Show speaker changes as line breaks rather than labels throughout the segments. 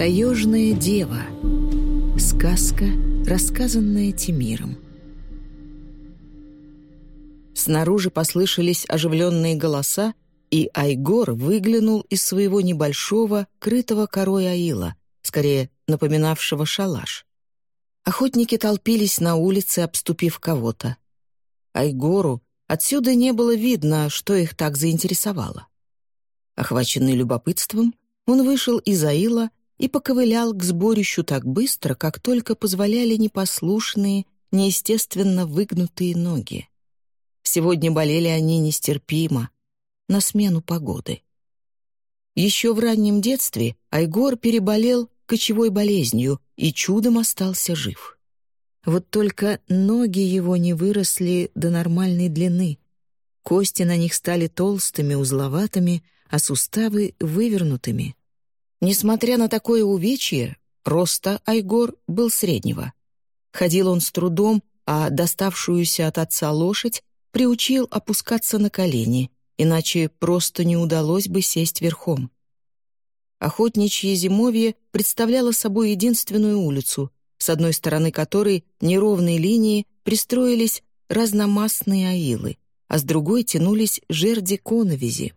Таежная дева. Сказка, рассказанная Тимиром. Снаружи послышались оживленные голоса, и Айгор выглянул из своего небольшого, крытого корой аила, скорее напоминавшего шалаш. Охотники толпились на улице, обступив кого-то. Айгору отсюда не было видно, что их так заинтересовало. Охваченный любопытством, он вышел из аила и поковылял к сборищу так быстро, как только позволяли непослушные, неестественно выгнутые ноги. Сегодня болели они нестерпимо, на смену погоды. Еще в раннем детстве Айгор переболел кочевой болезнью и чудом остался жив. Вот только ноги его не выросли до нормальной длины. Кости на них стали толстыми, узловатыми, а суставы — вывернутыми. Несмотря на такое увечье, роста Айгор был среднего. Ходил он с трудом, а доставшуюся от отца лошадь приучил опускаться на колени, иначе просто не удалось бы сесть верхом. Охотничье зимовье представляло собой единственную улицу, с одной стороны которой неровной линии пристроились разномастные аилы, а с другой тянулись жерди коновизи.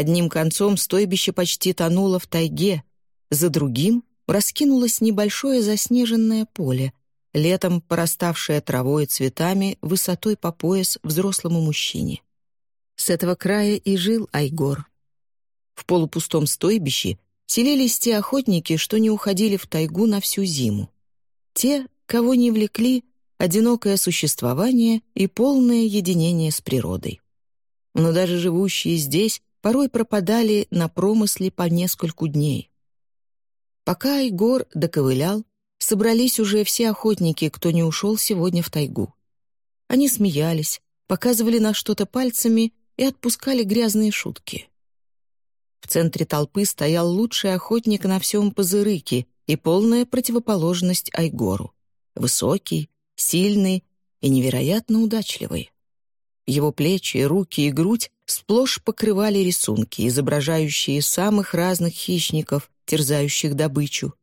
Одним концом стойбище почти тонуло в тайге, за другим раскинулось небольшое заснеженное поле, летом пораставшее травой и цветами высотой по пояс взрослому мужчине. С этого края и жил Айгор. В полупустом стойбище селились те охотники, что не уходили в тайгу на всю зиму. Те, кого не влекли одинокое существование и полное единение с природой. Но даже живущие здесь порой пропадали на промысле по нескольку дней. Пока Егор доковылял, собрались уже все охотники, кто не ушел сегодня в тайгу. Они смеялись, показывали на что-то пальцами и отпускали грязные шутки. В центре толпы стоял лучший охотник на всем Пазырыке и полная противоположность Айгору. Высокий, сильный и невероятно удачливый. Его плечи, руки и грудь сплошь покрывали рисунки, изображающие самых разных хищников, терзающих добычу.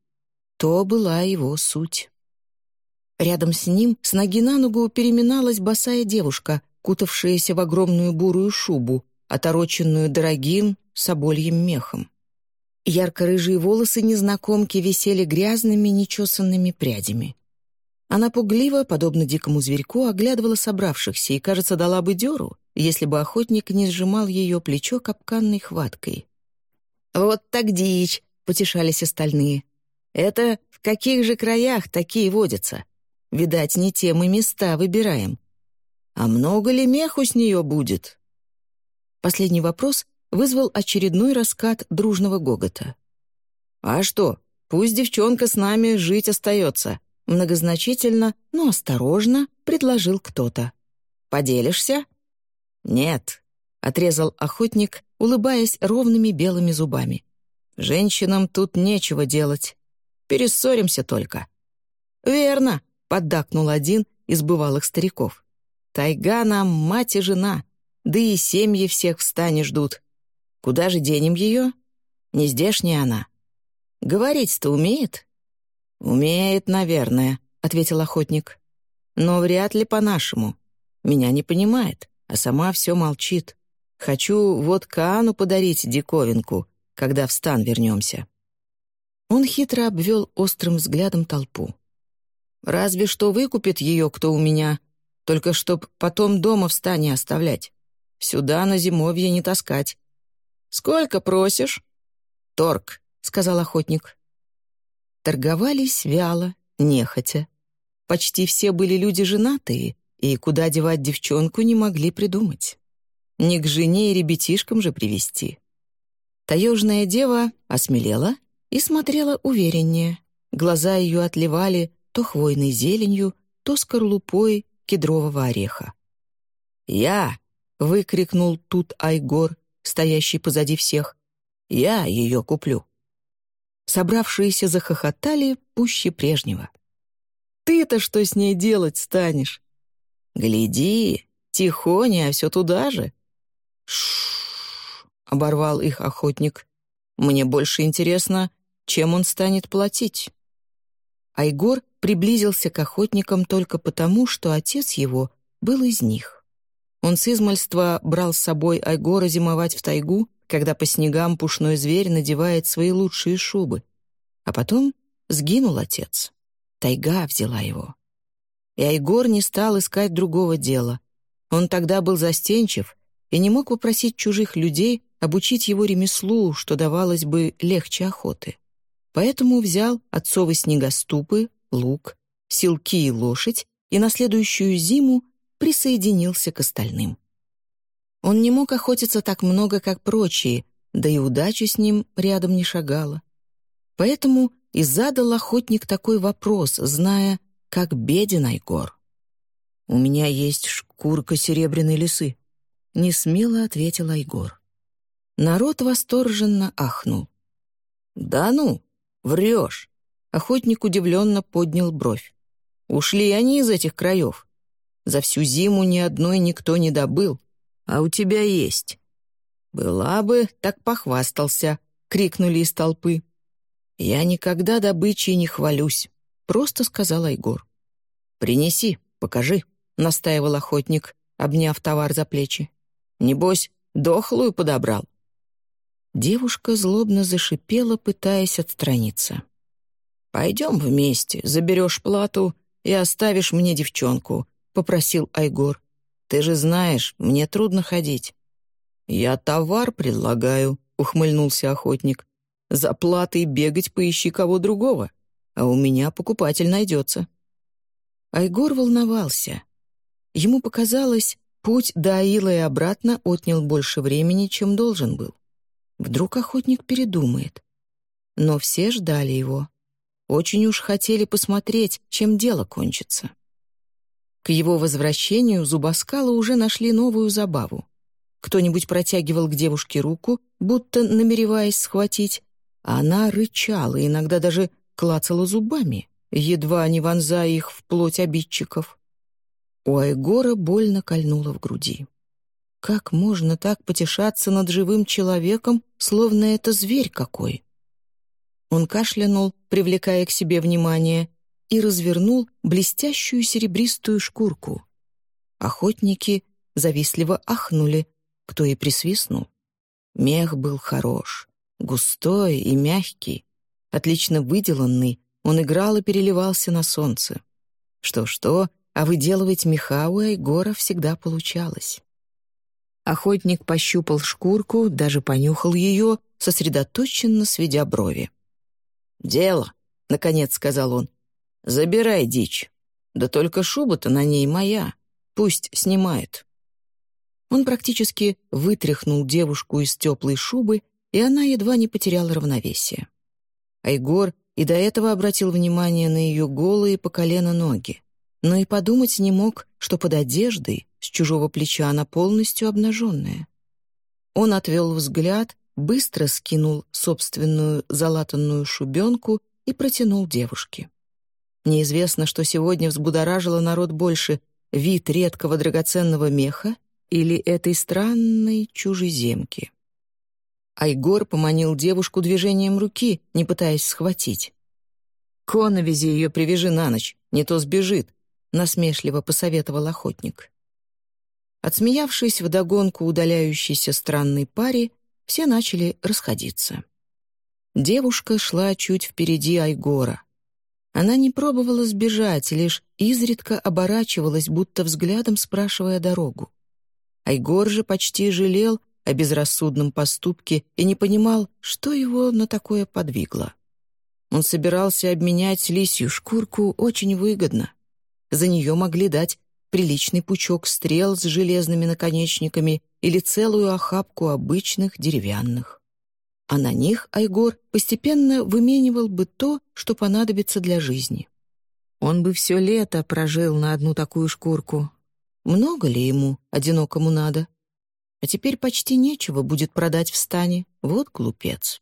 То была его суть. Рядом с ним с ноги на ногу переминалась босая девушка, кутавшаяся в огромную бурую шубу, отороченную дорогим собольем мехом. Ярко-рыжие волосы незнакомки висели грязными, нечесанными прядями. Она пугливо, подобно дикому зверьку, оглядывала собравшихся и, кажется, дала бы дёру, если бы охотник не сжимал ее плечо капканной хваткой. «Вот так дичь!» — потешались остальные. «Это в каких же краях такие водятся? Видать, не те мы места выбираем. А много ли меху с нее будет?» Последний вопрос вызвал очередной раскат дружного гогота. «А что, пусть девчонка с нами жить остается», многозначительно, но осторожно предложил кто-то. «Поделишься?» «Нет», — отрезал охотник, улыбаясь ровными белыми зубами. «Женщинам тут нечего делать. Перессоримся только». «Верно», — поддакнул один из бывалых стариков. «Тайга нам мать и жена, да и семьи всех в стане ждут. Куда же денем ее? Не здешняя она. Говорить-то умеет?» «Умеет, наверное», — ответил охотник. «Но вряд ли по-нашему. Меня не понимает а сама все молчит. Хочу вот Каану подарить диковинку, когда в стан вернемся». Он хитро обвел острым взглядом толпу. «Разве что выкупит ее кто у меня, только чтоб потом дома в стане оставлять. Сюда на зимовье не таскать. Сколько просишь?» «Торг», — сказал охотник. Торговались вяло, нехотя. Почти все были люди женатые, и куда девать девчонку не могли придумать. Не к жене и ребятишкам же привести. Таежная дева осмелела и смотрела увереннее. Глаза ее отливали то хвойной зеленью, то скорлупой кедрового ореха. «Я!» — выкрикнул тут Айгор, стоящий позади всех. «Я ее куплю!» Собравшиеся захохотали пуще прежнего. «Ты-то что с ней делать станешь?» «Гляди, тихоня, а все туда же». «Ш-ш-ш», оборвал их охотник. «Мне больше интересно, чем он станет платить. Айгор приблизился к охотникам только потому, что отец его был из них. Он с измальства брал с собой Айгора зимовать в тайгу, когда по снегам пушной зверь надевает свои лучшие шубы. А потом сгинул отец. Тайга взяла его. И Айгор не стал искать другого дела. Он тогда был застенчив и не мог попросить чужих людей обучить его ремеслу, что давалось бы легче охоты. Поэтому взял отцовы снегоступы, лук, силки и лошадь и на следующую зиму присоединился к остальным. Он не мог охотиться так много, как прочие, да и удача с ним рядом не шагала. Поэтому и задал охотник такой вопрос, зная, как беден Айгор. «У меня есть шкурка серебряной лисы», — несмело ответил Айгор. Народ восторженно ахнул. «Да ну, врешь!» Охотник удивленно поднял бровь. «Ушли они из этих краев. За всю зиму ни одной никто не добыл, а у тебя есть». «Была бы, так похвастался», — крикнули из толпы. «Я никогда добычей не хвалюсь», — просто сказал Айгор. «Принеси, покажи», — настаивал охотник, обняв товар за плечи. «Небось, дохлую подобрал». Девушка злобно зашипела, пытаясь отстраниться. «Пойдем вместе, заберешь плату и оставишь мне девчонку», — попросил Айгор. «Ты же знаешь, мне трудно ходить». «Я товар предлагаю», — ухмыльнулся охотник. «За платой бегать поищи кого другого, а у меня покупатель найдется». Айгор волновался. Ему показалось, путь до Аила и обратно отнял больше времени, чем должен был. Вдруг охотник передумает. Но все ждали его. Очень уж хотели посмотреть, чем дело кончится. К его возвращению зубоскалы уже нашли новую забаву. Кто-нибудь протягивал к девушке руку, будто намереваясь схватить, а она рычала, иногда даже клацала зубами, едва не вонзая их в плоть обидчиков. У Айгора больно кольнуло в груди. Как можно так потешаться над живым человеком, словно это зверь какой? Он кашлянул, привлекая к себе внимание, и развернул блестящую серебристую шкурку. Охотники завистливо ахнули, кто и присвистнул. Мех был хорош, густой и мягкий, отлично выделанный, он играл и переливался на солнце. Что-что, а выделывать меха у Айгора всегда получалось. Охотник пощупал шкурку, даже понюхал ее, сосредоточенно сведя брови. «Дело», — наконец сказал он. «Забирай дичь. Да только шуба-то на ней моя. Пусть снимает». Он практически вытряхнул девушку из теплой шубы, и она едва не потеряла равновесие. Айгор и до этого обратил внимание на ее голые по колено ноги, но и подумать не мог, что под одеждой с чужого плеча она полностью обнаженная. Он отвел взгляд, быстро скинул собственную залатанную шубенку и протянул девушке. Неизвестно, что сегодня взбудоражило народ больше — вид редкого драгоценного меха или этой странной чужеземки. Айгор поманил девушку движением руки, не пытаясь схватить. «Коновизи ее привяжи на ночь, не то сбежит», — насмешливо посоветовал охотник. Отсмеявшись вдогонку удаляющейся странной паре, все начали расходиться. Девушка шла чуть впереди Айгора. Она не пробовала сбежать, лишь изредка оборачивалась, будто взглядом спрашивая дорогу. Айгор же почти жалел о безрассудном поступке и не понимал, что его на такое подвигло. Он собирался обменять лисью шкурку очень выгодно. За нее могли дать приличный пучок стрел с железными наконечниками или целую охапку обычных деревянных. А на них Айгор постепенно выменивал бы то, что понадобится для жизни. Он бы все лето прожил на одну такую шкурку. Много ли ему, одинокому, надо? А теперь почти нечего будет продать в стане. Вот глупец.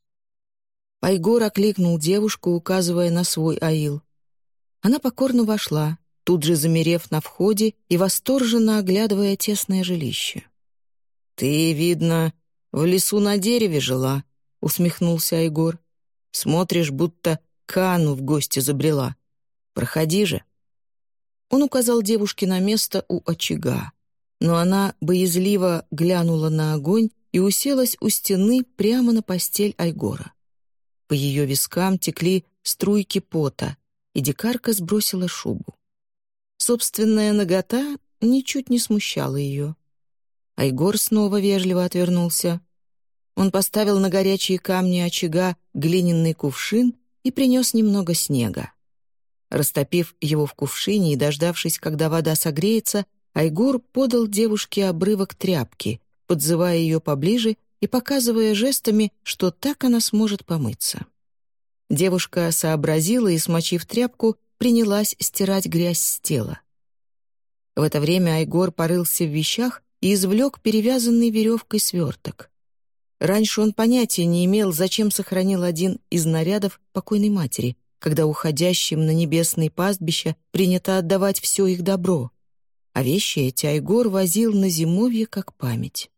Айгор окликнул девушку, указывая на свой аил. Она покорно вошла, тут же замерев на входе и восторженно оглядывая тесное жилище. «Ты, видно, в лесу на дереве жила», — усмехнулся Айгор. Смотришь, будто Кану в гости забрела. Проходи же». Он указал девушке на место у очага, но она боязливо глянула на огонь и уселась у стены прямо на постель Айгора. По ее вискам текли струйки пота, и дикарка сбросила шубу. Собственная нагота ничуть не смущала ее. Айгор снова вежливо отвернулся. Он поставил на горячие камни очага глиняный кувшин и принес немного снега. Растопив его в кувшине и дождавшись, когда вода согреется, Айгур подал девушке обрывок тряпки, подзывая ее поближе и показывая жестами, что так она сможет помыться. Девушка сообразила и, смочив тряпку, принялась стирать грязь с тела. В это время Айгор порылся в вещах и извлек перевязанный веревкой сверток. Раньше он понятия не имел, зачем сохранил один из нарядов покойной матери, когда уходящим на небесные пастбища принято отдавать все их добро. А вещи эти Айгор возил на зимовье как память.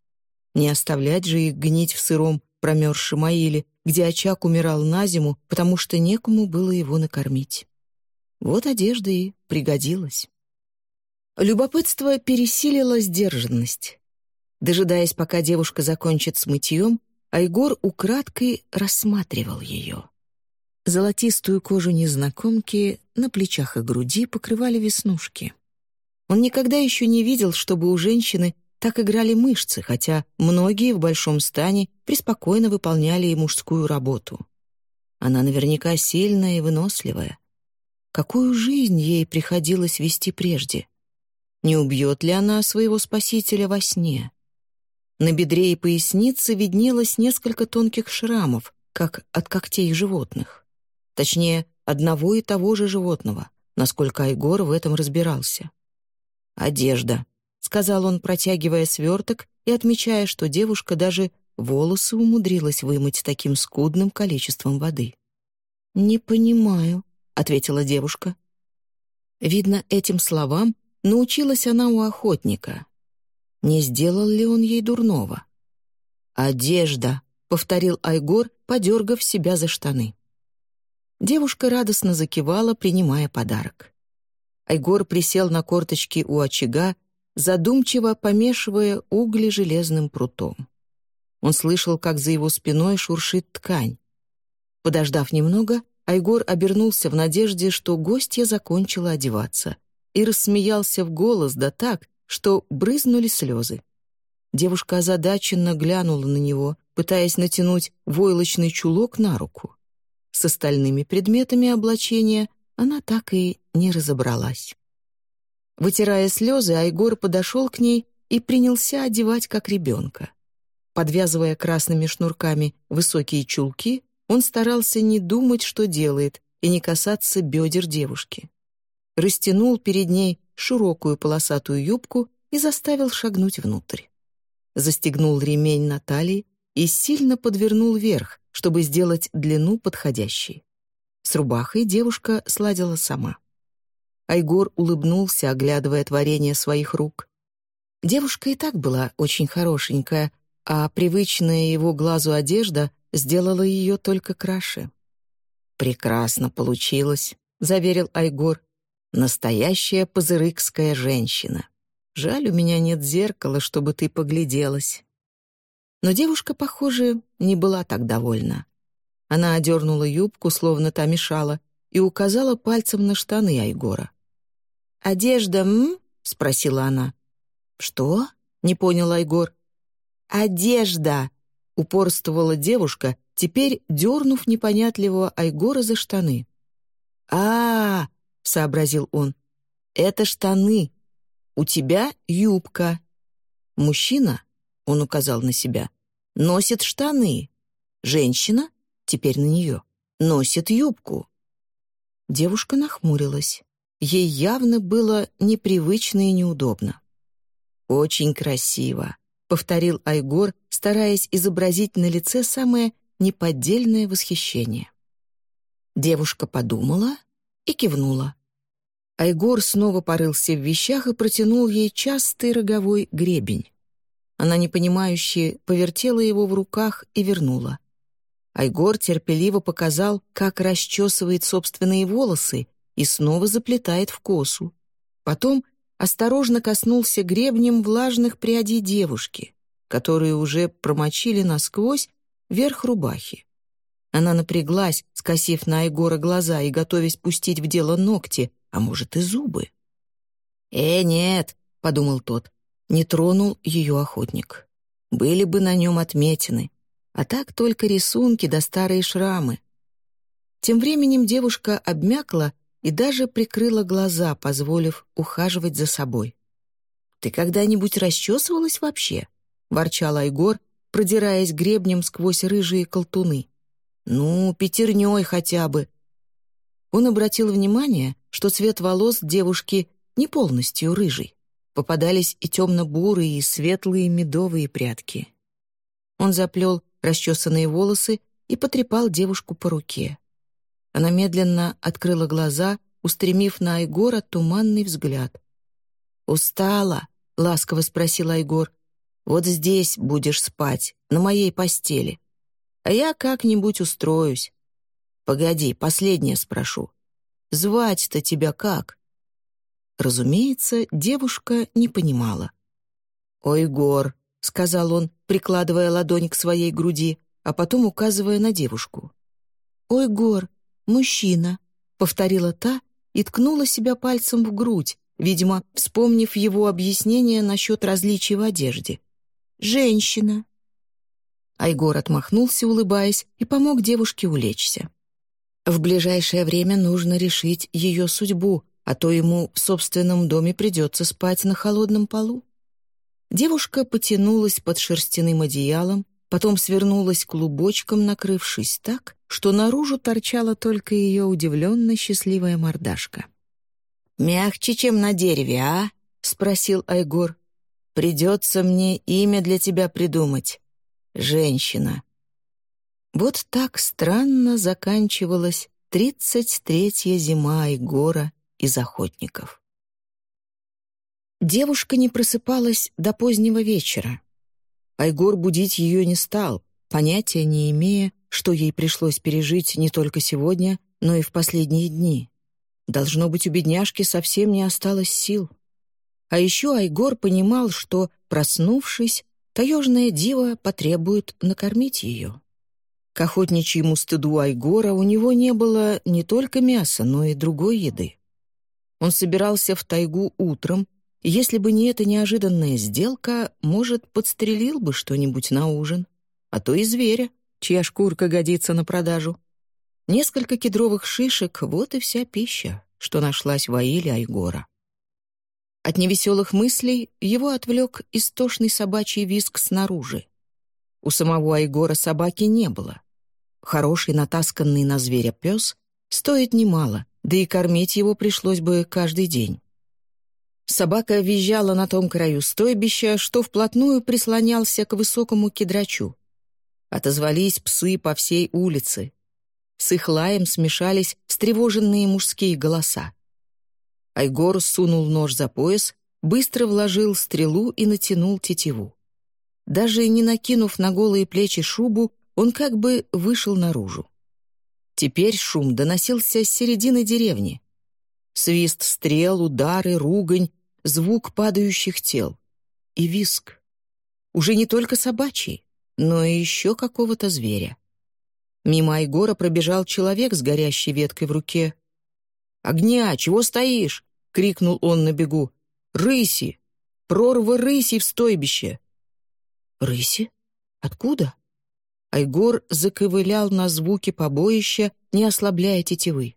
Не оставлять же их гнить в сыром, промерзшем аиле, где очаг умирал на зиму, потому что некому было его накормить. Вот одежда и пригодилась. Любопытство пересилило сдержанность. Дожидаясь, пока девушка закончит с мытьем, Айгор украдкой рассматривал ее. Золотистую кожу незнакомки на плечах и груди покрывали веснушки. Он никогда еще не видел, чтобы у женщины так играли мышцы, хотя многие в большом стане преспокойно выполняли и мужскую работу. Она наверняка сильная и выносливая. Какую жизнь ей приходилось вести прежде? Не убьет ли она своего спасителя во сне? На бедре и пояснице виднелось несколько тонких шрамов, как от когтей животных. Точнее, одного и того же животного, насколько Айгор в этом разбирался. «Одежда», сказал он, протягивая сверток и отмечая, что девушка даже волосы умудрилась вымыть таким скудным количеством воды. «Не понимаю», — ответила девушка. Видно, этим словам научилась она у охотника. Не сделал ли он ей дурного? «Одежда», — повторил Айгор, подергав себя за штаны. Девушка радостно закивала, принимая подарок. Айгор присел на корточки у очага задумчиво помешивая угли железным прутом. Он слышал, как за его спиной шуршит ткань. Подождав немного, Айгор обернулся в надежде, что гостья закончила одеваться, и рассмеялся в голос да так, что брызнули слезы. Девушка озадаченно глянула на него, пытаясь натянуть войлочный чулок на руку. С остальными предметами облачения она так и не разобралась. Вытирая слезы, Айгор подошел к ней и принялся одевать как ребенка. Подвязывая красными шнурками высокие чулки, он старался не думать, что делает, и не касаться бедер девушки. Растянул перед ней широкую полосатую юбку и заставил шагнуть внутрь. Застегнул ремень на талии и сильно подвернул вверх, чтобы сделать длину подходящей. С рубахой девушка сладила сама. Айгор улыбнулся, оглядывая творение своих рук. Девушка и так была очень хорошенькая, а привычная его глазу одежда сделала ее только краше. «Прекрасно получилось», — заверил Айгор. «Настоящая пазырыкская женщина. Жаль, у меня нет зеркала, чтобы ты погляделась». Но девушка, похоже, не была так довольна. Она одернула юбку, словно та мешала, и указала пальцем на штаны Айгора. «Одежда, м?» — спросила она. «Что?» — не понял Айгор. «Одежда!» — упорствовала девушка, теперь дернув непонятливого Айгора за штаны. а, -а, -а сообразил он. «Это штаны. У тебя юбка. Мужчина, — он указал на себя, — носит штаны. Женщина, теперь на нее, носит юбку». Девушка нахмурилась. Ей явно было непривычно и неудобно. «Очень красиво», — повторил Айгор, стараясь изобразить на лице самое неподдельное восхищение. Девушка подумала и кивнула. Айгор снова порылся в вещах и протянул ей частый роговой гребень. Она, непонимающе, повертела его в руках и вернула. Айгор терпеливо показал, как расчесывает собственные волосы и снова заплетает в косу. Потом осторожно коснулся гребнем влажных прядей девушки, которые уже промочили насквозь верх рубахи. Она напряглась, скосив на Айгора глаза и готовясь пустить в дело ногти, а может и зубы. «Э, нет», — подумал тот, — не тронул ее охотник. Были бы на нем отметины, а так только рисунки да старые шрамы. Тем временем девушка обмякла и даже прикрыла глаза, позволив ухаживать за собой. «Ты когда-нибудь расчесывалась вообще?» — ворчал Айгор, продираясь гребнем сквозь рыжие колтуны. «Ну, пятерней хотя бы». Он обратил внимание, что цвет волос девушки не полностью рыжий. Попадались и темно-бурые, и светлые медовые прядки. Он заплел расчесанные волосы и потрепал девушку по руке. Она медленно открыла глаза, устремив на Айгора туманный взгляд. «Устала?» — ласково спросил Айгор. «Вот здесь будешь спать, на моей постели. А я как-нибудь устроюсь. Погоди, последнее спрошу. Звать-то тебя как?» Разумеется, девушка не понимала. «Ой, Гор», — сказал он, прикладывая ладонь к своей груди, а потом указывая на девушку. «Ой, Гор, «Мужчина», — повторила та и ткнула себя пальцем в грудь, видимо, вспомнив его объяснение насчет различий в одежде. «Женщина». Айгор отмахнулся, улыбаясь, и помог девушке улечься. В ближайшее время нужно решить ее судьбу, а то ему в собственном доме придется спать на холодном полу. Девушка потянулась под шерстяным одеялом, потом свернулась клубочком, накрывшись так, что наружу торчала только ее удивленно счастливая мордашка. «Мягче, чем на дереве, а?» — спросил Айгор. «Придется мне имя для тебя придумать. Женщина». Вот так странно заканчивалась тридцать третья зима Айгора из охотников. Девушка не просыпалась до позднего вечера. Айгор будить ее не стал, понятия не имея, что ей пришлось пережить не только сегодня, но и в последние дни. Должно быть, у бедняжки совсем не осталось сил. А еще Айгор понимал, что, проснувшись, таежная дива потребует накормить ее. К охотничьему стыду Айгора у него не было не только мяса, но и другой еды. Он собирался в тайгу утром, и если бы не эта неожиданная сделка, может, подстрелил бы что-нибудь на ужин, а то и зверя, чья шкурка годится на продажу. Несколько кедровых шишек — вот и вся пища, что нашлась в Аиле Айгора. От невеселых мыслей его отвлек истошный собачий визг снаружи. У самого Айгора собаки не было. Хороший, натасканный на зверя пес стоит немало, да и кормить его пришлось бы каждый день. Собака визжала на том краю стойбища, что вплотную прислонялся к высокому кедрачу. Отозвались псы по всей улице. С их лаем смешались встревоженные мужские голоса. Айгор сунул нож за пояс, быстро вложил стрелу и натянул тетиву. Даже не накинув на голые плечи шубу, он как бы вышел наружу. Теперь шум доносился с середины деревни. Свист стрел, удары, ругань, звук падающих тел. И виск. Уже не только собачий но и еще какого-то зверя. Мимо Айгора пробежал человек с горящей веткой в руке. «Огня! Чего стоишь?» — крикнул он на бегу. «Рыси! Прорва рыси в стойбище!» «Рыси? Откуда?» Айгор заковылял на звуки побоища, не ослабляя тетивы.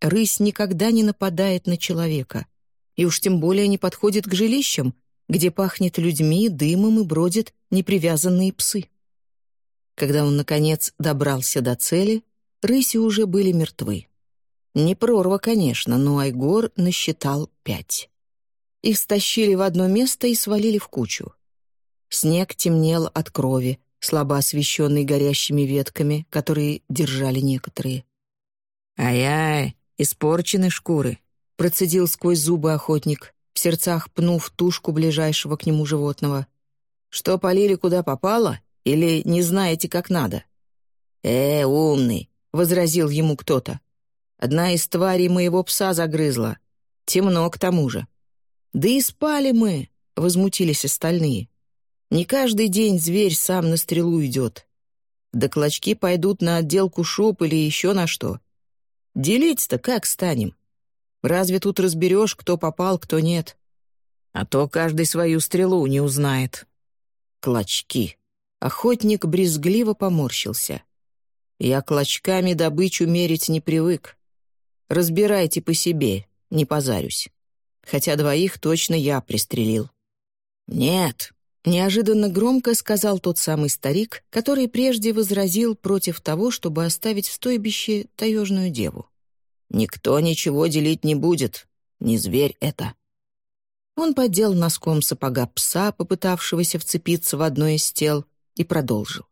Рысь никогда не нападает на человека, и уж тем более не подходит к жилищам, где пахнет людьми, дымом и бродят непривязанные псы. Когда он, наконец, добрался до цели, рыси уже были мертвы. Не прорва, конечно, но Айгор насчитал пять. Их стащили в одно место и свалили в кучу. Снег темнел от крови, слабо освещенный горящими ветками, которые держали некоторые. «Ай-ай, испорчены шкуры», — процедил сквозь зубы охотник в сердцах пнув тушку ближайшего к нему животного. «Что полили куда попало? Или не знаете, как надо?» «Э, умный!» — возразил ему кто-то. «Одна из тварей моего пса загрызла. Темно к тому же». «Да и спали мы!» — возмутились остальные. «Не каждый день зверь сам на стрелу идет. Да клочки пойдут на отделку шуб или еще на что. Делить-то как станем? Разве тут разберешь, кто попал, кто нет? А то каждый свою стрелу не узнает. Клочки. Охотник брезгливо поморщился. Я клочками добычу мерить не привык. Разбирайте по себе, не позарюсь. Хотя двоих точно я пристрелил. Нет, неожиданно громко сказал тот самый старик, который прежде возразил против того, чтобы оставить в стойбище таежную деву. Никто ничего делить не будет, не зверь это. Он поддел носком сапога пса, попытавшегося вцепиться в одно из тел, и продолжил.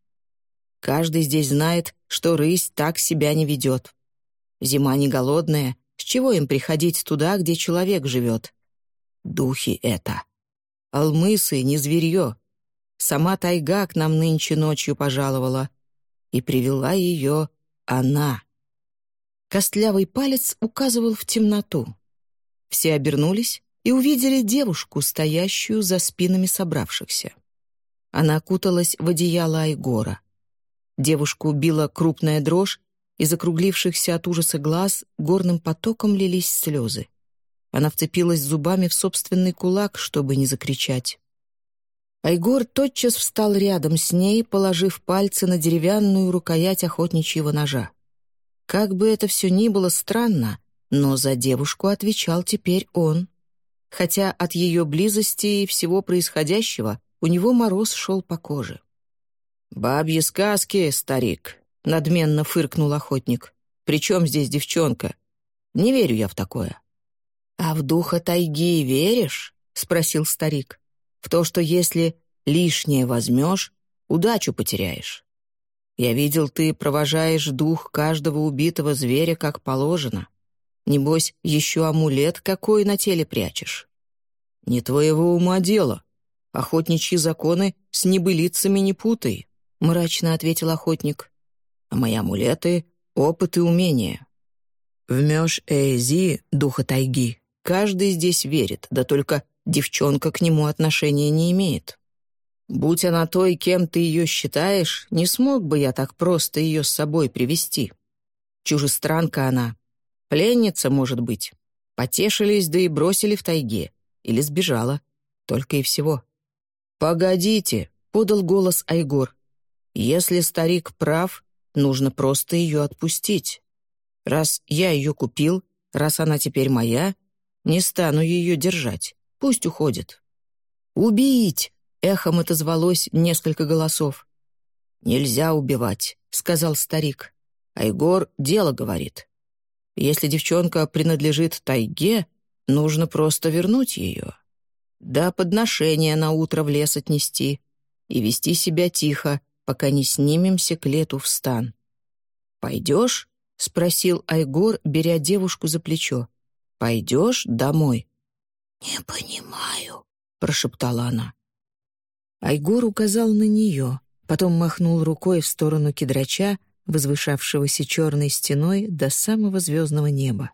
Каждый здесь знает, что рысь так себя не ведет. Зима не голодная, с чего им приходить туда, где человек живет? Духи это. Алмысы не зверье. Сама тайга к нам нынче ночью пожаловала. И привела ее она. Костлявый палец указывал в темноту. Все обернулись и увидели девушку, стоящую за спинами собравшихся. Она окуталась в одеяло Айгора. Девушку убила крупная дрожь, из округлившихся от ужаса глаз горным потоком лились слезы. Она вцепилась зубами в собственный кулак, чтобы не закричать. Айгор тотчас встал рядом с ней, положив пальцы на деревянную рукоять охотничьего ножа. Как бы это все ни было странно, но за девушку отвечал теперь он. Хотя от ее близости и всего происходящего у него мороз шел по коже. «Бабьи сказки, старик», — надменно фыркнул охотник. «При чем здесь девчонка? Не верю я в такое». «А в духа тайги веришь?» — спросил старик. «В то, что если лишнее возьмешь, удачу потеряешь. Я видел, ты провожаешь дух каждого убитого зверя как положено. Небось, еще амулет какой на теле прячешь. Не твоего ума дело. Охотничьи законы с небылицами не путай, — мрачно ответил охотник. А мои амулеты — опыт и умения. В Мёш Эйзи, духа тайги, каждый здесь верит, да только девчонка к нему отношения не имеет. Будь она той, кем ты ее считаешь, не смог бы я так просто ее с собой привести. Чужестранка она. Пленница, может быть. Потешились, да и бросили в тайге. Или сбежала. Только и всего. «Погодите», — подал голос Айгор. «Если старик прав, нужно просто ее отпустить. Раз я ее купил, раз она теперь моя, не стану ее держать. Пусть уходит». «Убить!» Эхом отозвалось несколько голосов. «Нельзя убивать», — сказал старик. А Егор дело говорит. Если девчонка принадлежит тайге, нужно просто вернуть ее. Да подношение на утро в лес отнести и вести себя тихо, пока не снимемся к лету в стан. «Пойдешь?» — спросил Айгор, беря девушку за плечо. «Пойдешь домой?» «Не понимаю», — прошептала она. Айгор указал на нее, потом махнул рукой в сторону кедрача, возвышавшегося черной стеной до самого звездного неба.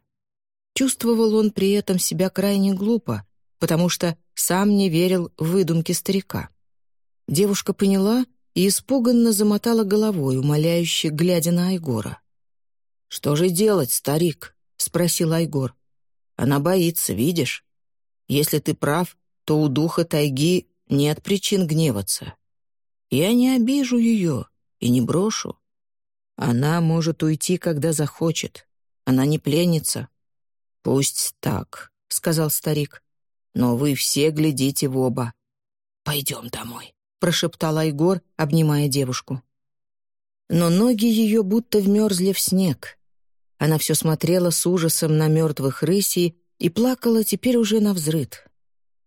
Чувствовал он при этом себя крайне глупо, потому что сам не верил в выдумки старика. Девушка поняла и испуганно замотала головой, умоляюще глядя на Айгора. «Что же делать, старик?» — спросил Айгор. «Она боится, видишь? Если ты прав, то у духа тайги нет причин гневаться. Я не обижу ее и не брошу. Она может уйти, когда захочет. Она не пленница. «Пусть так», — сказал старик. «Но вы все глядите в оба». «Пойдем домой», — прошептал Айгор, обнимая девушку. Но ноги ее будто вмерзли в снег. Она все смотрела с ужасом на мертвых рысей и плакала теперь уже на взрыд.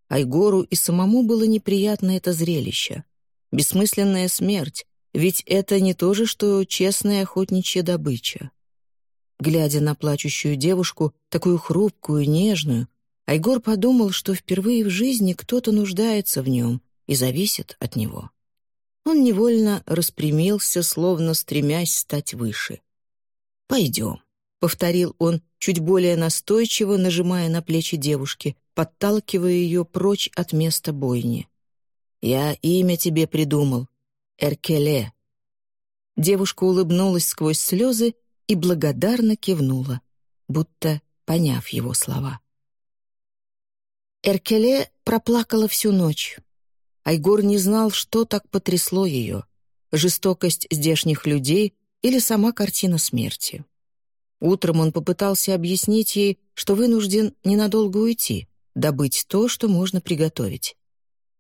Айгору и самому было неприятно это зрелище. Бессмысленная смерть, ведь это не то же, что честная охотничья добыча. Глядя на плачущую девушку, такую хрупкую, нежную, Айгор подумал, что впервые в жизни кто-то нуждается в нем и зависит от него. Он невольно распрямился, словно стремясь стать выше. «Пойдем», — повторил он, чуть более настойчиво нажимая на плечи девушки, подталкивая ее прочь от места бойни. «Я имя тебе придумал. Эркеле». Девушка улыбнулась сквозь слезы и благодарно кивнула, будто поняв его слова. Эркеле проплакала всю ночь. Айгор не знал, что так потрясло ее — жестокость здешних людей или сама картина смерти. Утром он попытался объяснить ей, что вынужден ненадолго уйти, добыть то, что можно приготовить.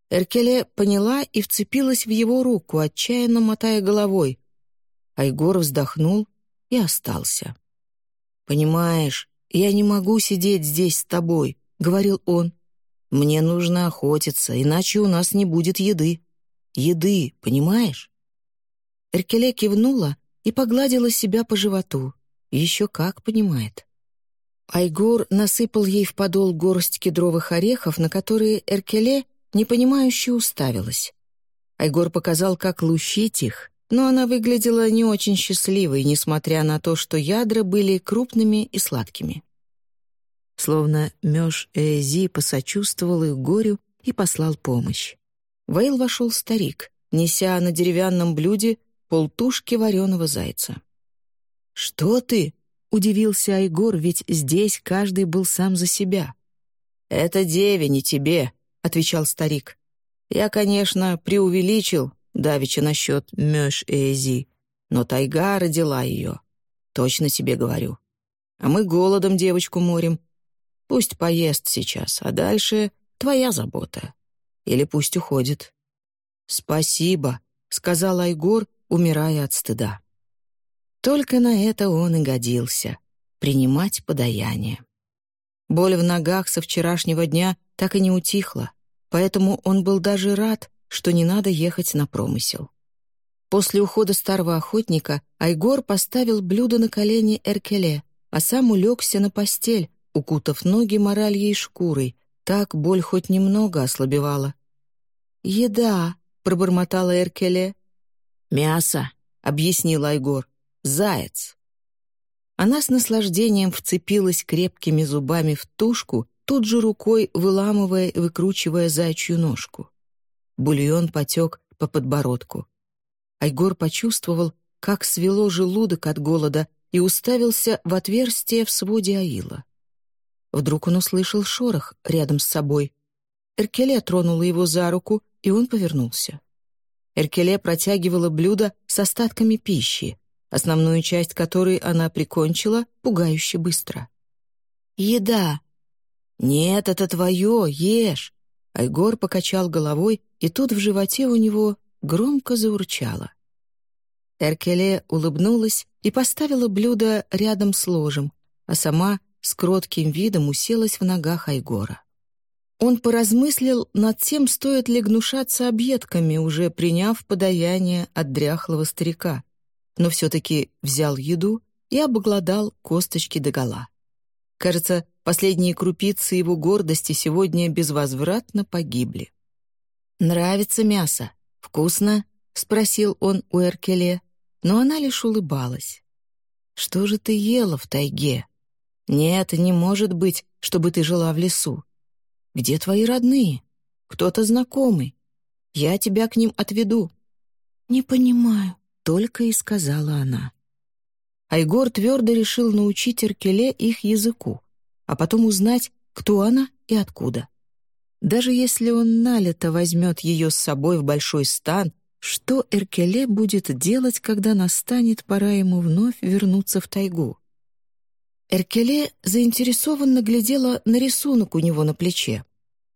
Эркеле поняла и вцепилась в его руку, отчаянно мотая головой. Айгор вздохнул и остался. «Понимаешь, я не могу сидеть здесь с тобой», — говорил он. Мне нужно охотиться, иначе у нас не будет еды. Еды, понимаешь?» Эркеле кивнула и погладила себя по животу. Еще как понимает. Айгор насыпал ей в подол горсть кедровых орехов, на которые Эркеле непонимающе уставилась. Айгор показал, как лущить их, но она выглядела не очень счастливой, несмотря на то, что ядра были крупными и сладкими. Словно Мёш Эзи посочувствовал их горю и послал помощь. Вейл вошел старик, неся на деревянном блюде полтушки вареного зайца. «Что ты?» — удивился Айгор, ведь здесь каждый был сам за себя. «Это деве, не тебе», — отвечал старик. «Я, конечно, преувеличил давеча насчет Мёш Эзи, но тайга родила ее. Точно тебе говорю. А мы голодом девочку морим, Пусть поест сейчас, а дальше твоя забота. Или пусть уходит». «Спасибо», — сказал Айгор, умирая от стыда. Только на это он и годился — принимать подаяние. Боль в ногах со вчерашнего дня так и не утихла, поэтому он был даже рад, что не надо ехать на промысел. После ухода старого охотника Айгор поставил блюдо на колени Эркеле, а сам улегся на постель, укутав ноги моральей шкурой, так боль хоть немного ослабевала. «Еда», — пробормотала Эркеле. «Мясо», — объяснил Айгор. «Заяц». Она с наслаждением вцепилась крепкими зубами в тушку, тут же рукой выламывая и выкручивая зайчью ножку. Бульон потек по подбородку. Айгор почувствовал, как свело желудок от голода и уставился в отверстие в своде Аила. Вдруг он услышал шорох рядом с собой. Эркеле тронула его за руку, и он повернулся. Эркеле протягивала блюдо с остатками пищи, основную часть которой она прикончила пугающе быстро. «Еда!» «Нет, это твое, ешь!» Айгор покачал головой, и тут в животе у него громко заурчало. Эркеле улыбнулась и поставила блюдо рядом с ложем, а сама с кротким видом уселась в ногах Айгора. Он поразмыслил над тем, стоит ли гнушаться объедками, уже приняв подаяние от дряхлого старика, но все-таки взял еду и обглодал косточки догола. Кажется, последние крупицы его гордости сегодня безвозвратно погибли. «Нравится мясо? Вкусно?» — спросил он у Эркеле, но она лишь улыбалась. «Что же ты ела в тайге?» «Нет, не может быть, чтобы ты жила в лесу. Где твои родные? Кто-то знакомый. Я тебя к ним отведу». «Не понимаю», — только и сказала она. Айгор твердо решил научить Эркеле их языку, а потом узнать, кто она и откуда. Даже если он налето возьмет ее с собой в большой стан, что Эркеле будет делать, когда настанет пора ему вновь вернуться в тайгу? Эркеле заинтересованно глядела на рисунок у него на плече.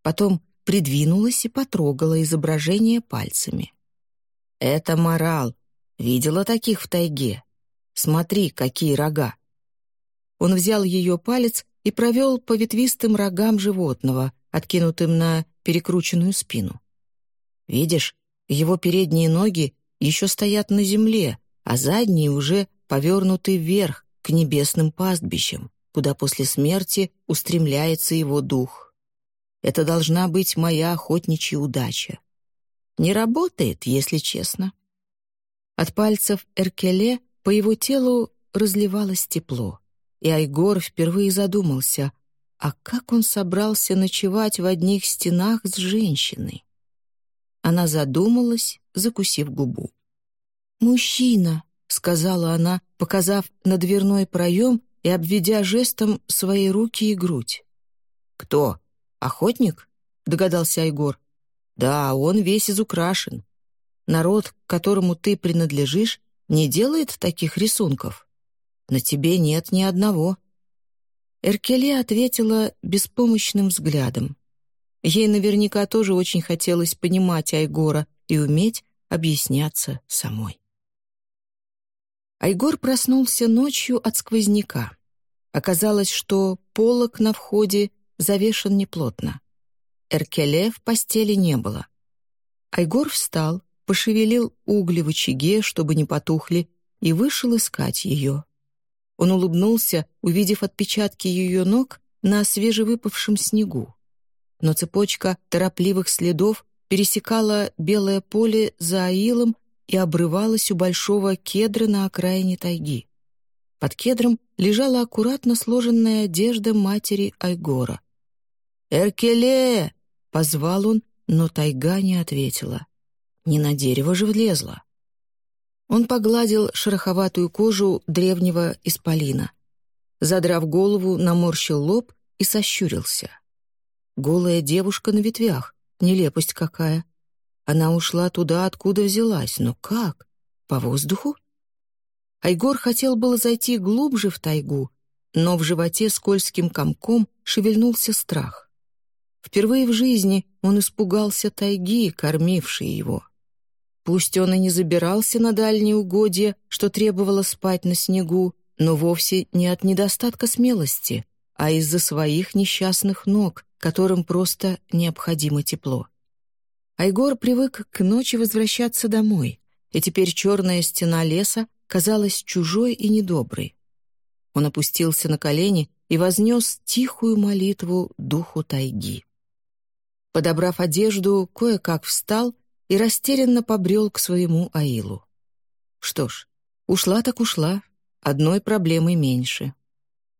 Потом придвинулась и потрогала изображение пальцами. «Это морал. Видела таких в тайге. Смотри, какие рога». Он взял ее палец и провел по ветвистым рогам животного, откинутым на перекрученную спину. «Видишь, его передние ноги еще стоят на земле, а задние уже повернуты вверх, к небесным пастбищам, куда после смерти устремляется его дух. Это должна быть моя охотничья удача. Не работает, если честно. От пальцев Эркеле по его телу разливалось тепло, и Айгор впервые задумался, а как он собрался ночевать в одних стенах с женщиной? Она задумалась, закусив губу. «Мужчина», — сказала она, показав на дверной проем и обведя жестом свои руки и грудь. «Кто? Охотник?» — догадался Айгор. «Да, он весь изукрашен. Народ, к которому ты принадлежишь, не делает таких рисунков. На тебе нет ни одного». Эркеле ответила беспомощным взглядом. Ей наверняка тоже очень хотелось понимать Айгора и уметь объясняться самой. Айгор проснулся ночью от сквозняка. Оказалось, что полок на входе завешен неплотно. Эркеле в постели не было. Айгор встал, пошевелил угли в очаге, чтобы не потухли, и вышел искать ее. Он улыбнулся, увидев отпечатки ее ног на свежевыпавшем снегу. Но цепочка торопливых следов пересекала белое поле за аилом и обрывалась у большого кедра на окраине тайги. Под кедром лежала аккуратно сложенная одежда матери Айгора. «Эркеле!» — позвал он, но тайга не ответила. Не на дерево же влезла. Он погладил шероховатую кожу древнего исполина. Задрав голову, наморщил лоб и сощурился. Голая девушка на ветвях, нелепость какая. Она ушла туда, откуда взялась, но как? По воздуху? Айгор хотел было зайти глубже в тайгу, но в животе скользким комком шевельнулся страх. Впервые в жизни он испугался тайги, кормившей его. Пусть он и не забирался на дальние угодья, что требовало спать на снегу, но вовсе не от недостатка смелости, а из-за своих несчастных ног, которым просто необходимо тепло. Айгор привык к ночи возвращаться домой, и теперь черная стена леса казалась чужой и недоброй. Он опустился на колени и вознес тихую молитву духу тайги. Подобрав одежду, кое-как встал и растерянно побрел к своему Аилу. Что ж, ушла так ушла, одной проблемой меньше.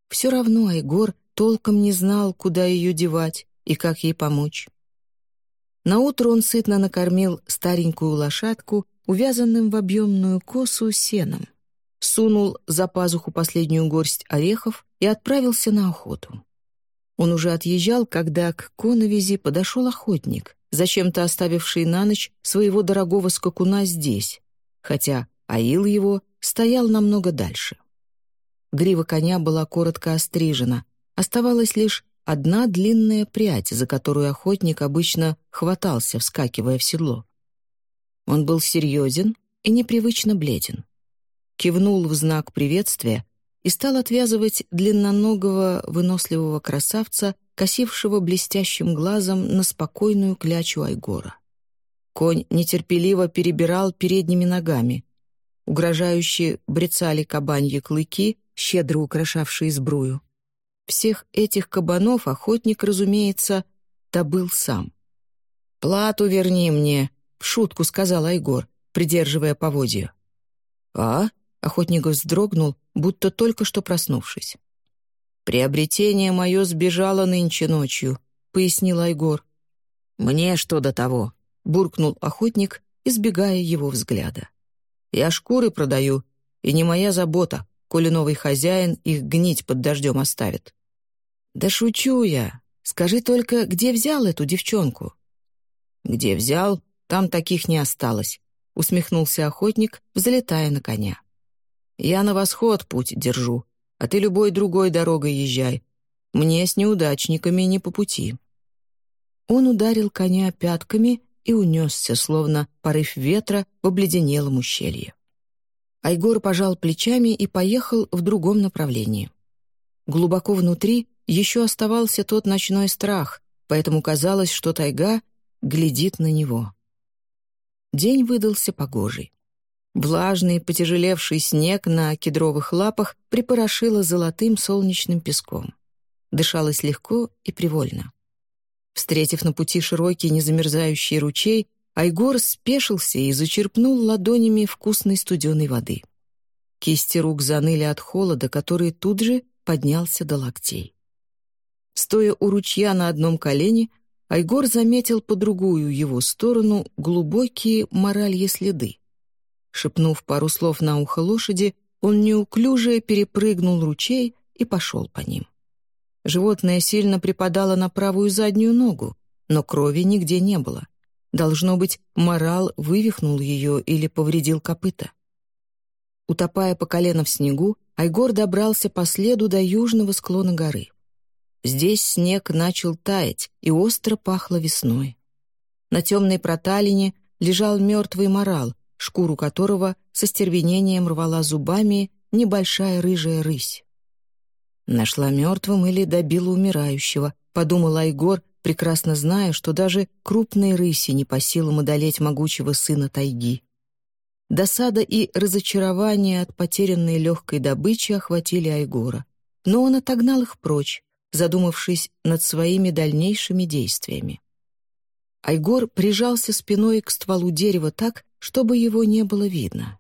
Все равно Айгор толком не знал, куда ее девать и как ей помочь. Наутро он сытно накормил старенькую лошадку, увязанным в объемную косу сеном, сунул за пазуху последнюю горсть орехов и отправился на охоту. Он уже отъезжал, когда к коновизи подошел охотник, зачем-то оставивший на ночь своего дорогого скакуна здесь, хотя аил его стоял намного дальше. Грива коня была коротко острижена, оставалась лишь одна длинная прядь, за которую охотник обычно хватался, вскакивая в седло. Он был серьезен и непривычно бледен. Кивнул в знак приветствия и стал отвязывать длинноногого выносливого красавца косившего блестящим глазом на спокойную клячу Айгора. Конь нетерпеливо перебирал передними ногами. Угрожающие брецали кабаньи клыки, щедро украшавшие сбрую. Всех этих кабанов охотник, разумеется, добыл сам. «Плату верни мне», — в шутку сказал Айгор, придерживая поводья. «А?» — охотник вздрогнул, будто только что проснувшись. «Приобретение мое сбежало нынче ночью», — пояснил Айгор. «Мне что до того?» — буркнул охотник, избегая его взгляда. «Я шкуры продаю, и не моя забота, коли новый хозяин их гнить под дождем оставит». «Да шучу я. Скажи только, где взял эту девчонку?» «Где взял, там таких не осталось», — усмехнулся охотник, взлетая на коня. «Я на восход путь держу, а ты любой другой дорогой езжай. Мне с неудачниками не по пути». Он ударил коня пятками и унесся, словно порыв ветра в обледенелом ущелье. Айгор пожал плечами и поехал в другом направлении. Глубоко внутри еще оставался тот ночной страх, поэтому казалось, что тайга глядит на него. День выдался погожий. Влажный, потяжелевший снег на кедровых лапах припорошило золотым солнечным песком. Дышалось легко и привольно. Встретив на пути широкий незамерзающий ручей, Айгор спешился и зачерпнул ладонями вкусной студеной воды. Кисти рук заныли от холода, который тут же поднялся до локтей. Стоя у ручья на одном колене, Айгор заметил по другую его сторону глубокие моралье следы. Шепнув пару слов на ухо лошади, он неуклюже перепрыгнул ручей и пошел по ним. Животное сильно припадало на правую заднюю ногу, но крови нигде не было. Должно быть, морал вывихнул ее или повредил копыта. Утопая по колено в снегу, Айгор добрался по следу до южного склона горы. Здесь снег начал таять, и остро пахло весной. На темной проталине лежал мертвый морал, шкуру которого со стервенением рвала зубами небольшая рыжая рысь. Нашла мертвым или добила умирающего, подумал Айгор, прекрасно зная, что даже крупные рыси не по силам одолеть могучего сына тайги. Досада и разочарование от потерянной легкой добычи охватили Айгора, но он отогнал их прочь, задумавшись над своими дальнейшими действиями. Айгор прижался спиной к стволу дерева так, чтобы его не было видно.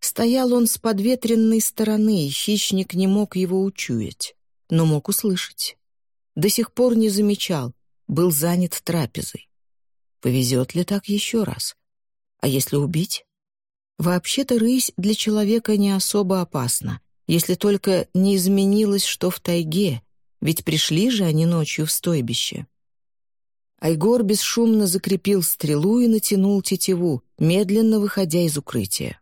Стоял он с подветренной стороны, и хищник не мог его учуять, но мог услышать. До сих пор не замечал, был занят трапезой. Повезет ли так еще раз? А если убить? Вообще-то рысь для человека не особо опасна, если только не изменилось что в тайге, ведь пришли же они ночью в стойбище. Айгор бесшумно закрепил стрелу и натянул тетиву, медленно выходя из укрытия.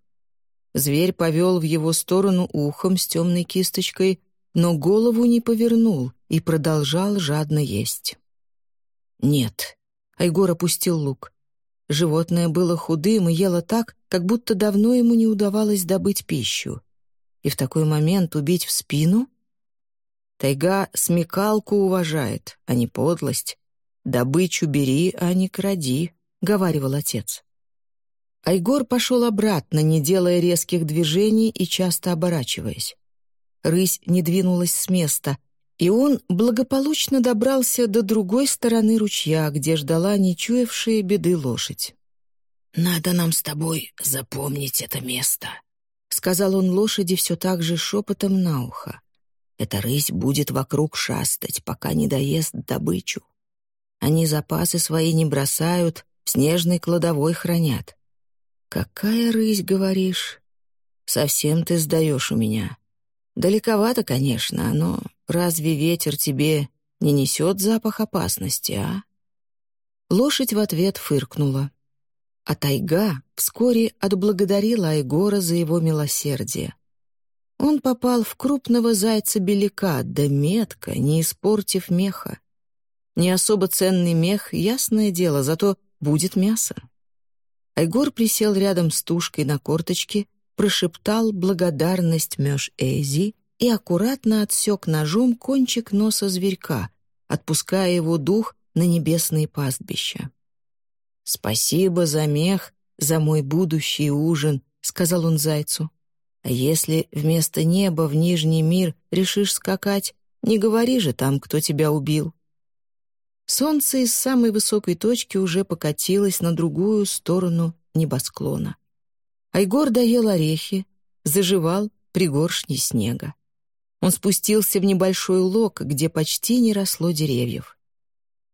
Зверь повел в его сторону ухом с темной кисточкой, но голову не повернул и продолжал жадно есть. «Нет», — Айгор опустил лук. Животное было худым и ело так, как будто давно ему не удавалось добыть пищу. И в такой момент убить в спину? Тайга смекалку уважает, а не подлость. «Добычу бери, а не кради», — говаривал отец. Айгор пошел обратно, не делая резких движений и часто оборачиваясь. Рысь не двинулась с места, и он благополучно добрался до другой стороны ручья, где ждала нечуявшая беды лошадь. «Надо нам с тобой запомнить это место», — сказал он лошади все так же шепотом на ухо. «Эта рысь будет вокруг шастать, пока не доест добычу. Они запасы свои не бросают, в снежной кладовой хранят. «Какая рысь, говоришь? Совсем ты сдаешь у меня. Далековато, конечно, но разве ветер тебе не несет запах опасности, а?» Лошадь в ответ фыркнула. А тайга вскоре отблагодарила Айгора за его милосердие. Он попал в крупного зайца-беляка, да метко, не испортив меха. Не особо ценный мех, ясное дело, зато будет мясо. Айгор присел рядом с тушкой на корточке, прошептал благодарность Мёш Эйзи и аккуратно отсек ножом кончик носа зверька, отпуская его дух на небесные пастбища. «Спасибо за мех, за мой будущий ужин», — сказал он зайцу. «А если вместо неба в Нижний мир решишь скакать, не говори же там, кто тебя убил. Солнце из самой высокой точки уже покатилось на другую сторону небосклона. Айгор доел орехи, заживал пригоршни снега. Он спустился в небольшой лог, где почти не росло деревьев.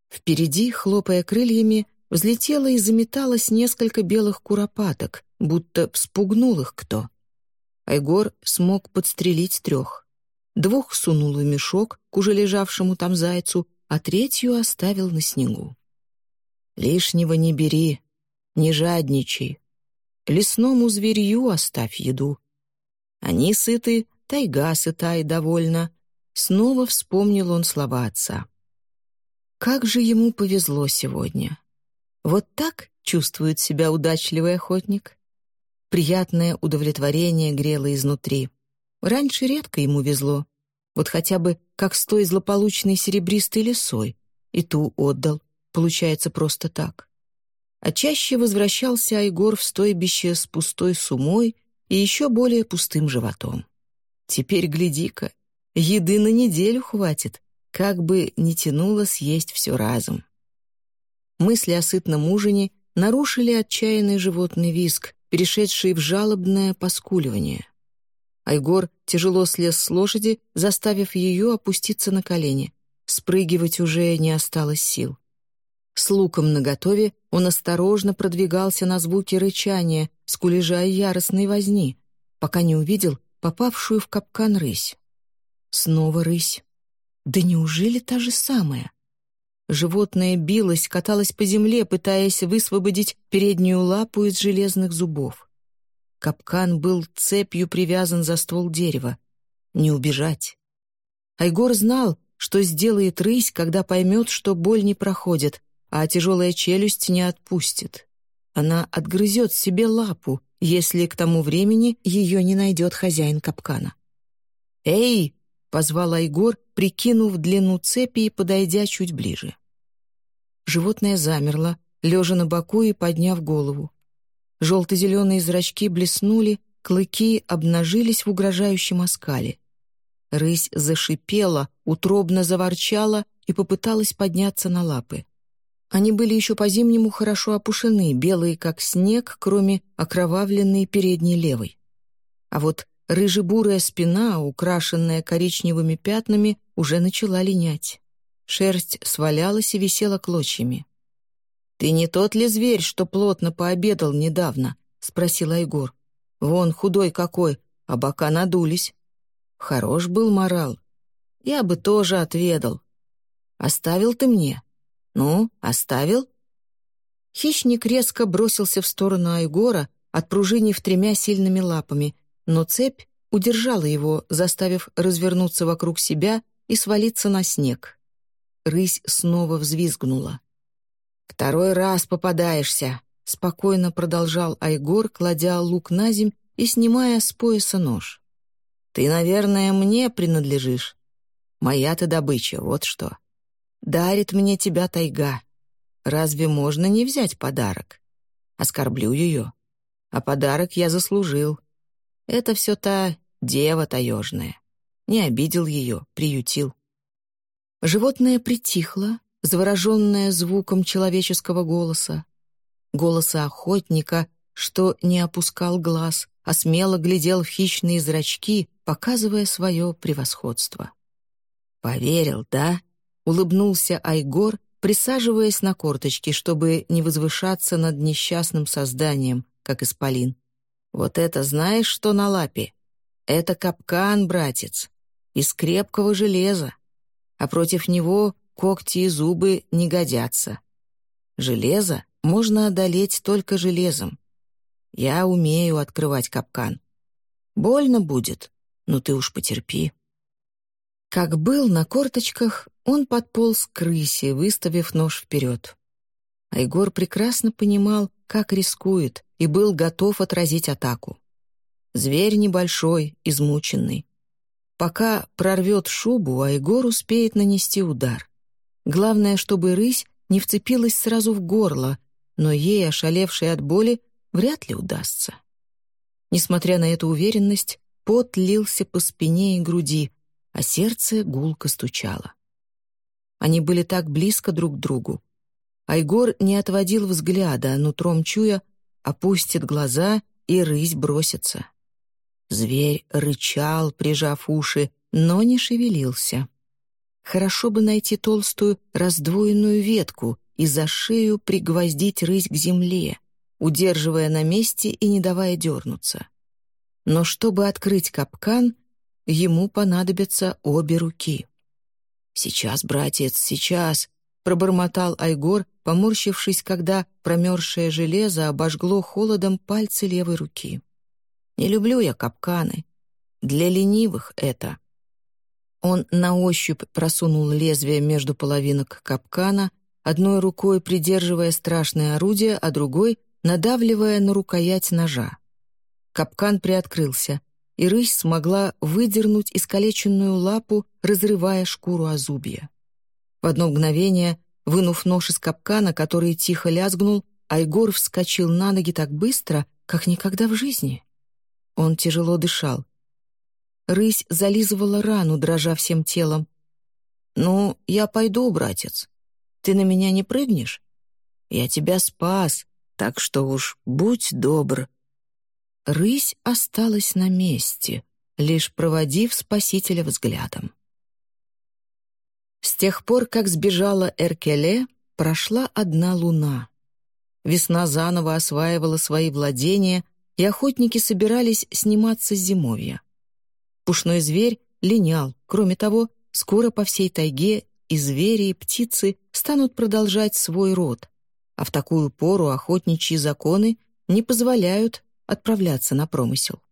Впереди, хлопая крыльями, взлетело и заметалось несколько белых куропаток, будто вспугнул их кто. Айгор смог подстрелить трех. Двух сунул в мешок к уже лежавшему там зайцу, а третью оставил на снегу. «Лишнего не бери, не жадничай. Лесному зверью оставь еду. Они сыты, тайга сыта и довольна». Снова вспомнил он слова отца. Как же ему повезло сегодня. Вот так чувствует себя удачливый охотник. Приятное удовлетворение грело изнутри. Раньше редко ему везло. Вот хотя бы как с той злополучной серебристой лисой, и ту отдал, получается просто так. А чаще возвращался Айгор в стойбище с пустой сумой и еще более пустым животом. Теперь, гляди-ка, еды на неделю хватит, как бы не тянуло съесть все разом. Мысли о сытном ужине нарушили отчаянный животный визг, перешедший в жалобное поскуливание. Айгор тяжело слез с лошади, заставив ее опуститься на колени. Спрыгивать уже не осталось сил. С луком наготове он осторожно продвигался на звуки рычания, скулежа яростной возни, пока не увидел попавшую в капкан рысь. Снова рысь. Да неужели та же самая? Животное билось, каталось по земле, пытаясь высвободить переднюю лапу из железных зубов. Капкан был цепью привязан за ствол дерева. Не убежать. Айгор знал, что сделает рысь, когда поймет, что боль не проходит, а тяжелая челюсть не отпустит. Она отгрызет себе лапу, если к тому времени ее не найдет хозяин капкана. «Эй!» — позвал Айгор, прикинув длину цепи и подойдя чуть ближе. Животное замерло, лежа на боку и подняв голову. Желто-зеленые зрачки блеснули, клыки обнажились в угрожающем оскале. Рысь зашипела, утробно заворчала и попыталась подняться на лапы. Они были еще по-зимнему хорошо опушены, белые как снег, кроме окровавленной передней левой. А вот рыжебурая спина, украшенная коричневыми пятнами, уже начала линять. Шерсть свалялась и висела клочьями. «Ты не тот ли зверь, что плотно пообедал недавно?» — спросил Айгор. «Вон худой какой, а бока надулись. Хорош был морал. Я бы тоже отведал. Оставил ты мне?» «Ну, оставил?» Хищник резко бросился в сторону Айгора, отпружинив тремя сильными лапами, но цепь удержала его, заставив развернуться вокруг себя и свалиться на снег. Рысь снова взвизгнула. «Второй раз попадаешься», — спокойно продолжал Айгор, кладя лук на земь и снимая с пояса нож. «Ты, наверное, мне принадлежишь. Моя ты добыча, вот что. Дарит мне тебя тайга. Разве можно не взять подарок? Оскорблю ее. А подарок я заслужил. Это все та дева таежная. Не обидел ее, приютил. Животное притихло, завороженное звуком человеческого голоса. Голоса охотника, что не опускал глаз, а смело глядел в хищные зрачки, показывая свое превосходство. «Поверил, да?» улыбнулся Айгор, присаживаясь на корточки, чтобы не возвышаться над несчастным созданием, как исполин. «Вот это знаешь, что на лапе? Это капкан, братец, из крепкого железа, а против него когти и зубы не годятся. Железо можно одолеть только железом. Я умею открывать капкан. Больно будет, но ты уж потерпи». Как был на корточках, он подполз к крысе, выставив нож вперед. Айгор прекрасно понимал, как рискует, и был готов отразить атаку. Зверь небольшой, измученный. Пока прорвет шубу, Айгор успеет нанести удар. Главное, чтобы рысь не вцепилась сразу в горло, но ей, ошалевшей от боли, вряд ли удастся. Несмотря на эту уверенность, пот лился по спине и груди, а сердце гулко стучало. Они были так близко друг к другу. Айгор не отводил взгляда, нутром чуя, опустит глаза, и рысь бросится. Зверь рычал, прижав уши, но не шевелился. Хорошо бы найти толстую раздвоенную ветку и за шею пригвоздить рысь к земле, удерживая на месте и не давая дернуться. Но чтобы открыть капкан, ему понадобятся обе руки. «Сейчас, братец, сейчас!» — пробормотал Айгор, поморщившись, когда промерзшее железо обожгло холодом пальцы левой руки. «Не люблю я капканы. Для ленивых это». Он на ощупь просунул лезвие между половинок капкана, одной рукой придерживая страшное орудие, а другой — надавливая на рукоять ножа. Капкан приоткрылся и рысь смогла выдернуть искалеченную лапу, разрывая шкуру озубья. В одно мгновение, вынув нож из капкана, который тихо лязгнул, Айгор вскочил на ноги так быстро, как никогда в жизни. Он тяжело дышал. Рысь зализывала рану, дрожа всем телом. «Ну, я пойду, братец. Ты на меня не прыгнешь? Я тебя спас, так что уж будь добр». Рысь осталась на месте, лишь проводив спасителя взглядом. С тех пор, как сбежала Эркеле, прошла одна луна. Весна заново осваивала свои владения, и охотники собирались сниматься с зимовья. Пушной зверь линял, кроме того, скоро по всей тайге и звери, и птицы станут продолжать свой род, а в такую пору охотничьи законы не позволяют отправляться на промысел.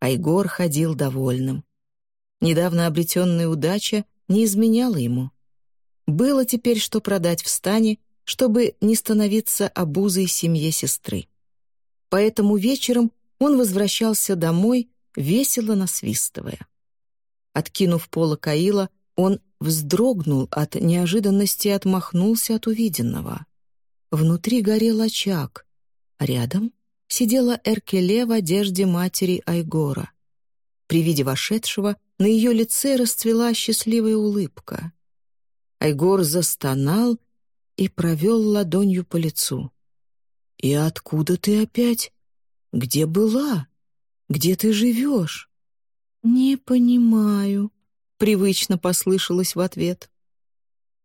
Айгор ходил довольным. Недавно обретенная удача не изменяла ему. Было теперь что продать в стане, чтобы не становиться обузой семье сестры. Поэтому вечером он возвращался домой, весело насвистывая. Откинув поло Каила, он вздрогнул от неожиданности и отмахнулся от увиденного. Внутри горел очаг, а рядом сидела Эркеле в одежде матери Айгора. При виде вошедшего на ее лице расцвела счастливая улыбка. Айгор застонал и провел ладонью по лицу. «И откуда ты опять? Где была? Где ты живешь?» «Не понимаю», — привычно послышалось в ответ.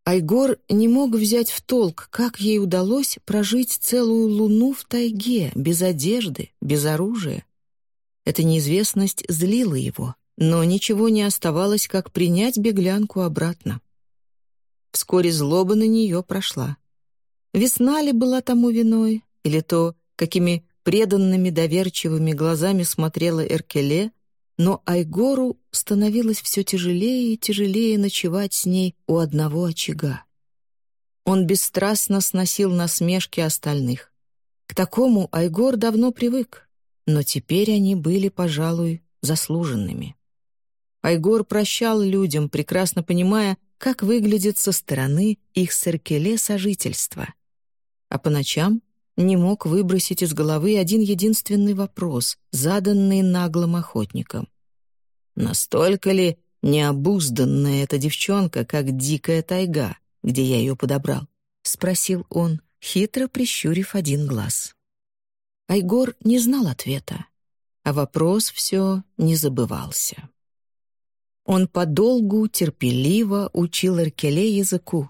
Айгор не мог взять в толк, как ей удалось прожить целую луну в тайге, без одежды, без оружия. Эта неизвестность злила его, но ничего не оставалось, как принять беглянку обратно. Вскоре злоба на нее прошла. Весна ли была тому виной, или то, какими преданными доверчивыми глазами смотрела Эркеле, но Айгору становилось все тяжелее и тяжелее ночевать с ней у одного очага. Он бесстрастно сносил насмешки остальных. К такому Айгор давно привык, но теперь они были, пожалуй, заслуженными. Айгор прощал людям, прекрасно понимая, как выглядит со стороны их саркеле сожительства. А по ночам не мог выбросить из головы один единственный вопрос, заданный наглым охотником. Настолько ли необузданная эта девчонка, как дикая тайга, где я ее подобрал? — спросил он, хитро прищурив один глаз. Айгор не знал ответа, а вопрос все не забывался. Он подолгу, терпеливо учил Эркеле языку,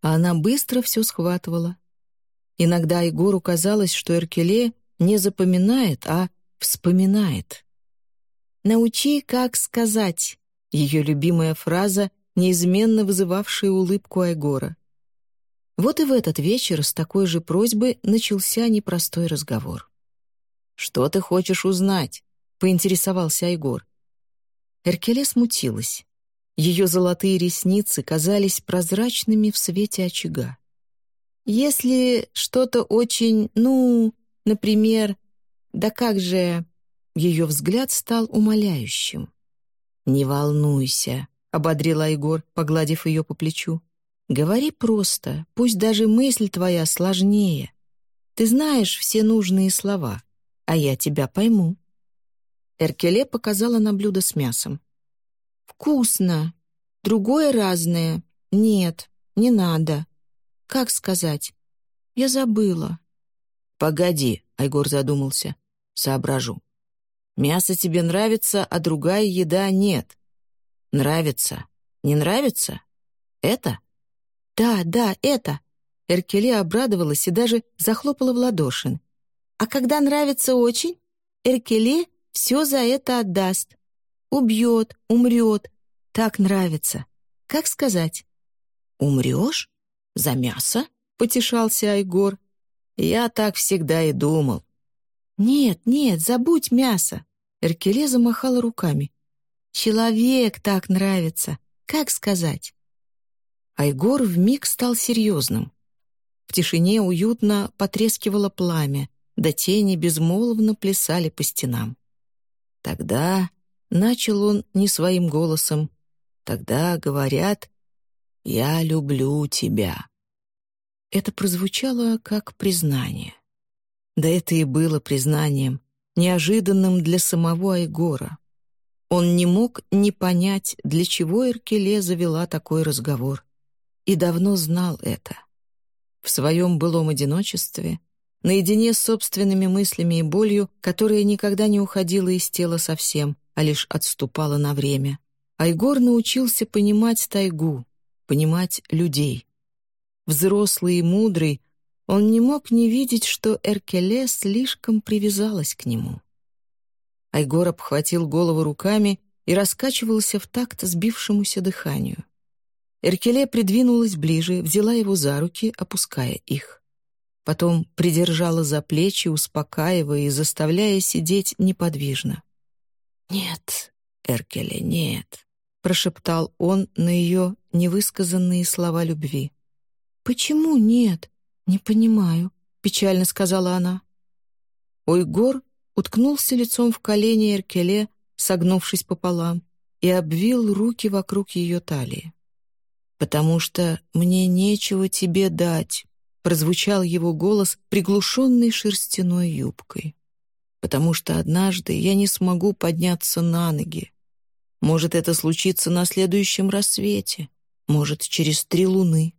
а она быстро все схватывала. Иногда Егору казалось, что Эркеле не запоминает, а вспоминает. «Научи, как сказать», — ее любимая фраза, неизменно вызывавшая улыбку Айгора. Вот и в этот вечер с такой же просьбой начался непростой разговор. «Что ты хочешь узнать?» — поинтересовался Айгор. Эркеле смутилась. Ее золотые ресницы казались прозрачными в свете очага. «Если что-то очень, ну, например, да как же...» Ее взгляд стал умоляющим. «Не волнуйся», — ободрила Егор, погладив ее по плечу. «Говори просто, пусть даже мысль твоя сложнее. Ты знаешь все нужные слова, а я тебя пойму». Эркеле показала на блюдо с мясом. «Вкусно. Другое разное. Нет, не надо. Как сказать? Я забыла».
«Погоди», — Айгор задумался. «Соображу. Мясо тебе нравится, а другая еда нет. Нравится. Не нравится? Это?»
«Да, да, это». Эркеле обрадовалась и даже захлопала в ладоши. «А когда нравится очень, Эркеле все за это отдаст. Убьет, умрет. Так нравится. Как сказать?»
«Умрешь? За мясо?» — потешался Айгор. «Я так всегда и думал».
«Нет, нет, забудь мясо!» Эркеле замахала руками. «Человек так нравится. Как сказать?» Айгор вмиг стал серьезным. В тишине уютно потрескивало пламя, да тени безмолвно плясали по стенам. Тогда начал он не своим голосом. Тогда говорят «Я люблю тебя». Это прозвучало как признание. Да это и было признанием, неожиданным для самого Айгора. Он не мог не понять, для чего Эркеле завела такой разговор. И давно знал это. В своем былом одиночестве наедине с собственными мыслями и болью, которая никогда не уходила из тела совсем, а лишь отступала на время. Айгор научился понимать тайгу, понимать людей. Взрослый и мудрый, он не мог не видеть, что Эркеле слишком привязалась к нему. Айгор обхватил голову руками и раскачивался в такт сбившемуся дыханию. Эркеле придвинулась ближе, взяла его за руки, опуская их. Потом придержала за плечи, успокаивая и заставляя сидеть неподвижно. «Нет, Эркеле, нет», — прошептал он на ее невысказанные слова любви. «Почему нет? Не понимаю», — печально сказала она. Ойгор уткнулся лицом в колени Эркеле, согнувшись пополам, и обвил руки вокруг ее талии. «Потому что мне нечего тебе дать», — прозвучал его голос, приглушенный шерстяной юбкой. «Потому что однажды я не смогу подняться на ноги. Может, это случится на следующем рассвете, может, через три луны,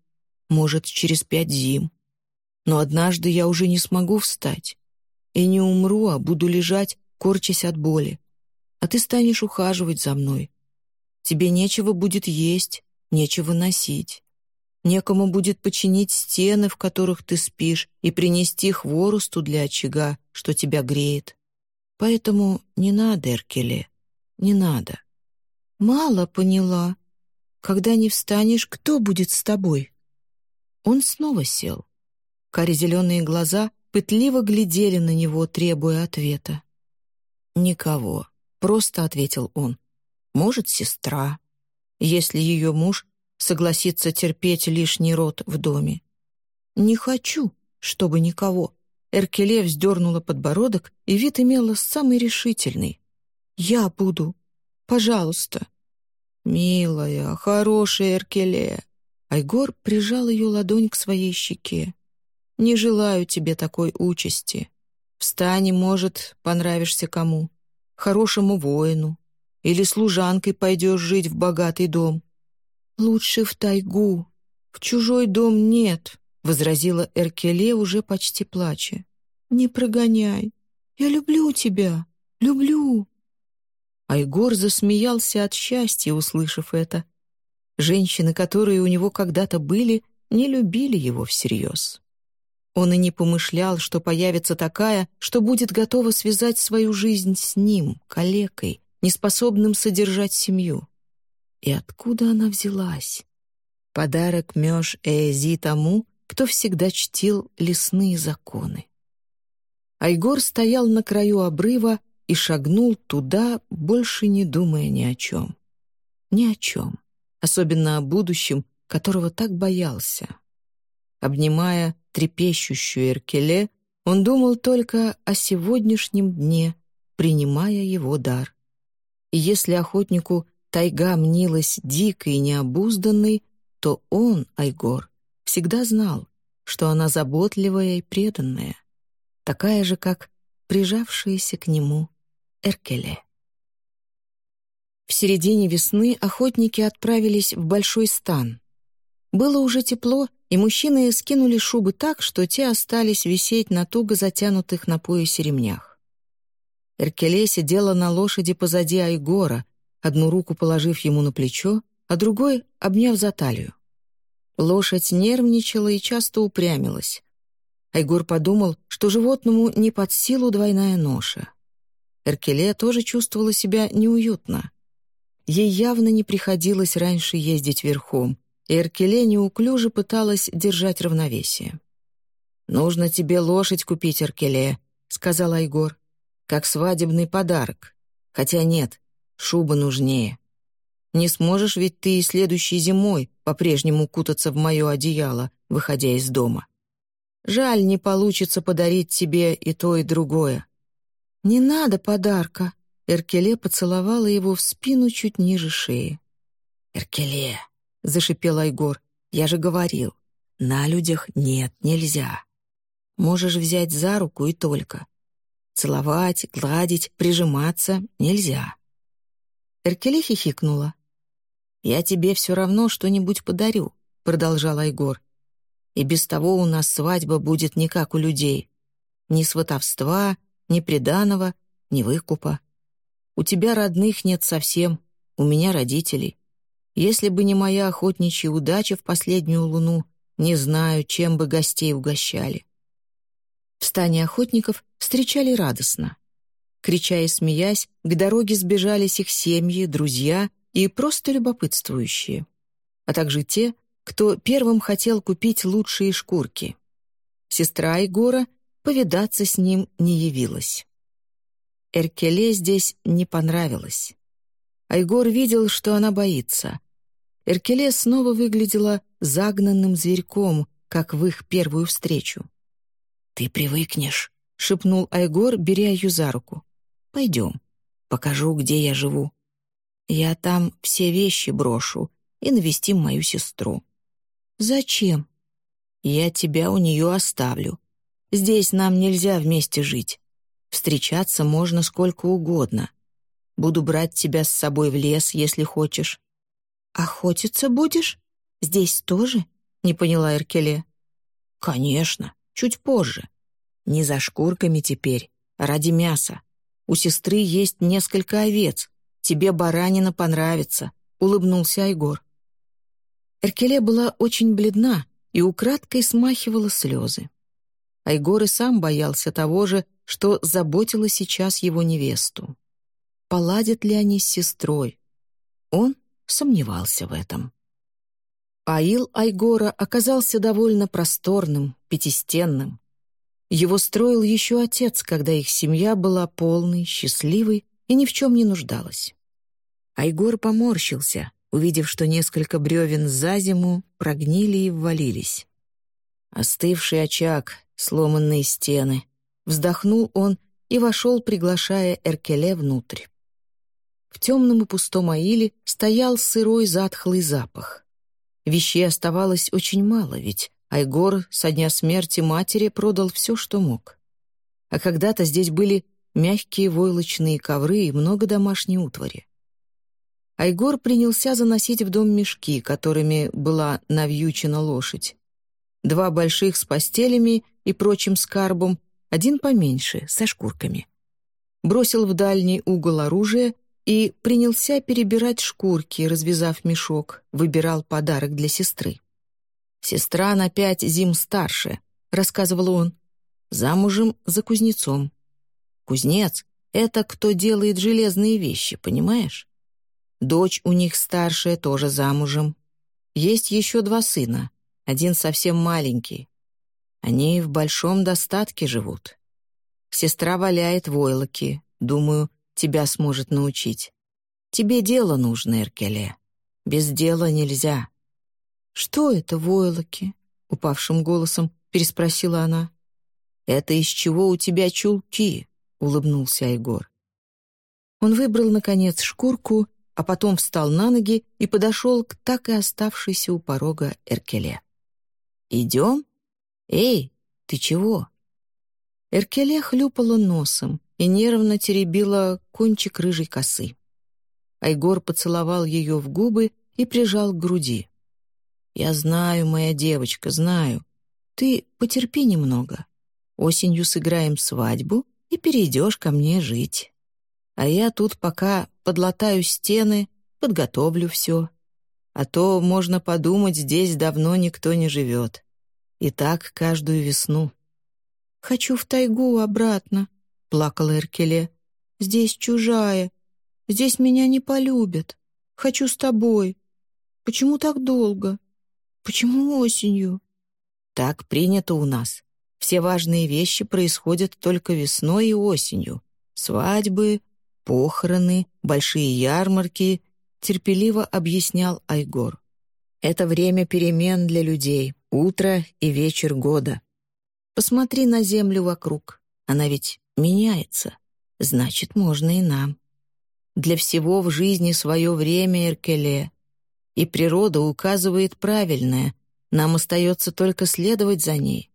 может, через пять зим. Но однажды я уже не смогу встать. И не умру, а буду лежать, корчась от боли. А ты станешь ухаживать за мной. Тебе нечего будет есть, нечего носить. Некому будет починить стены, в которых ты спишь, и принести хворосту для очага, что тебя греет. Поэтому не надо, Эркеле, не надо. «Мало поняла. Когда не встанешь, кто будет с тобой?» Он снова сел. Кари-зеленые глаза пытливо глядели на него, требуя ответа. «Никого», — просто ответил он. «Может, сестра, если ее муж согласится терпеть лишний род в доме. Не хочу, чтобы никого». Эркеле вздернула подбородок, и вид имела самый решительный. «Я буду. Пожалуйста». «Милая, хорошая Эркеле!» Айгор прижал ее ладонь к своей щеке. «Не желаю тебе такой участи. Встань, может, понравишься кому. Хорошему воину. Или служанкой пойдешь жить в богатый дом. Лучше в тайгу. В чужой дом нет», — возразила Эркеле, уже почти плача. «Не прогоняй. Я люблю тебя. Люблю». Айгор засмеялся от счастья, услышав это. Женщины, которые у него когда-то были, не любили его всерьез. Он и не помышлял, что появится такая, что будет готова связать свою жизнь с ним, калекой, неспособным содержать семью. И откуда она взялась? Подарок Мёш Эзи тому, кто всегда чтил лесные законы. Айгор стоял на краю обрыва, и шагнул туда, больше не думая ни о чем. Ни о чем, особенно о будущем, которого так боялся. Обнимая трепещущую Эркеле, он думал только о сегодняшнем дне, принимая его дар. И если охотнику тайга мнилась дикой и необузданной, то он, Айгор, всегда знал, что она заботливая и преданная, такая же, как прижавшаяся к нему Эркеле. В середине весны охотники отправились в большой стан. Было уже тепло, и мужчины скинули шубы так, что те остались висеть на туго затянутых на поясе ремнях. Эркеле сидела на лошади позади Айгора, одну руку положив ему на плечо, а другой — обняв за талию. Лошадь нервничала и часто упрямилась. Айгор подумал, что животному не под силу двойная ноша. Эркеле тоже чувствовала себя неуютно. Ей явно не приходилось раньше ездить верхом, и Эркеле неуклюже пыталась держать равновесие. «Нужно тебе лошадь купить, Эркеле», — сказал Айгор, — «как свадебный подарок. Хотя нет, шуба нужнее. Не сможешь ведь ты и следующей зимой по-прежнему кутаться в мое одеяло, выходя из дома. Жаль, не получится подарить тебе и то, и другое. «Не надо подарка!» Эркеле поцеловала его в спину чуть ниже шеи. «Эркеле!» — зашипел Айгор. «Я же говорил, на людях нет, нельзя. Можешь взять за руку и только. Целовать, гладить, прижиматься нельзя». Эркеле хихикнула. «Я тебе все равно что-нибудь подарю», — продолжал Айгор. «И без того у нас свадьба будет не как у людей.
Ни сватовства, ни приданого, ни выкупа. У тебя родных нет совсем, у меня родителей. Если бы не моя охотничья удача в последнюю луну, не знаю, чем бы гостей угощали. В стане охотников встречали радостно. Крича и смеясь, к дороге сбежались их семьи, друзья и просто любопытствующие, а также те, кто первым хотел купить лучшие шкурки. Сестра Егора повидаться с ним не явилась. Эркеле здесь не понравилось. Айгор видел, что она боится. Эркеле снова выглядела загнанным зверьком, как в их первую встречу. «Ты привыкнешь», — шепнул Айгор, беря ее за руку. «Пойдем, покажу, где я живу. Я там все вещи брошу и навестим мою сестру». «Зачем?» «Я тебя у нее оставлю. Здесь нам нельзя вместе жить. Встречаться можно сколько угодно. Буду брать тебя с собой в лес, если хочешь». «Охотиться будешь? Здесь тоже?» — не поняла Эркеле. «Конечно, чуть позже. Не за шкурками теперь, а ради мяса. У сестры есть несколько овец. Тебе баранина понравится», — улыбнулся Айгор. Эркеле была очень бледна и украдкой смахивала слезы. Айгор и сам боялся того же, что заботило сейчас его невесту. Поладят ли они с сестрой? Он сомневался в этом. Аил Айгора оказался довольно просторным, пятистенным. Его строил еще отец, когда их семья была полной, счастливой и ни в чем не нуждалась. Айгор поморщился, увидев, что несколько бревен за зиму прогнили и ввалились. Остывший очаг, сломанные стены. Вздохнул он и вошел, приглашая Эркеле внутрь. В темном и пустом аиле стоял сырой затхлый запах. Вещей оставалось очень мало, ведь Айгор со дня смерти матери продал все, что мог. А когда-то здесь были мягкие войлочные ковры и много домашней утвари. Айгор принялся заносить в дом мешки, которыми была навьючена лошадь. Два больших с постелями и прочим скарбом, один поменьше, со шкурками. Бросил в дальний угол оружие и принялся перебирать шкурки, развязав мешок, выбирал подарок для сестры. «Сестра на пять зим старше», — рассказывал он, замужем за кузнецом. «Кузнец — это кто делает железные вещи, понимаешь? Дочь у них старшая, тоже замужем. Есть еще два сына, один совсем маленький, они в большом достатке живут. Сестра валяет войлоки. Думаю, тебя сможет научить. Тебе дело нужно, Эркеле. Без дела нельзя». «Что это войлоки?» — упавшим голосом переспросила она. «Это из чего у тебя чулки?» — улыбнулся Айгор. Он выбрал, наконец, шкурку, а потом встал на ноги и подошел к так и оставшейся у порога Эркеле. «Идем?» «Эй, ты чего?» Эркеле хлюпала носом и нервно теребила кончик рыжей косы. Айгор поцеловал ее в губы и прижал к груди. «Я знаю, моя девочка, знаю. Ты потерпи немного. Осенью сыграем свадьбу и перейдешь ко мне жить. А я тут пока подлатаю стены, подготовлю все. А то, можно подумать, здесь давно никто не живет. И так каждую весну. «Хочу в тайгу обратно», — плакала Эркеле. «Здесь чужая. Здесь меня не полюбят. Хочу с тобой. Почему так долго? Почему осенью?» «Так принято у нас. Все важные вещи происходят только весной и осенью. Свадьбы, похороны, большие ярмарки», — терпеливо объяснял Айгор. «Это время перемен для людей, утро и вечер года. Посмотри на землю вокруг. Она ведь меняется. Значит, можно и нам. Для всего в жизни свое время, Эркеле. И природа указывает правильное. Нам остается только следовать за ней.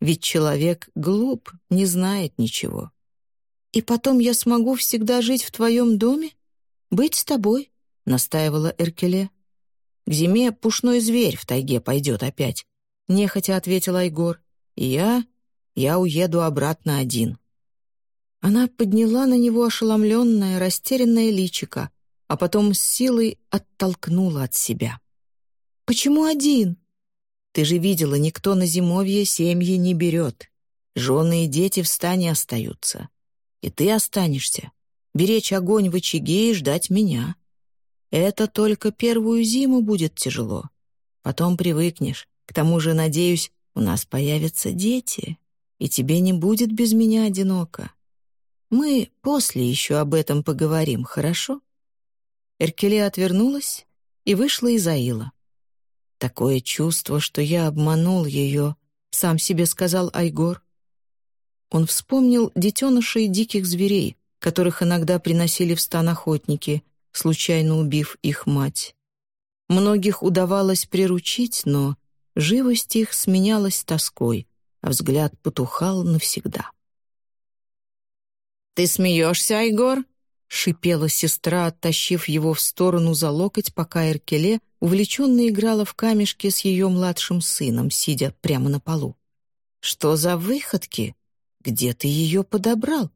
Ведь человек глуп, не знает ничего. «И потом я смогу всегда жить в твоем доме? Быть с тобой?» — настаивала Эркеле. «К зиме пушной зверь в тайге пойдет опять. — нехотя ответил Айгор. «И я Я уеду обратно один». Она подняла на него ошеломленное, растерянное личико, а потом с силой оттолкнула от себя. «Почему один?» «Ты же видела, никто на зимовье семьи не берет. Жены и дети в стане остаются. И ты останешься. Беречь огонь в очаге и ждать меня. Это только первую зиму будет тяжело. Потом привыкнешь. К тому же, надеюсь, у нас появятся дети, и тебе не будет без меня одиноко. Мы после еще об этом поговорим, хорошо?» Эркеле отвернулась и вышла из Аила. «Такое чувство, что я обманул ее», — сам себе сказал Айгор. Он вспомнил детенышей диких зверей, которых иногда приносили в стан охотники, случайно убив их мать. Многих удавалось приручить, но живость их сменялась тоской, а взгляд потухал навсегда. «Ты смеешься, Айгор?» — шипела сестра, оттащив его в сторону за локоть, пока Эркеле увлеченно играла в камешки с ее младшим сыном, сидя прямо на полу. «Что за выходки? Где ты ее подобрал?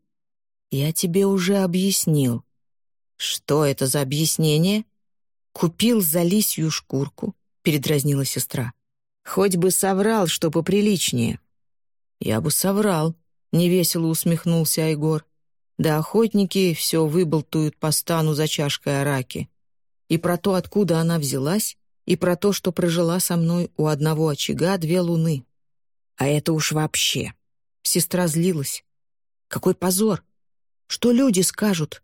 Я тебе уже объяснил. Что это за объяснение? Купил за лисью шкурку, передразнила сестра. Хоть бы соврал, что поприличнее. Я бы соврал, невесело усмехнулся Айгор. Да охотники все выболтуют по стану за чашкой араки. И про то, откуда она взялась, и про то, что прожила со мной у одного очага две луны. А это уж вообще. Сестра злилась. Какой позор! Что люди скажут?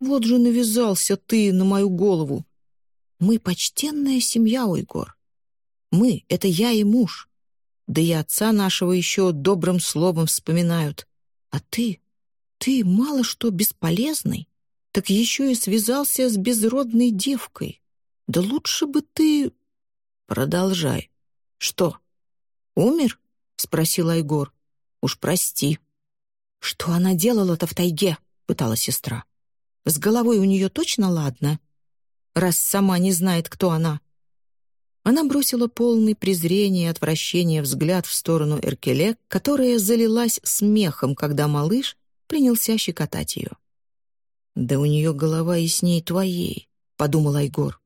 Вот же навязался ты на мою голову. Мы почтенная семья, Ойгор. Мы — это я и муж. Да и отца нашего еще добрым словом вспоминают. А ты, ты мало что бесполезный, так еще и связался с безродной девкой. Да лучше бы ты... Продолжай. Что? Умер? — спросил Айгор. Уж прости». «Что она делала-то в тайге?» — пытала сестра. «С головой у нее точно ладно, раз сама не знает, кто она». Она бросила полный презрения и отвращения взгляд в сторону Эркеле, которая залилась смехом, когда малыш принялся щекотать ее. «Да у нее голова и с ней твоей», — подумал Айгор.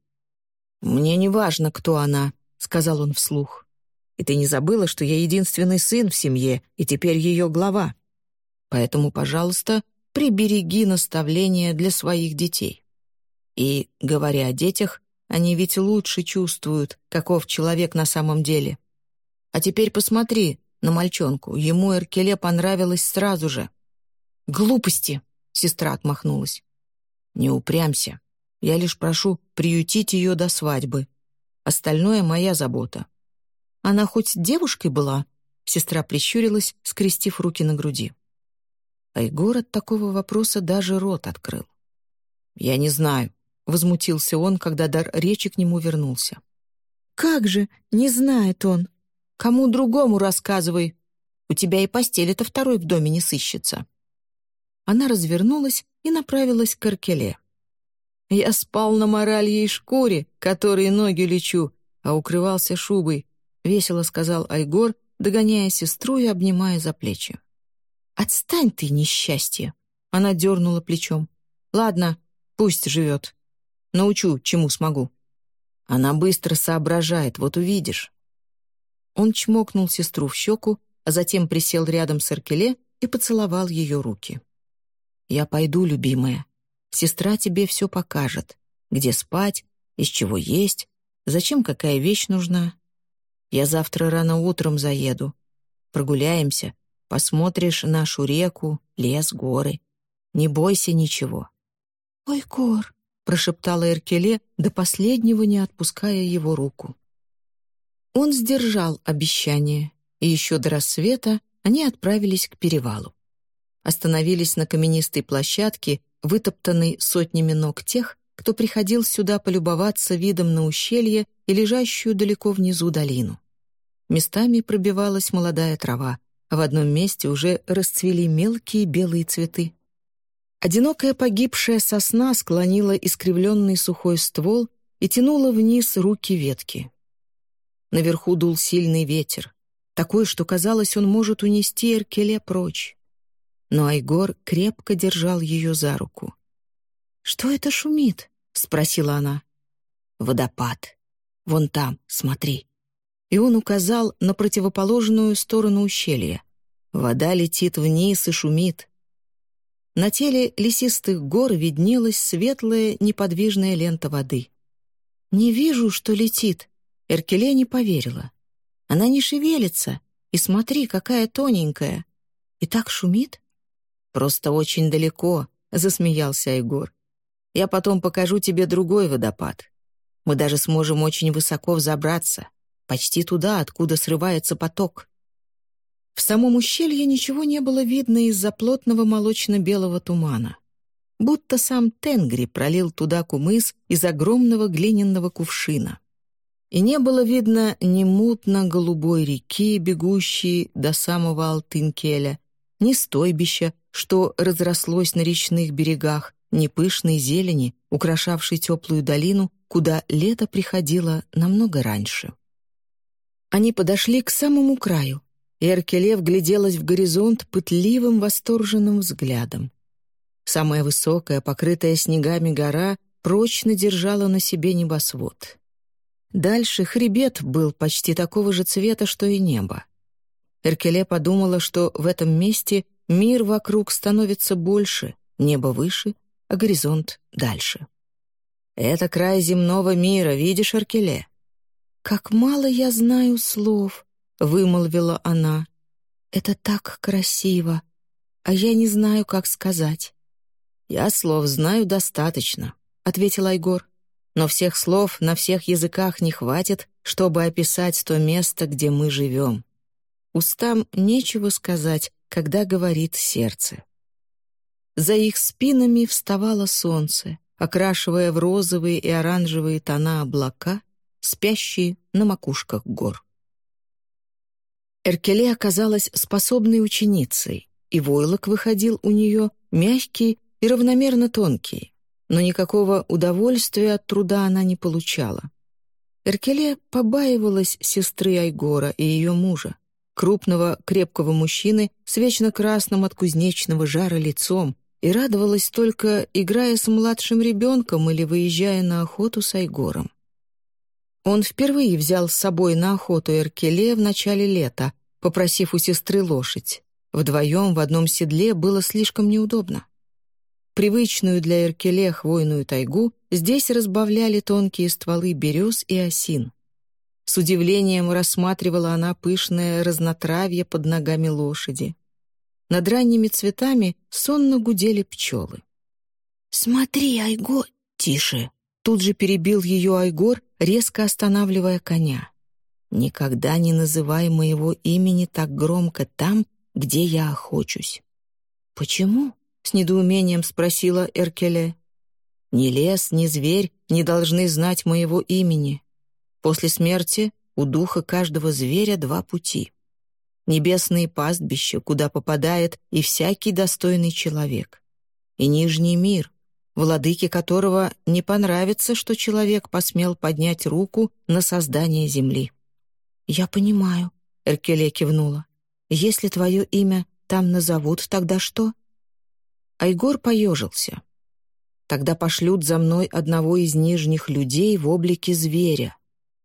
«Мне не важно, кто она», — сказал он вслух. И ты не забыла, что я единственный сын в семье и теперь ее глава. Поэтому, пожалуйста, прибереги наставления для своих детей. И, говоря о детях, они ведь лучше чувствуют, каков человек на самом деле. А теперь посмотри на мальчонку, ему Эркеле понравилось сразу же. «Глупости!» — сестра отмахнулась. «Не упрямься. Я лишь прошу приютить ее до свадьбы. Остальное — моя забота. Она хоть девушкой была?» Сестра прищурилась, скрестив руки на груди. Айгор от такого вопроса даже рот открыл. «Я не знаю», — возмутился он, когда дар речи к нему вернулся. «Как же, не знает он. Кому другому рассказывай. У тебя и постели-то второй в доме не сыщется». Она развернулась и направилась к Аркеле. «Я спал на моралье и шкуре, которой ноги лечу, а укрывался шубой, — весело сказал Айгор, догоняя сестру и обнимая за плечи. «Отстань ты, несчастье!» — она дернула плечом. «Ладно, пусть живет. Научу, чему смогу». Она быстро соображает, вот увидишь. Он чмокнул сестру в щеку, а затем присел рядом с Аркеле и поцеловал ее руки. «Я пойду, любимая. Сестра тебе все покажет. Где спать, из чего есть, зачем какая вещь нужна, я завтра рано утром заеду. Прогуляемся, посмотришь нашу реку, лес, горы. Не бойся ничего». «Ой, Кор», — прошептала Эркеле, до последнего не отпуская его руку. Он сдержал обещание, и еще до рассвета они отправились к перевалу. Остановились на каменистой площадке, вытоптанной сотнями ног тех, кто приходил сюда полюбоваться видом на ущелье и лежащую далеко внизу долину. Местами пробивалась молодая трава, в одном месте уже расцвели мелкие белые цветы. Одинокая погибшая сосна склонила искривленный сухой ствол и тянула вниз руки ветки. Наверху дул сильный ветер.
такой, что казалось, он может унести Эркеле прочь. Но Айгор крепко держал ее за руку. «Что это шумит?» — спросила она. «Водопад. Вон там, смотри». И он указал на противоположную сторону ущелья. Вода летит вниз и шумит. На теле лесистых гор виднелась светлая неподвижная лента воды. «Не вижу, что летит», — Эркеле не поверила. «Она не шевелится, и смотри, какая тоненькая. И так шумит?» «Просто очень далеко», — засмеялся Егор. «Я потом покажу тебе другой водопад. Мы даже сможем очень высоко взобраться, почти туда, откуда срывается поток». В самом ущелье ничего не было видно из-за плотного молочно-белого тумана будто сам Тенгри пролил туда кумыс из огромного глиняного кувшина. И не было видно ни мутно-голубой реки, бегущей до самого Алтынкеля, ни стойбища, что разрослось на речных берегах, ни пышной зелени, украшавшей теплую долину, куда лето приходило намного раньше. Они подошли к самому краю, и Эркелев гляделась в горизонт пытливым восторженным взглядом. Самая высокая, покрытая снегами гора прочно держала на себе небосвод. Дальше хребет был почти такого же цвета, что и небо. Эркеле подумала, что в этом месте мир вокруг становится больше, небо выше, а горизонт дальше. «Это край земного мира, видишь, Эркеле?» «Как мало я знаю слов», — вымолвила она. «Это так красиво, а я не знаю, как сказать». «Я слов знаю достаточно», — ответил Айгор. «Но всех слов на всех языках не хватит, чтобы описать то место, где мы живем. Устам нечего сказать, когда говорит сердце». За их спинами вставало солнце, окрашивая в розовые и оранжевые тона облака, спящие на макушках гор. Эркеле оказалась способной ученицей, и войлок выходил у нее мягкий и равномерно тонкие, но никакого удовольствия от труда она не получала. Эркеле побаивалась сестры Айгора и ее мужа, крупного крепкого мужчины с вечно красным от кузнечного жара лицом, и радовалась только, играя с младшим ребенком или выезжая на охоту с Айгором. Он впервые взял с собой на охоту Эркеле в начале лета, попросив у сестры лошадь. Вдвоем в одном седле было слишком неудобно. Привычную для Эркеле хвойную тайгу здесь разбавляли тонкие стволы берез и осин. С удивлением рассматривала она пышное разнотравье под ногами лошади. Над ранними цветами сонно гудели пчелы. «Смотри, Айго!» «Тише!» Тут же перебил ее Айгор, резко останавливая коня. «Никогда не называй моего имени так громко там, где я охочусь». «Почему?» — с недоумением спросила Эркеле. «Ни лес, ни зверь не должны знать моего имени. После смерти у духа каждого зверя два пути. Небесные пастбища, куда попадает и всякий достойный человек. И Нижний мир, владыке которого не понравится, что человек посмел поднять руку на создание земли». «Я понимаю», — Эркеле кивнула. «Если твое имя там назовут, тогда что?» Айгор поежился. «Тогда пошлют за мной одного из нижних людей в облике зверя.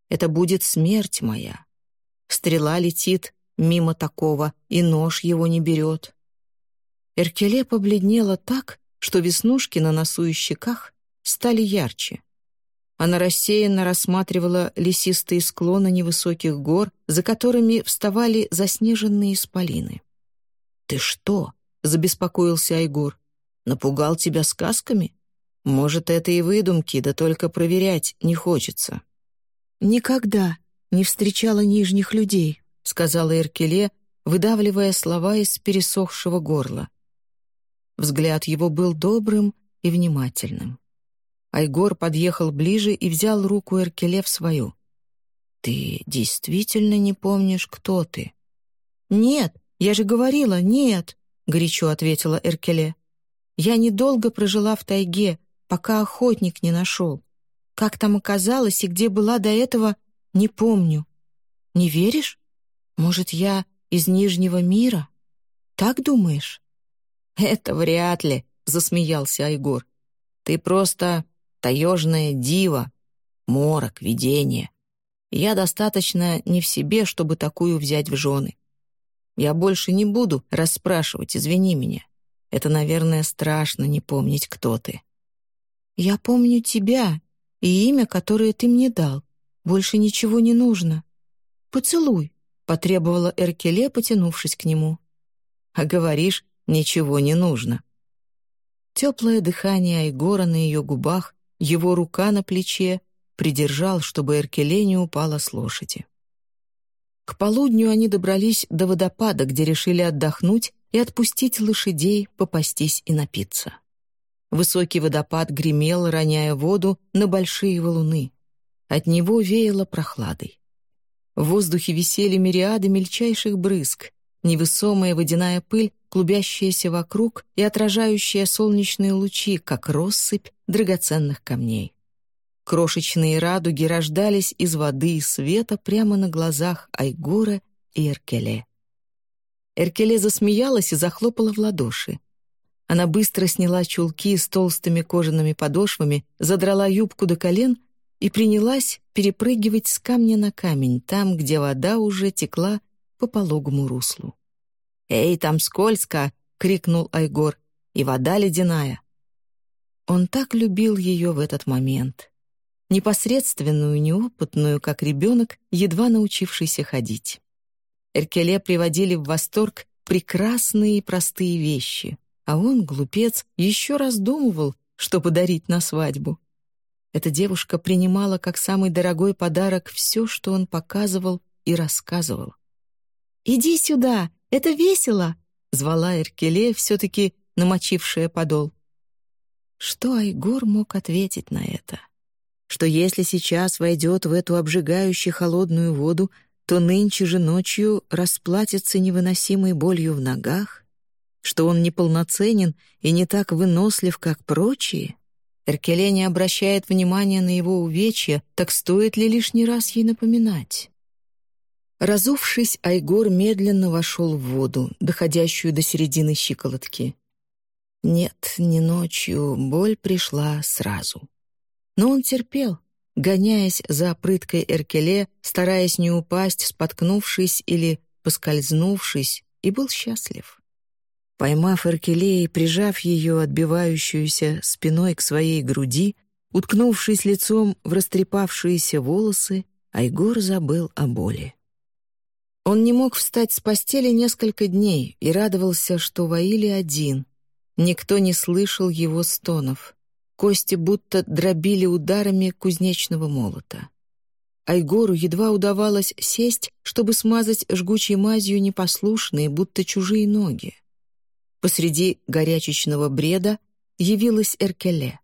Это будет смерть моя. Стрела летит мимо такого, и нож его не берет». Эркеле побледнела так, что веснушки на носу и щеках стали ярче. Она рассеянно рассматривала лесистые склоны невысоких гор, за которыми вставали заснеженные исполины. «Ты что?» — забеспокоился Айгор. Напугал тебя сказками? Может, это и выдумки, да только проверять не хочется». «Никогда не встречала нижних людей», — сказала Эркеле, выдавливая слова из пересохшего горла. Взгляд его был добрым и внимательным. Айгор подъехал ближе и взял руку Эркеле в свою. «Ты действительно не помнишь, кто ты?» «Нет, я же говорила, нет», — горячо ответила Эркеле. Я недолго прожила в тайге, пока охотник не нашел. Как там оказалось и где была до этого, не помню. Не веришь?
Может, я из Нижнего мира? Так думаешь?»
«Это вряд ли», — засмеялся Айгор. «Ты просто таежная дива, морок, видение. Я достаточно не в себе, чтобы такую взять в жены. Я больше не буду расспрашивать, извини меня. Это, наверное, страшно не помнить, кто ты».
«Я помню тебя и имя, которое ты мне дал. Больше ничего не нужно. Поцелуй», — потребовала Эркеле, потянувшись к нему.
«А говоришь, ничего не нужно». Теплое дыхание Айгора на ее губах, его рука на плече придержал, чтобы Эркеле не упала с лошади. К полудню они добрались до водопада, где решили отдохнуть и отпустить лошадей, попастись и напиться. Высокий водопад гремел, роняя воду на большие валуны. От него веяло прохладой. В воздухе висели мириады мельчайших брызг, невысомая водяная пыль, клубящаяся вокруг и отражающая солнечные лучи, как россыпь драгоценных камней. Крошечные радуги рождались из воды и света прямо на глазах Айгора и Эркеле. Эркеле засмеялась и захлопала в ладоши. Она быстро сняла чулки с толстыми кожаными подошвами, задрала юбку до колен и принялась перепрыгивать с камня на камень, там, где вода уже текла по пологому руслу. «Эй, там скользко!» — крикнул Айгор. «И вода ледяная!» Он так любил ее в этот момент. Непосредственную, неопытную, как ребенок, едва научившийся ходить. Эркеле приводили в восторг прекрасные и простые вещи, а он, глупец, еще раздумывал, что подарить на свадьбу. Эта девушка принимала как самый дорогой подарок все, что он показывал и рассказывал.
«Иди сюда, это весело!»
— звала Эркеле, все-таки намочившая подол. Что Айгор мог ответить на это? Что если сейчас войдет в эту обжигающую холодную воду, то нынче же ночью расплатится невыносимой болью в ногах, что он неполноценен и не так вынослив, как прочие. Эркеле не обращает внимания на его увечья, так стоит ли лишний раз ей напоминать? Разувшись, Айгор медленно вошел в воду, доходящую до середины щиколотки. Нет, не ночью, боль пришла сразу. Но он терпел, гоняясь за прыткой Эркеле, стараясь не упасть, споткнувшись или поскользнувшись, и был счастлив. Поймав Эркеле и прижав ее, отбивающуюся спиной к своей груди, уткнувшись лицом в растрепавшиеся волосы, Айгор забыл о боли. Он не мог встать с постели несколько дней и радовался, что Ваили один. Никто не слышал его стонов. Кости будто дробили ударами кузнечного молота. Айгору едва удавалось сесть, чтобы смазать жгучей мазью непослушные, будто чужие ноги. Посреди горячечного бреда явилась Эркеле.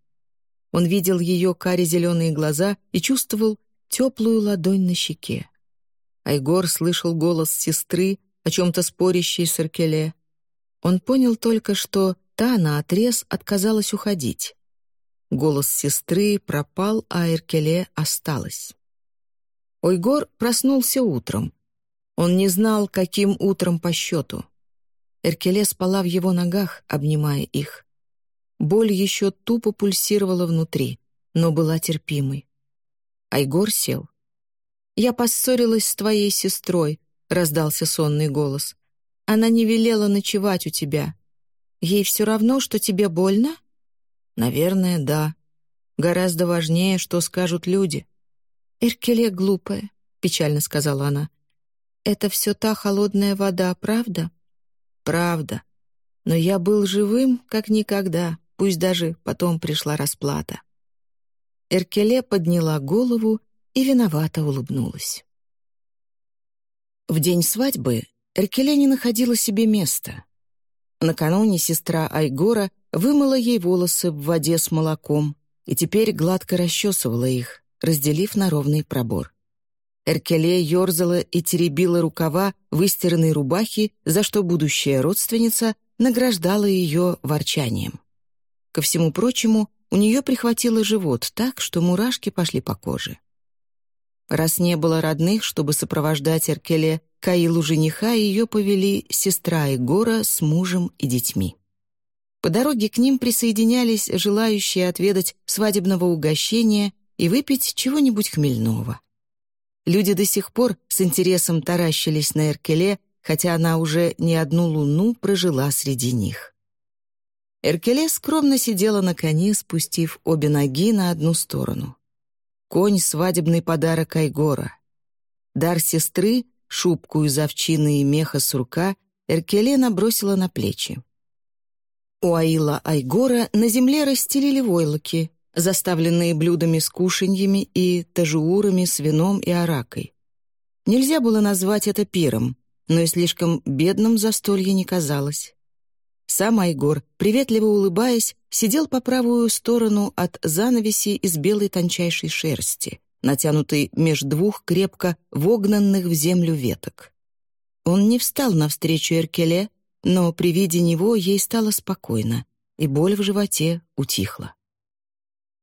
Он видел ее каре-зеленые глаза и чувствовал теплую ладонь на щеке. Айгор слышал голос сестры, о чем-то спорящей с Эркеле. Он понял только, что та наотрез отказалась уходить. Голос сестры пропал, а Эркеле осталась. Ойгор проснулся утром. Он не знал, каким утром по счету. Эркеле спала в его ногах, обнимая их. Боль еще тупо пульсировала внутри, но была терпимой. Айгор сел. «Я поссорилась с твоей сестрой», — раздался сонный голос. «Она не велела ночевать у тебя. Ей все равно, что тебе больно?» Наверное, да. Гораздо важнее, что скажут люди. «Эркеле глупая», — печально сказала она. «Это все та холодная вода, правда?» «Правда. Но я был живым, как никогда, пусть даже потом пришла расплата». Эркеле подняла голову и виновато улыбнулась. В день свадьбы Эркеле не находила себе места. Накануне сестра Айгора вымыла ей волосы в воде с молоком и теперь гладко расчесывала их, разделив на ровный пробор. Эркеле ерзала и теребила рукава выстиранной рубахи, за что будущая родственница награждала ее ворчанием. Ко всему прочему, у нее прихватило живот так, что мурашки пошли по коже. Раз не было родных, чтобы сопровождать Эркеле,
к Аилу жениха ее повели сестра Егора с мужем и детьми. По дороге к ним присоединялись желающие отведать свадебного угощения и выпить чего-нибудь хмельного. Люди до сих пор с интересом таращились на Эркеле, хотя она уже не одну луну прожила среди них. Эркеле скромно сидела на коне, спустив обе ноги на одну сторону. Конь — свадебный подарок Айгора. Дар сестры, шубку из овчины и меха сурка, Эркеле набросила на плечи. У Аила Айгора на земле расстелили войлоки, заставленные блюдами с кушаньями и тажуурами с вином и аракой. Нельзя было назвать это пиром, но и слишком бедным застолье не казалось. Сам Айгор, приветливо улыбаясь, сидел по правую сторону от занавеси из белой тончайшей шерсти, натянутой меж двух крепко вогнанных в землю веток. Он не встал навстречу Эркеле, но при виде него ей стало спокойно, и боль в животе утихла.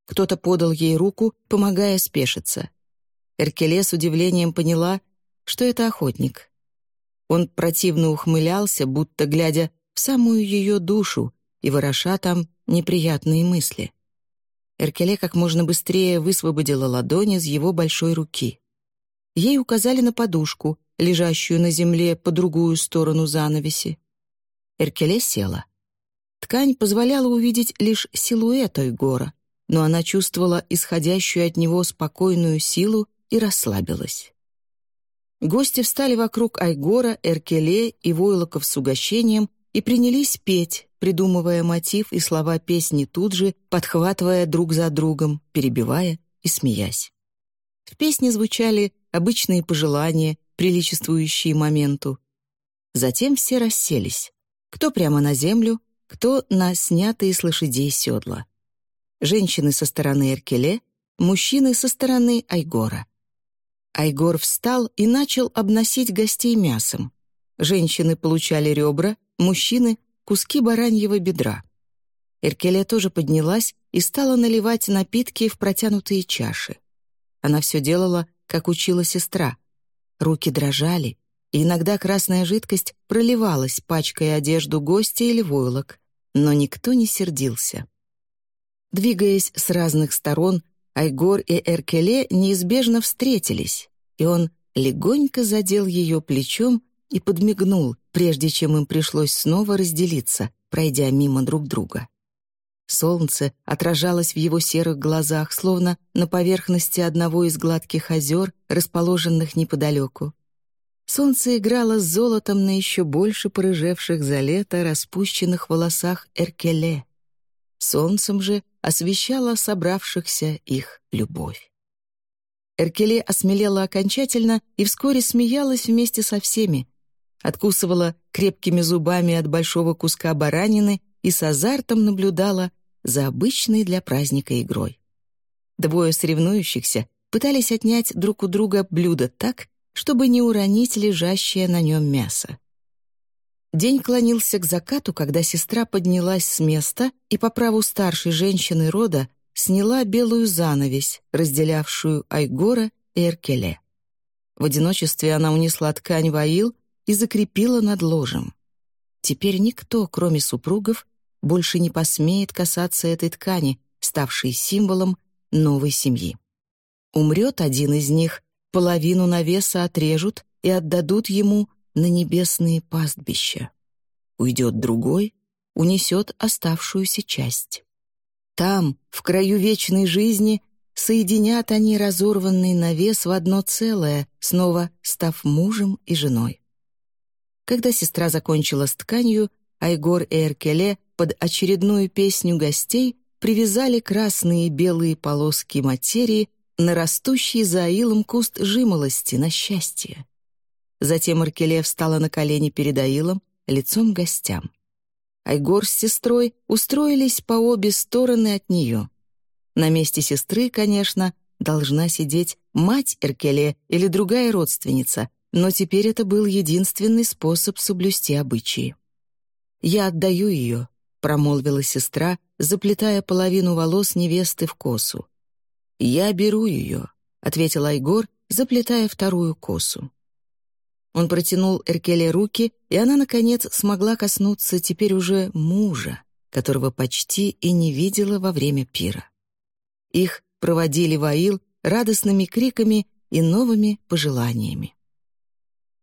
Кто-то подал ей руку, помогая спешиться. Эркеле с удивлением поняла, что это охотник. Он противно ухмылялся, будто глядя в самую ее душу и вороша там неприятные мысли. Эркеле как можно быстрее высвободила ладонь из его большой руки. Ей указали на подушку, лежащую на земле по другую сторону занавеси. Эркеле села. Ткань позволяла увидеть лишь силуэт Ойгора, но она чувствовала исходящую от него спокойную силу и расслабилась. Гости встали вокруг Айгора, Эркеле и войлоков с угощением и принялись петь, придумывая мотив и слова песни тут же, подхватывая друг за другом, перебивая и смеясь. В песне звучали обычные пожелания, приличествующие моменту. Затем все расселись. Кто прямо на землю, кто на снятые с лошадей седла. Женщины со стороны Эркеле, мужчины со стороны Айгора. Айгор встал и начал обносить гостей мясом. Женщины получали ребра, мужчины — куски бараньего бедра. Эркеле тоже поднялась и стала наливать напитки в протянутые чаши. Она все делала, как учила сестра. Руки дрожали, и иногда красная жидкость проливалась, пачкая одежду гостя или войлок, но никто не сердился. Двигаясь с разных сторон, Айгор и Эркеле неизбежно встретились, и он легонько задел ее плечом и подмигнул, прежде чем им пришлось снова разделиться, пройдя мимо друг друга. Солнце отражалось в его серых глазах, словно на поверхности одного из гладких озер, расположенных неподалеку. Солнце играло с золотом на еще больше порыжевших за лето распущенных волосах Эркеле. Солнцем же освещала собравшихся их любовь. Эркеле осмелела окончательно и вскоре смеялась вместе со всеми, откусывала крепкими зубами от большого куска баранины и с азартом наблюдала за обычной для праздника игрой. Двое соревнующихся пытались отнять друг у друга блюдо так, чтобы не уронить лежащее на нем мясо. День клонился к закату, когда сестра поднялась с места и по праву старшей женщины рода сняла белую занавесь, разделявшую Айгора и Эркеле. В одиночестве она унесла ткань в аил и закрепила над ложем. Теперь никто, кроме супругов, больше не посмеет касаться этой ткани, ставшей символом новой семьи. Умрет один из них, половину навеса отрежут и отдадут ему на небесные пастбища. Уйдет другой, унесет оставшуюся часть. Там, в краю вечной жизни, соединят они разорванный навес в одно целое, снова став мужем и женой. Когда сестра закончила с тканью, Айгор и Эркеле под очередную песню гостей привязали красные и белые полоски материи на растущий за аилом куст жимолости на счастье. Затем Аркеле встала на колени перед аилом, лицом к гостям. Айгор с сестрой устроились по обе стороны от нее. На месте сестры, конечно, должна сидеть мать Эркеле или другая родственница, но теперь это был единственный способ соблюсти обычаи. «Я отдаю ее», — промолвила сестра, заплетая половину волос невесты в косу. «Я беру ее», — ответил Айгор, заплетая вторую косу. Он протянул Эркеле руки, и она, наконец, смогла коснуться теперь уже мужа, которого почти и не видела во время пира. Их проводили в Аил радостными криками и новыми пожеланиями.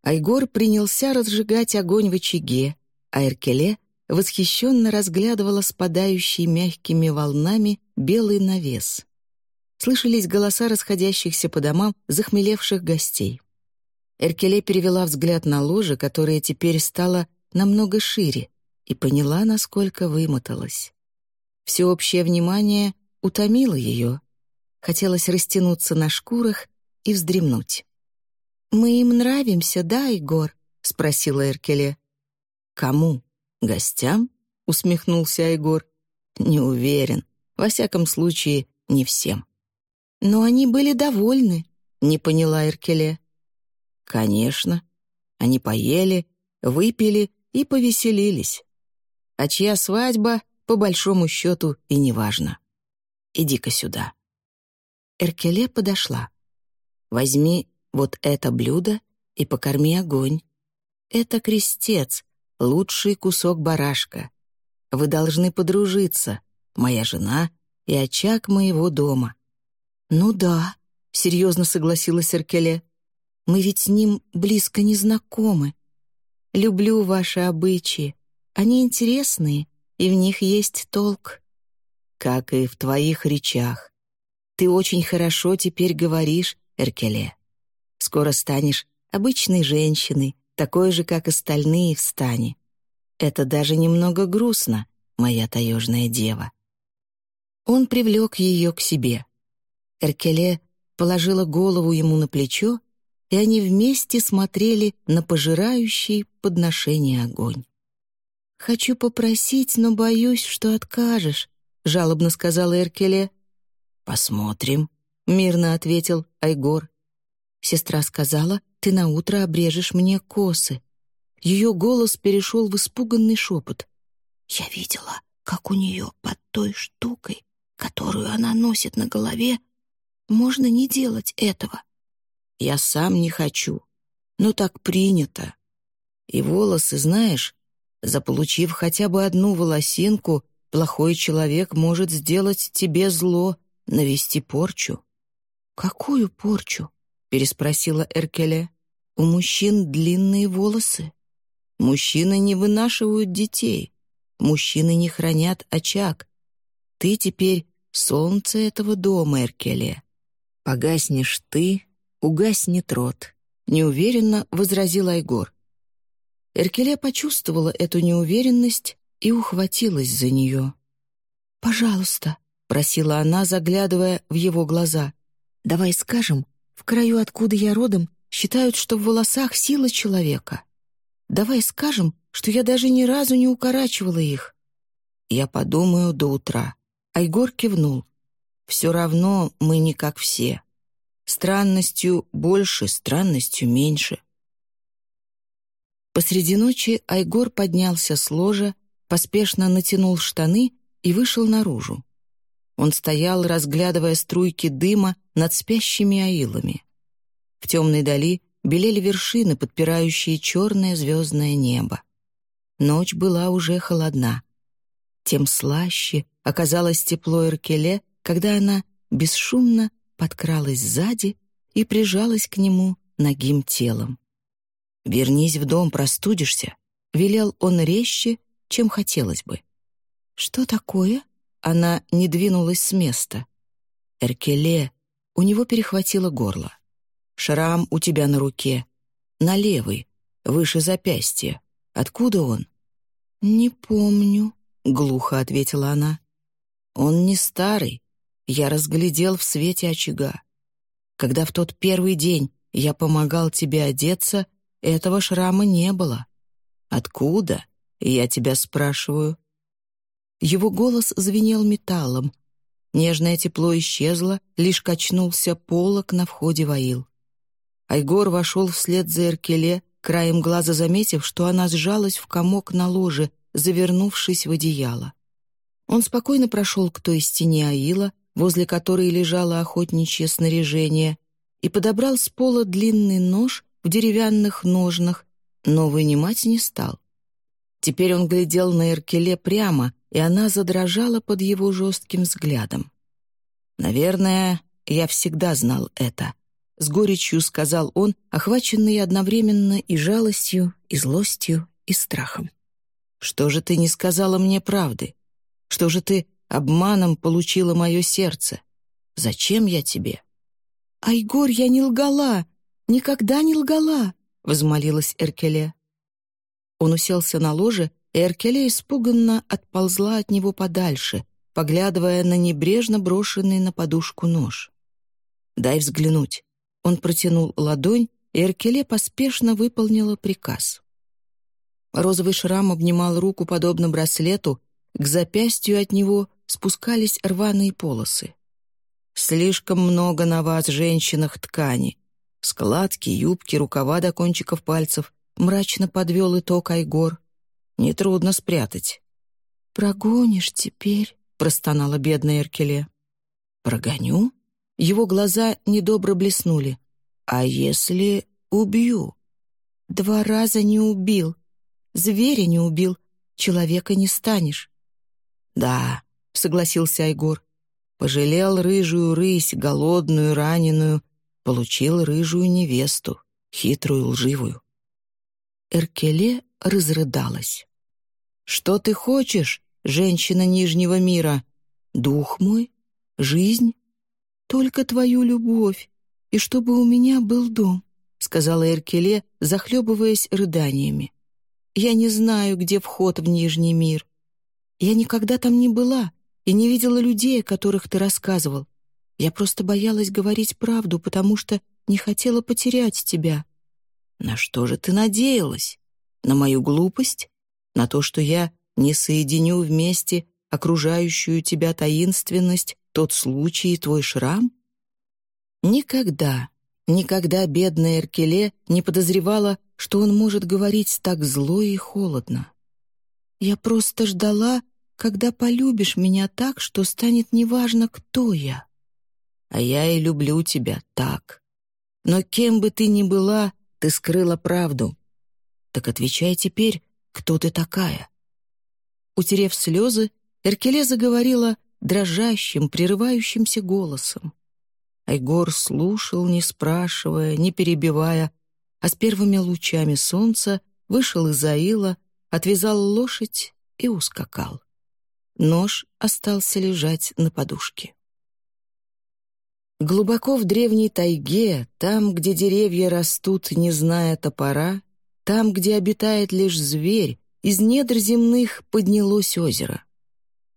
Айгор принялся разжигать огонь в очаге, а Эркеле восхищенно разглядывала спадающий мягкими волнами белый навес. Слышались голоса расходящихся по домам захмелевших гостей. Эркеле перевела взгляд на ложе, которое теперь стало намного шире, и поняла, насколько вымоталась. Всеобщее внимание утомило ее. Хотелось растянуться на шкурах и вздремнуть. «Мы им нравимся, да, Егор?» — спросила Эркеле. «Кому? Гостям?» — усмехнулся Егор. «Не уверен. Во всяком случае, не всем». «Но они были довольны», — не поняла Эркеле. «Конечно. Они поели, выпили и повеселились. А чья свадьба, по большому счету, и неважно. Иди-ка сюда». Эркеле подошла. «Возьми вот это блюдо и покорми огонь. Это крестец, лучший кусок барашка. Вы должны подружиться, моя жена и очаг моего дома». «Ну да», — серьезно согласилась Эркеле. «Мы ведь с ним близко не знакомы. Люблю ваши обычаи. Они интересные, и в них есть толк». «Как и в твоих речах. Ты очень хорошо теперь говоришь, Эркеле. Скоро станешь обычной женщиной, такой же, как остальные в стане. Это даже немного грустно, моя таежная дева». Он привлек ее к себе. Эркеле положила голову ему на плечо, и они вместе смотрели на пожирающий подношение огонь. «Хочу попросить, но боюсь, что откажешь», — жалобно сказала Эркеле. «Посмотрим», — мирно ответил Айгор. Сестра сказала, ты наутро обрежешь мне косы. Ее голос перешел в испуганный шепот. Я видела, как у нее под той штукой, которую она носит на голове, можно не делать этого. Я сам не хочу, но так принято. И волосы, знаешь, заполучив хотя бы одну волосинку, плохой человек может сделать тебе зло, навести порчу. Какую порчу? Переспросила Эркеле. «У мужчин длинные волосы. Мужчины не вынашивают детей. Мужчины не хранят очаг. Ты теперь солнце этого дома, Эркеле. Погаснешь ты, угаснет рот», — неуверенно возразил Айгор. Эркеле почувствовала эту неуверенность и ухватилась за нее. «Пожалуйста», — просила она, заглядывая в его глаза, — «давай скажем, в краю, откуда я родом, считают, что в волосах сила человека. Давай скажем, что я даже ни разу не укорачивала их. Я подумаю до утра. Айгор кивнул. Все равно мы не как все. Странностью больше, странностью меньше. Посреди ночи Айгор поднялся с ложа, поспешно натянул штаны и вышел наружу. Он стоял, разглядывая струйки дыма над спящими аилами. В темной дали белели вершины, подпирающие черное звездное небо. Ночь была уже холодна. Тем слаще оказалось тепло Эркеле, когда она бесшумно подкралась сзади и прижалась к нему ногим телом. «Вернись в дом, простудишься», — велел он резче, чем хотелось бы. «Что такое?» Она не двинулась с места. «Эркеле!» У него перехватило горло. «Шрам у тебя на руке. На левой, выше запястья. Откуда он?» «Не помню», — глухо ответила она. «Он не старый. Я разглядел в свете очага. Когда в тот первый день я помогал тебе одеться, этого шрама не было. Откуда? Я тебя спрашиваю. Его голос звенел металлом. Нежное тепло исчезло, лишь качнулся полок на входе в аил. Айгор вошел вслед за Эркеле, краем глаза заметив, что она сжалась в комок на ложе, завернувшись в одеяло. Он спокойно прошел к той стене аила, возле которой лежало охотничье снаряжение, и подобрал с пола длинный нож,
в деревянных ножнах, но вынимать не стал. Теперь он глядел на Эркеле прямо, и она задрожала под его жестким взглядом. «Наверное, я всегда знал это», — с горечью сказал он, охваченный одновременно и жалостью, и злостью, и страхом. «Что же ты не сказала мне правды? Что же ты обманом получила мое сердце? Зачем я тебе?»
«Айгор, я не лгала! Никогда не лгала!» — возмолилась Эркеле. Он уселся на ложе, и Эркеле испуганно отползла от него подальше, поглядывая на небрежно брошенный на подушку нож. «Дай взглянуть». Он протянул ладонь, и Эркеле поспешно выполнила приказ. Розовый шрам обнимал руку подобно браслету, к запястью от него спускались рваные полосы. «Слишком много на вас, женщинах, ткани. Складки, юбки, рукава до кончиков пальцев, Мрачно подвел итог Айгор. «Нетрудно спрятать». «Прогонишь теперь?» — простонала бедная Эркеле.
«Прогоню?» Его глаза недобро блеснули. «А если убью?»
«Два раза не убил. Зверя не убил. Человека не станешь».
«Да», — согласился Айгор. «Пожалел рыжую рысь, голодную, раненую, получил рыжую невесту, хитрую, лживую.
Эркеле разрыдалась.
«Что ты хочешь, женщина Нижнего мира? Дух мой? Жизнь?»
«Только твою любовь, и чтобы у меня был дом», — сказала Эркеле, захлебываясь рыданиями. «Я не знаю, где вход в Нижний мир. Я никогда там не была и не видела людей, о которых ты рассказывал. Я просто боялась говорить правду, потому что не хотела потерять тебя.
На что же ты надеялась? На мою глупость? На то, что я не соединю вместе окружающую тебя таинственность, тот случай и твой шрам? Никогда, никогда бедная Эркеле не подозревала, что он может говорить так зло и холодно.
«Я просто ждала, когда полюбишь меня так, что станет неважно, кто я».
«А я и люблю тебя так. Но кем бы ты ни была, ты скрыла правду. Так отвечай теперь, кто ты такая?»
Утерев слезы, Эркеле заговорила дрожащим, прерывающимся голосом.
Айгор слушал, не спрашивая, не перебивая, а с первыми лучами солнца вышел из Аила, отвязал лошадь и ускакал. Нож остался лежать на подушке. Глубоко в древней тайге, там, где деревья растут, не зная топора, там, где обитает лишь зверь, из недр земных поднялось озеро.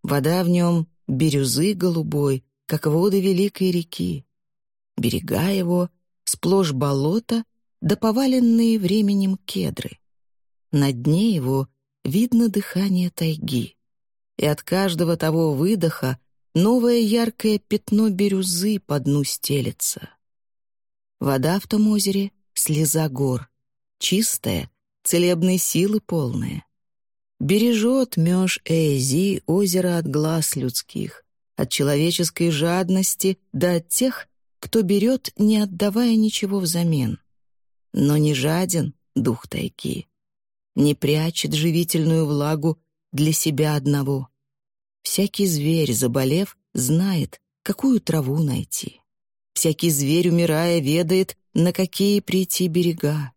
Вода в нем — бирюзы голубой, как воды великой реки. Берега его — сплошь болота, да поваленные временем кедры. На дне его видно дыхание тайги. И от каждого того выдоха Новое яркое пятно бирюзы по дну стелется. Вода в том озере — слеза гор, чистая, целебной силы полная. Бережет меж Эйзи озеро от глаз людских, от человеческой жадности да от тех, кто берет, не отдавая ничего взамен. Но не жаден дух тайки, не прячет живительную влагу для себя одного — Всякий зверь, заболев, знает, какую траву найти. Всякий зверь, умирая, ведает, на какие прийти берега.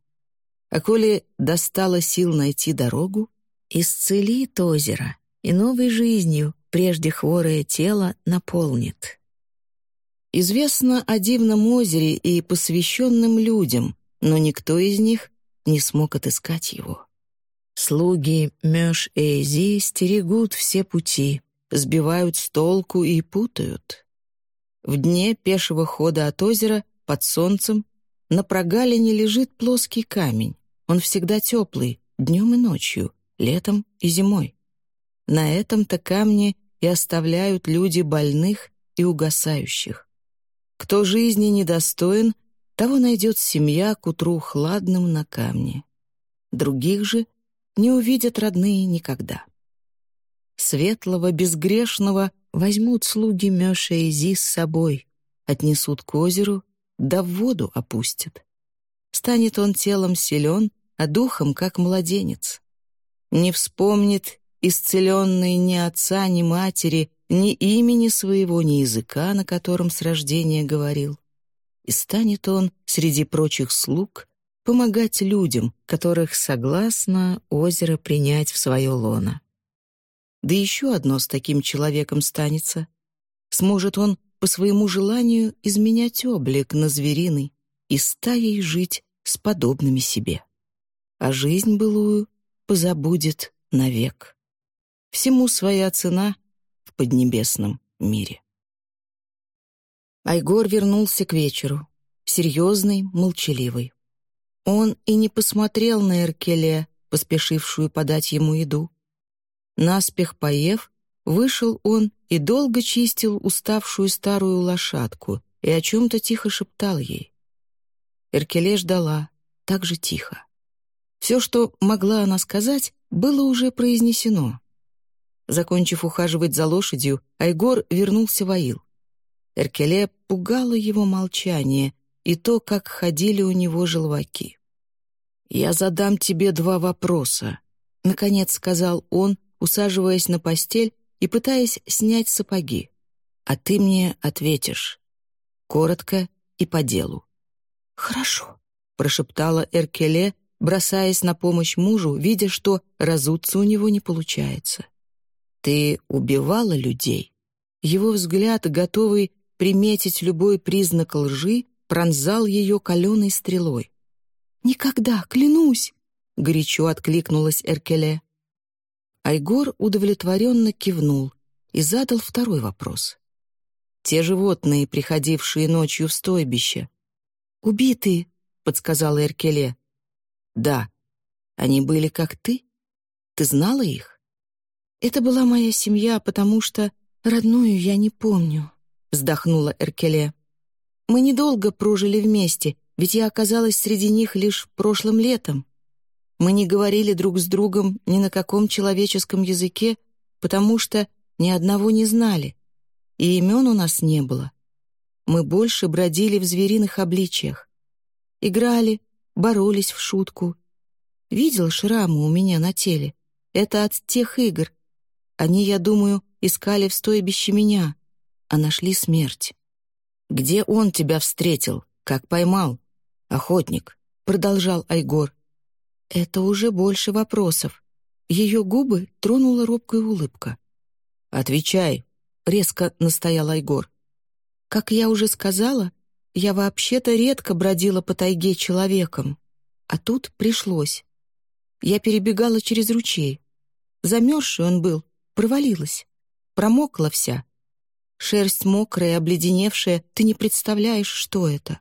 А коли достало сил найти дорогу, исцелит озеро и новой жизнью прежде хворое тело наполнит. Известно о дивном озере и посвященным людям, но никто из них не смог отыскать его. Слуги Мёш-Эйзи стерегут все пути, сбивают с толку и путают. В дне пешего хода от озера, под солнцем, на прогалине лежит плоский камень. Он всегда теплый, днем и ночью, летом и зимой. На этом-то камне и оставляют люди больных и угасающих. Кто жизни недостоин, того найдет семья к утру хладным на камне. Других же не увидят родные никогда светлого, безгрешного возьмут слуги Мёша и Зи с собой, отнесут к озеру, да в воду опустят.
станет он телом силен, а духом, как младенец. Не вспомнит исцеленный ни отца, ни матери, ни имени своего, ни языка, на котором с рождения говорил. И станет он среди прочих слуг помогать людям, которых согласно озеро принять в свое лоно. Да еще одно с таким человеком станется. Сможет он по своему желанию изменять облик на звериный и стаей жить с подобными себе. А жизнь былую позабудет навек. Всему своя цена в поднебесном мире. Айгор вернулся к вечеру, серьезный, молчаливый. Он и не посмотрел на Эркеле, поспешившую подать ему еду. Наспех поев, вышел он и долго чистил уставшую старую лошадку и о чем-то тихо шептал ей. Эркеле ждала, так же тихо. Все, что могла она сказать, было уже произнесено. Закончив ухаживать за лошадью, Айгор вернулся в Аил. Эркеле пугало его молчание и то, как ходили у него желваки. «Я задам тебе два вопроса», — наконец сказал он, усаживаясь на постель и пытаясь снять сапоги. «А ты мне ответишь. Коротко и по делу».
«Хорошо», —
прошептала Эркеле, бросаясь на помощь мужу, видя, что разуться у него не получается. «Ты убивала людей?» Его взгляд, готовый приметить любой признак лжи, пронзал ее каленой стрелой.
«Никогда, клянусь!»
— горячо откликнулась Эркеле. Айгор удовлетворенно кивнул и задал второй вопрос. «Те животные, приходившие ночью в стойбище».
«Убитые», —
подсказала Эркеле. «Да. Они были как ты? Ты знала их?»
«Это была моя семья, потому что родную я не помню», — вздохнула Эркеле. «Мы недолго прожили вместе, ведь я оказалась среди них лишь прошлым летом. Мы не говорили друг с другом ни на каком человеческом языке, потому что ни одного не знали, и имен у нас не было. Мы больше бродили в звериных обличиях. Играли, боролись в шутку. Видел шрамы у меня на теле? Это от тех игр. Они, я думаю, искали в стойбище меня, а нашли смерть.
«Где он тебя встретил? Как поймал? Охотник?» — продолжал Айгор.
Это уже больше вопросов. Ее губы тронула робкая улыбка.
«Отвечай», — резко настоял Айгор.
«Как я уже сказала, я вообще-то редко бродила по тайге человеком, а тут пришлось. Я перебегала через ручей. Замерзший он был, провалилась. Промокла вся. Шерсть мокрая, обледеневшая, ты не представляешь, что это.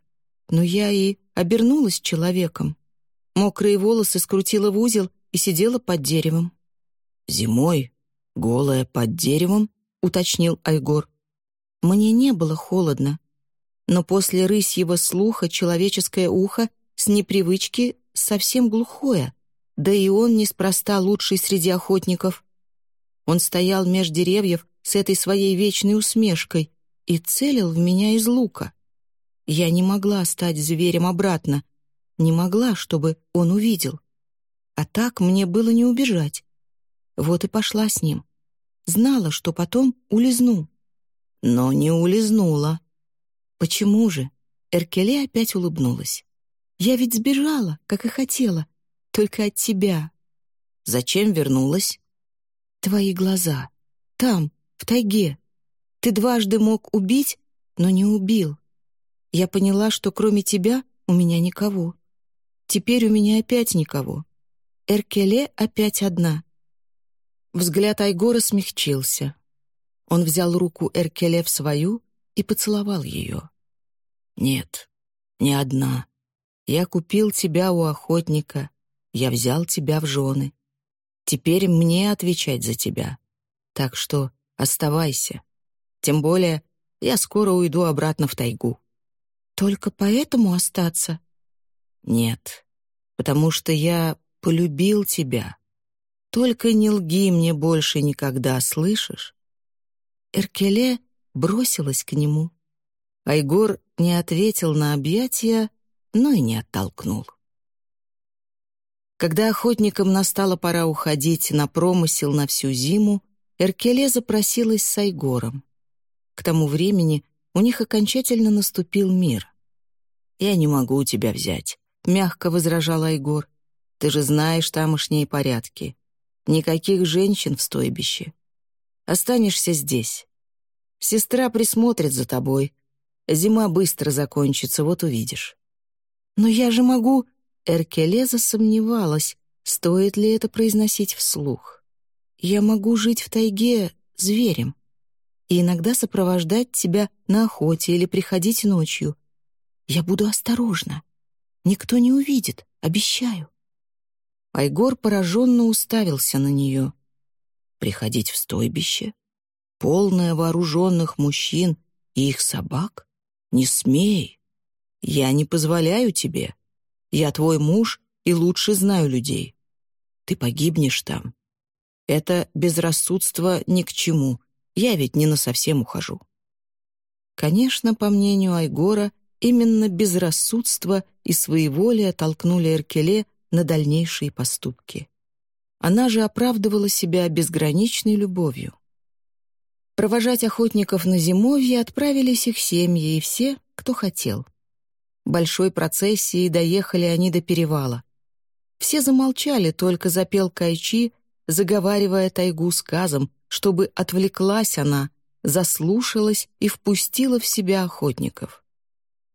Но я и обернулась человеком. Мокрые волосы скрутила в узел и сидела под деревом.
«Зимой? Голая под деревом?» — уточнил Айгор.
«Мне не было холодно. Но после рысьего слуха человеческое ухо с непривычки совсем глухое, да и он неспроста лучший среди охотников. Он стоял меж деревьев с этой своей вечной усмешкой и целил в меня из лука. Я не могла стать зверем обратно, не могла, чтобы он увидел. А так мне было не убежать. Вот и пошла с ним. Знала, что потом улизну. Но не улизнула. Почему же? Эркеле опять улыбнулась. Я ведь сбежала, как и хотела, только от тебя.
Зачем вернулась?
Твои глаза. Там, в тайге. Ты дважды мог убить, но не убил. Я поняла, что кроме тебя у меня никого. Теперь у меня опять никого. Эркеле опять одна. Взгляд Айгора смягчился. Он взял руку Эркеле в свою и поцеловал ее.
«Нет, не одна. Я купил тебя у охотника. Я взял тебя в жены. Теперь мне отвечать за тебя. Так что оставайся. Тем более я скоро уйду обратно в тайгу».
«Только поэтому остаться?»
Нет, потому что я полюбил тебя. Только не лги мне больше никогда, слышишь?»
Эркеле бросилась к нему.
Айгор не ответил на объятия, но и не оттолкнул. Когда охотникам настала пора уходить на промысел на всю зиму, Эркеле запросилась с Айгором. К тому времени у них окончательно наступил мир. «Я не могу тебя взять», — мягко возражал Айгор. «Ты же знаешь тамошние порядки. Никаких женщин в стойбище. Останешься здесь. Сестра присмотрит за тобой. Зима быстро закончится, вот увидишь». «Но я же могу...» Эркеле засомневалась, стоит ли это произносить вслух. «Я могу жить в тайге зверем и иногда сопровождать тебя на охоте или приходить ночью. Я буду осторожна. Никто не увидит, обещаю». Айгор пораженно уставился на нее. «Приходить в стойбище? Полное вооруженных мужчин и их собак? Не смей! Я не позволяю тебе. Я твой муж и лучше знаю людей. Ты погибнешь там. Это безрассудство ни к чему. Я ведь не насовсем ухожу». Конечно, по мнению Айгора, именно безрассудство и своеволие толкнули Эркеле на дальнейшие поступки. Она же оправдывала себя безграничной любовью. Провожать охотников на зимовье отправились их семьи и все, кто хотел. Большой процессией доехали они до перевала. Все замолчали, только запел Кайчи, заговаривая тайгу сказом, чтобы отвлеклась она, заслушалась и впустила в себя охотников.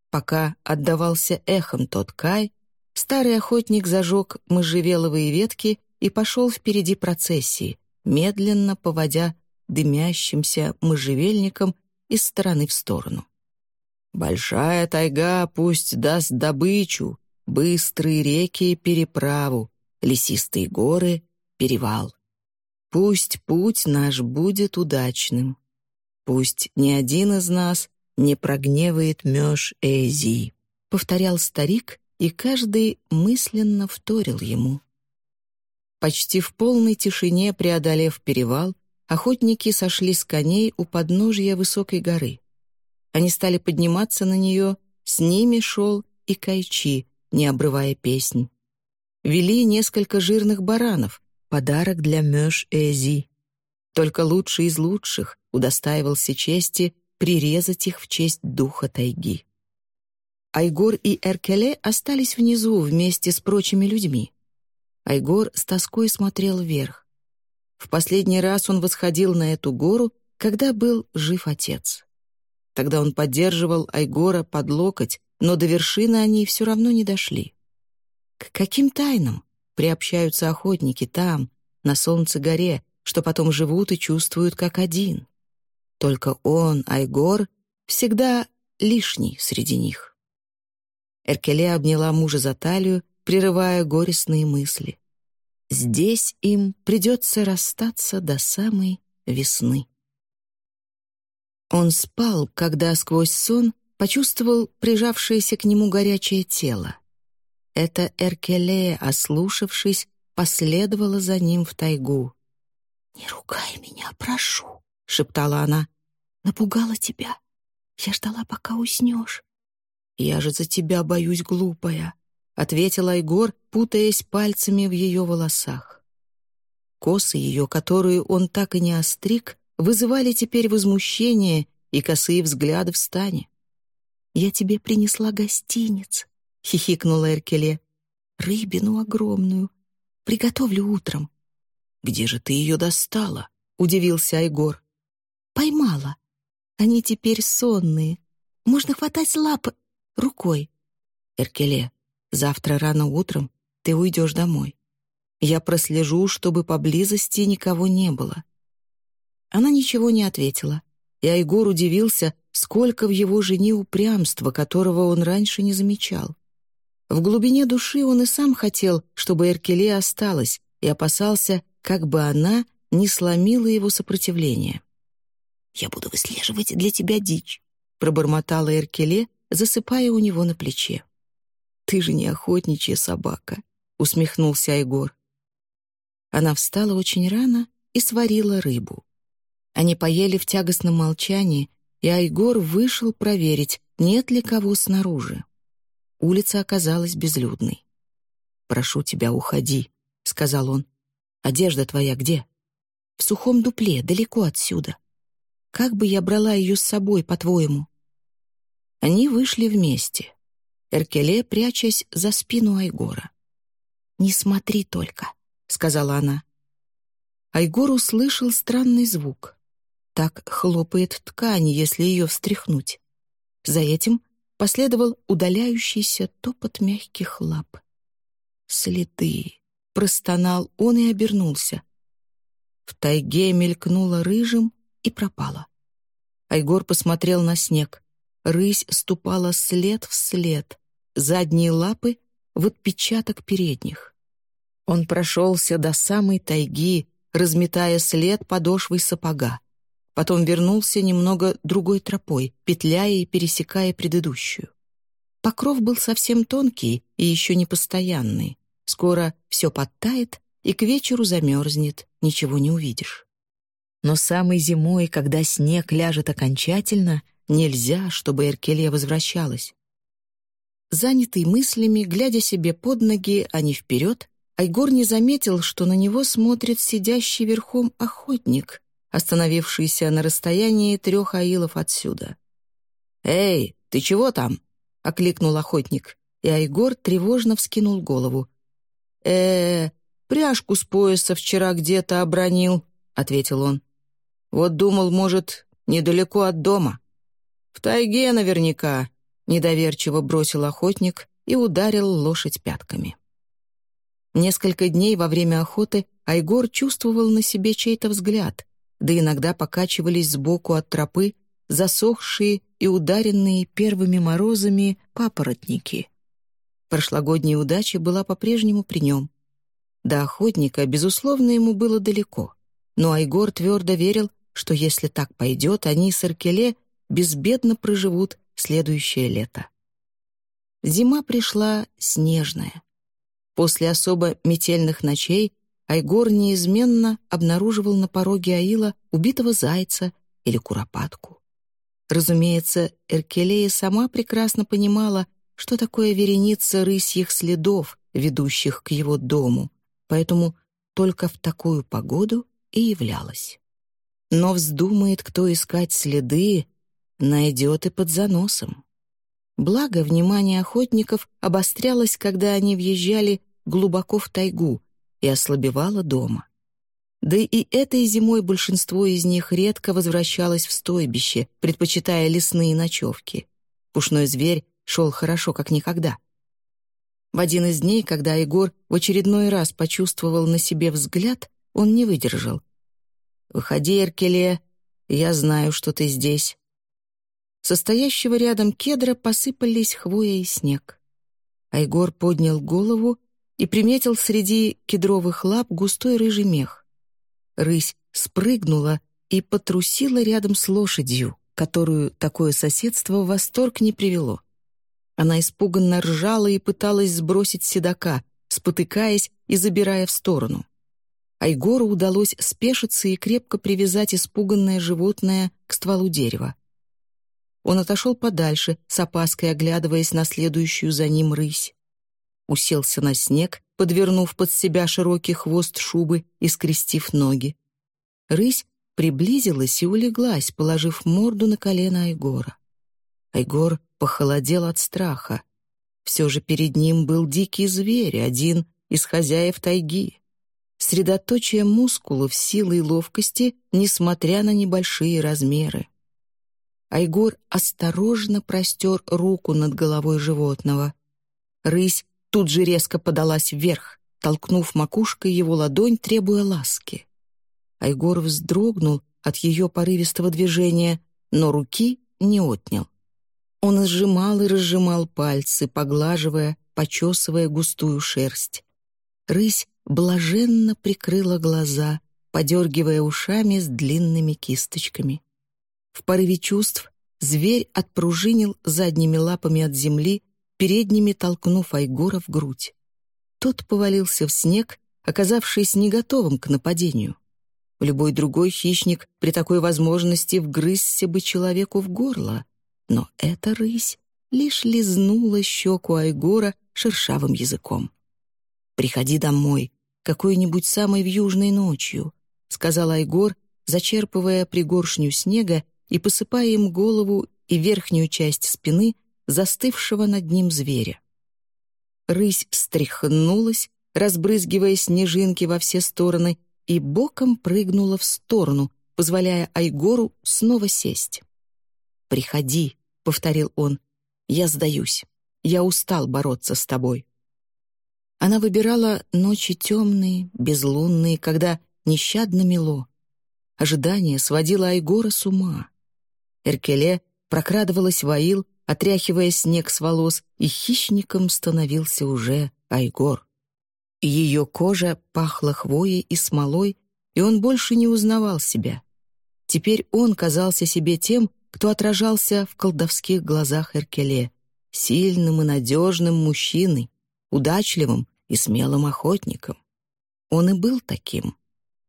Пока отдавался эхом тот Кай, старый охотник зажег можжевеловые ветки и пошел впереди процессии, медленно поводя дымящимся можжевельником из стороны в сторону. Большая тайга пусть даст добычу, быстрые реки — переправу, лесистые горы — перевал. Пусть путь наш будет удачным. Пусть ни один из нас не прогневает меж Эзи, — повторял старик, и каждый мысленно вторил ему. Почти в полной тишине преодолев перевал, охотники сошли с коней у подножия высокой горы. Они стали подниматься на нее, с ними шел и Кайчи, не обрывая песнь. Вели несколько жирных баранов, подарок для Мёш Эзи. Только лучший из лучших удостаивался чести прирезать их в честь духа тайги. Айгор и Эркеле остались внизу вместе с прочими людьми. Айгор с тоской смотрел вверх. В последний раз он восходил на эту гору, когда был жив отец. Тогда он поддерживал Айгора под локоть, но до вершины они все равно не дошли. К каким тайнам приобщаются охотники там, на солнце горе, что потом живут и чувствуют как один? Только он, Айгор, всегда лишний среди них. Эркеле обняла мужа за талию, прерывая горестные мысли. Здесь им придется расстаться до самой весны. Он спал, когда сквозь сон почувствовал прижавшееся к нему горячее тело. Это Эркеле, ослушавшись, последовала за ним в тайгу. «Не ругай меня, прошу», — шептала она. «Напугала тебя. Я ждала, пока уснешь». «Я же за тебя боюсь, глупая», — ответил Айгор, путаясь пальцами в ее волосах. Косы ее, которую он так и не остриг, вызывали теперь возмущение и косые взгляды в стане. «Я тебе принесла гостиниц», — хихикнула Эркеле. «Рыбину огромную. Приготовлю утром». «Где же ты ее достала?» — удивился Айгор. «Поймала. Они теперь сонные. Можно хватать лапы рукой». «Эркеле, завтра рано утром ты уйдешь домой. Я прослежу, чтобы поблизости никого не было. Она ничего не ответила, и Айгор удивился, сколько в его жене упрямства, которого он раньше не замечал. В глубине души он и сам хотел, чтобы Эркеле осталась, и опасался, как бы она не сломила его сопротивление. «Я буду выслеживать для тебя дичь», — пробормотала Эркеле, засыпая у него на плече. «Ты же не охотничья собака», — усмехнулся Айгор. Она встала очень рано и сварила рыбу. Они поели в тягостном молчании, и Айгор вышел проверить, нет ли кого снаружи. улица оказалась безлюдной. «Прошу тебя, уходи», — сказал он. «Одежда твоя где?» «В сухом дупле, далеко отсюда. Как бы я брала ее с собой, по-твоему?» Они вышли вместе. Эркеле, прячась за спину Айгора. «Не смотри только», — сказала она. Айгор услышал странный звук. Так хлопает ткань, если ее встряхнуть. За этим последовал удаляющийся топот мягких лап. «Следы!» — простонал он и обернулся. В тайге мелькнула рыжим и пропала. Айгор посмотрел на снег. Рысь ступала след в след, задние лапы в отпечаток передних. Он прошелся до самой тайги, разметая след подошвой сапога. Потом вернулся немного другой тропой, петляя и пересекая предыдущую. Покров был совсем тонкий и еще не постоянный. Скоро все подтает и к вечеру замерзнет, ничего не увидишь. Но самой зимой, когда снег ляжет окончательно, нельзя, чтобы Эркелия возвращалась. Занятый мыслями, глядя себе под ноги, а не вперед, Айгор не заметил, что на него смотрит сидящий верхом охотник, остановившийся на расстоянии трех аилов отсюда. «Эй, ты чего там?» — окликнул охотник, и Айгор тревожно вскинул голову. э, -э пряжку с пояса вчера где-то обронил», — ответил он. «Вот думал, может, недалеко от дома». «В тайге наверняка», — недоверчиво бросил охотник и ударил лошадь пятками. Несколько дней во время охоты Айгор чувствовал на себе чей-то взгляд, да иногда покачивались сбоку от тропы засохшие и ударенные первыми морозами папоротники. Прошлогодняя удача была по-прежнему при нем. До охотника, безусловно, ему было далеко, но Айгор твердо верил, что если так пойдет, они с Аркеле безбедно проживут следующее лето. Зима пришла снежная. После особо метельных ночей Айгор неизменно обнаруживал на пороге Аила убитого зайца или куропатку. Разумеется, Эркелея сама прекрасно понимала, что такое вереница рысьих следов, ведущих к его дому, поэтому только в такую погоду и являлась. Но вздумает кто искать следы, найдет и под заносом. Благо, внимание охотников обострялось, когда они въезжали глубоко в тайгу, и ослабевала дома. Да и этой зимой большинство из них редко возвращалось в стойбище, предпочитая лесные ночевки. Пушной зверь шел хорошо, как никогда. В один из дней, когда Егор в очередной раз почувствовал на себе взгляд, он не выдержал. «Выходи, Эркеле, я знаю, что ты здесь». Со стоящего рядом кедра посыпались хвоя и снег. Айгор поднял голову и приметил среди кедровых лап густой рыжий мех. Рысь спрыгнула и потрусила рядом с лошадью, которую такое соседство в восторг не привело. Она испуганно ржала и пыталась сбросить седока, спотыкаясь и забирая в сторону. Айгору удалось спешиться и крепко привязать испуганное животное к стволу дерева. Он отошел подальше, с опаской оглядываясь на следующую за ним рысь уселся на снег, подвернув под себя широкий хвост шубы и скрестив ноги. Рысь приблизилась и улеглась, положив морду на колено Айгора. Айгор похолодел от страха. Все же перед ним был дикий зверь, один из хозяев тайги. Средоточие мускулов, силы и ловкости, несмотря на небольшие размеры. Айгор осторожно простер руку над головой животного. Рысь тут же резко подалась вверх, толкнув макушкой его ладонь, требуя ласки. Айгор вздрогнул от ее порывистого движения, но руки не отнял. Он сжимал и разжимал пальцы, поглаживая, почесывая густую шерсть. Рысь блаженно прикрыла глаза, подергивая ушами с длинными кисточками. В порыве чувств зверь отпружинил задними лапами от земли, передними толкнув Айгора в грудь. Тот повалился в снег, оказавшись не готовым к нападению. Любой другой хищник при такой возможности вгрызся бы человеку в горло, но эта рысь лишь лизнула щеку Айгора шершавым языком. «Приходи домой, какой-нибудь самой вьюжной ночью», — сказал Айгор, зачерпывая пригоршню снега и посыпая им голову и верхнюю часть спины застывшего над ним зверя. Рысь встряхнулась, разбрызгивая снежинки во все стороны, и боком прыгнула в сторону, позволяя Айгору снова сесть. «Приходи», — повторил он, — «я сдаюсь. Я устал бороться с тобой». Она выбирала ночи темные, безлунные, когда нещадно мело. Ожидание сводило Айгора с ума. Эркеле прокрадывалась в Аил, отряхивая снег с волос, и хищником становился уже Айгор. Ее кожа пахла хвоей и смолой, и он больше не узнавал себя. Теперь он казался себе тем, кто отражался в колдовских глазах Эркеле, сильным и надежным мужчиной, удачливым и смелым охотником. Он и был таким,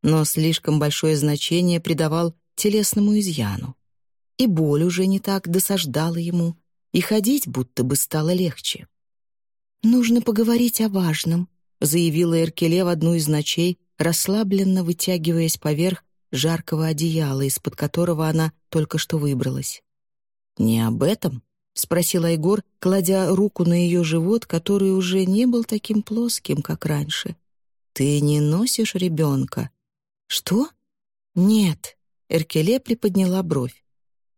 но слишком большое значение придавал телесному изъяну. И боль уже не так досаждала ему, и ходить будто бы стало легче. «Нужно поговорить о важном», — заявила Эркеле в одну из ночей, расслабленно вытягиваясь поверх жаркого одеяла, из-под которого она только что выбралась. «Не об этом?» — спросил Айгор, кладя руку на ее живот, который уже не был таким плоским, как раньше. «Ты не носишь ребенка?» «Что?» «Нет», — Эркеле приподняла бровь.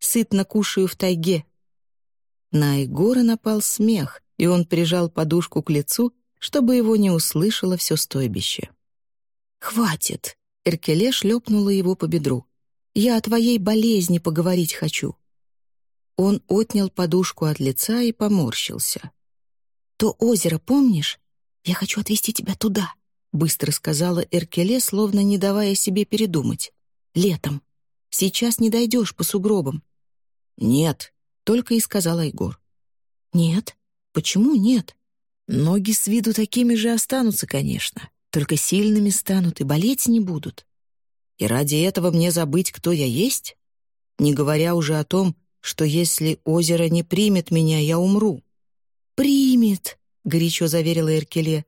«Сытно кушаю в тайге». На Айгора напал смех, и он прижал подушку к лицу, чтобы его не услышало все стойбище. «Хватит!» — Эркеле шлепнула его по бедру. «Я о твоей болезни поговорить хочу». Он отнял подушку от лица и поморщился. «То озеро, помнишь? Я хочу отвезти тебя туда», — быстро сказала Эркеле, словно не давая себе передумать. «Летом. Сейчас не дойдешь по сугробам». «Нет», — только и сказал Айгор. «Нет? Почему нет?» «Ноги с виду такими же останутся, конечно, только сильными станут и болеть не будут. И ради этого мне забыть, кто я есть? Не говоря уже о том, что если озеро не примет меня, я умру». «Примет», — горячо заверила Эркеле.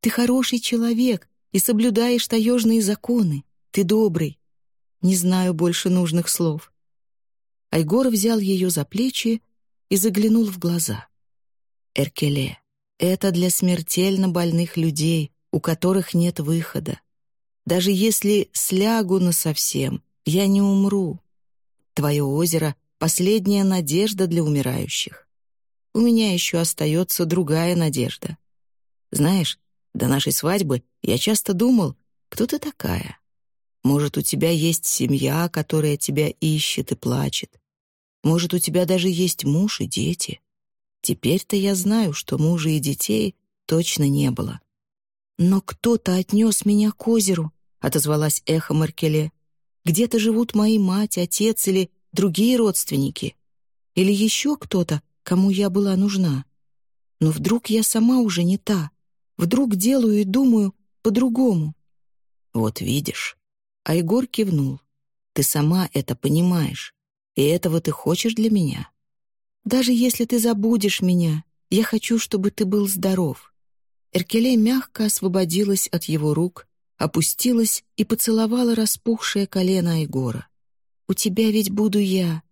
«Ты хороший человек и соблюдаешь таежные законы. Ты добрый. Не знаю больше нужных слов». Айгор взял ее за плечи и заглянул в глаза. «Эркеле, это для смертельно больных людей, у которых нет выхода. Даже если слягу насовсем, я не умру. Твое озеро — последняя надежда для умирающих. У меня еще остается другая надежда. Знаешь, до нашей свадьбы я часто думал, кто ты такая? Может, у тебя есть семья, которая тебя ищет и плачет. Может, у тебя даже есть муж и дети. Теперь-то я знаю, что мужа и детей точно не было. «Но кто-то отнес меня к озеру», — отозвалась эхо Маркеле. «Где-то живут мои мать, отец или другие родственники. Или еще кто-то, кому я была нужна. Но вдруг я сама уже не та. Вдруг делаю и думаю по-другому». «Вот видишь». А Егор кивнул. «Ты сама это понимаешь. И этого ты хочешь для меня? Даже если ты забудешь меня, я хочу, чтобы ты был здоров. Эркеле мягко освободилась от его рук, опустилась и поцеловала распухшее колено Айгора. «У тебя ведь буду я.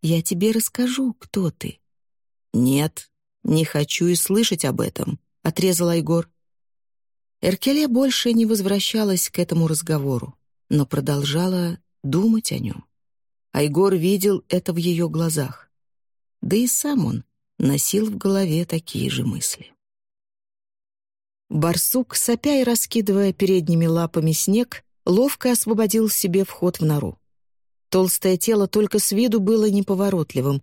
Я тебе расскажу, кто ты». «Нет, не хочу и слышать об этом», — отрезал Айгор. Эркеле больше не возвращалась к этому разговору, но продолжала думать о нем. Айгор видел это в ее глазах. Да и сам он носил в голове такие же мысли. Барсук, сопя и раскидывая передними лапами снег, ловко освободил себе вход в нору. Толстое тело только с виду было неповоротливым.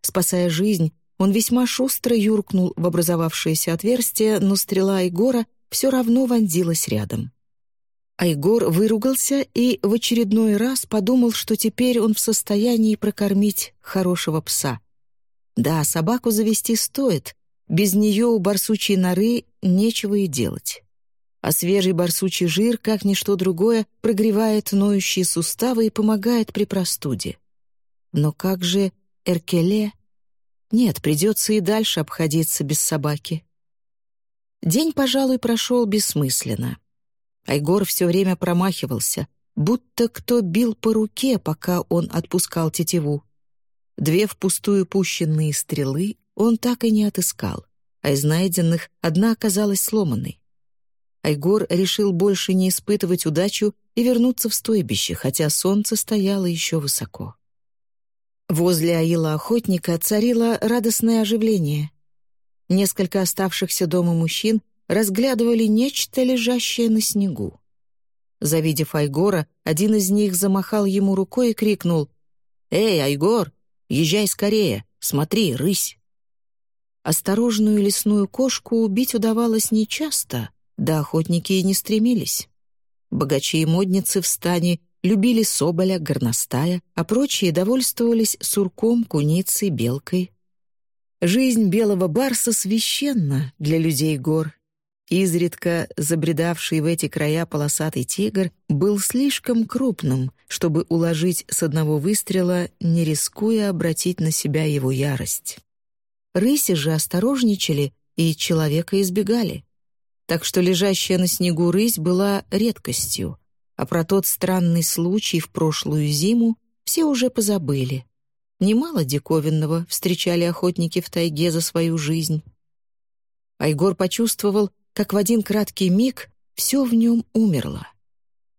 Спасая жизнь, он весьма шустро юркнул в образовавшееся отверстие, но стрела Айгора все равно вонзилась рядом. Айгор выругался и в очередной раз подумал, что теперь он в состоянии прокормить хорошего пса. Да, собаку завести стоит, без нее у барсучьей норы нечего и делать. А свежий барсучий жир, как ничто другое, прогревает ноющие суставы и помогает при простуде. Но как же Эркеле? Нет, придется и дальше обходиться без собаки. День, пожалуй, прошел бессмысленно. Айгор все время промахивался, будто кто бил по руке, пока он отпускал тетиву. Две впустую пущенные стрелы он так и не отыскал, а из найденных одна оказалась сломанной. Айгор решил больше не испытывать удачу и вернуться в стойбище, хотя солнце стояло еще высоко. Возле аила охотника царило радостное оживление. Несколько оставшихся дома мужчин разглядывали нечто, лежащее на снегу. Завидев Айгора, один из них замахал ему рукой и крикнул «Эй, Айгор, езжай скорее, смотри, рысь!» Осторожную лесную кошку убить удавалось нечасто, да охотники и не стремились. Богачи и модницы в стане любили соболя, горностая, а прочие довольствовались сурком, куницей, белкой. Жизнь белого барса священна для людей гор. Изредка забредавший в эти края полосатый тигр был слишком крупным, чтобы уложить с одного выстрела, не рискуя обратить на себя его ярость. Рыси же осторожничали и человека избегали так что лежащая на снегу рысь была редкостью, а про тот странный случай в прошлую зиму все уже позабыли. Немало диковинного встречали охотники в тайге за свою жизнь. Айгор почувствовал, как в один краткий миг все в нем умерло.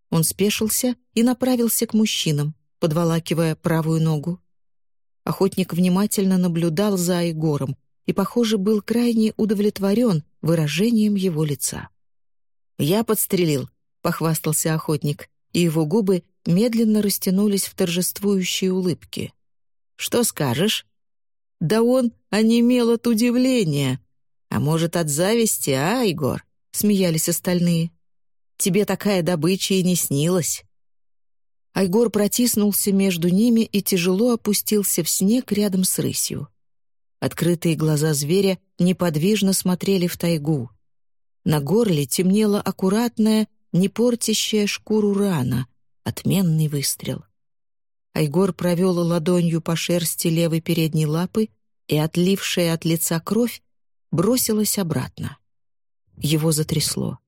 Он спешился и направился к мужчинам, подволакивая правую ногу. Охотник внимательно наблюдал за Айгором, и, похоже, был крайне удовлетворен выражением его лица. «Я подстрелил», — похвастался охотник, и его губы медленно растянулись в торжествующей улыбке. «Что скажешь?» «Да он онемел от удивления. А может, от зависти, а, Егор?» — смеялись остальные. «Тебе такая добыча и не снилась». Айгор протиснулся между ними и тяжело опустился в снег рядом с рысью. Открытые глаза зверя неподвижно смотрели в тайгу. На горле темнела аккуратная, не портящая шкуру рана, отменный выстрел. Айгор провел ладонью по шерсти левой передней лапы, и отлившая от лица кровь бросилась обратно. Его затрясло.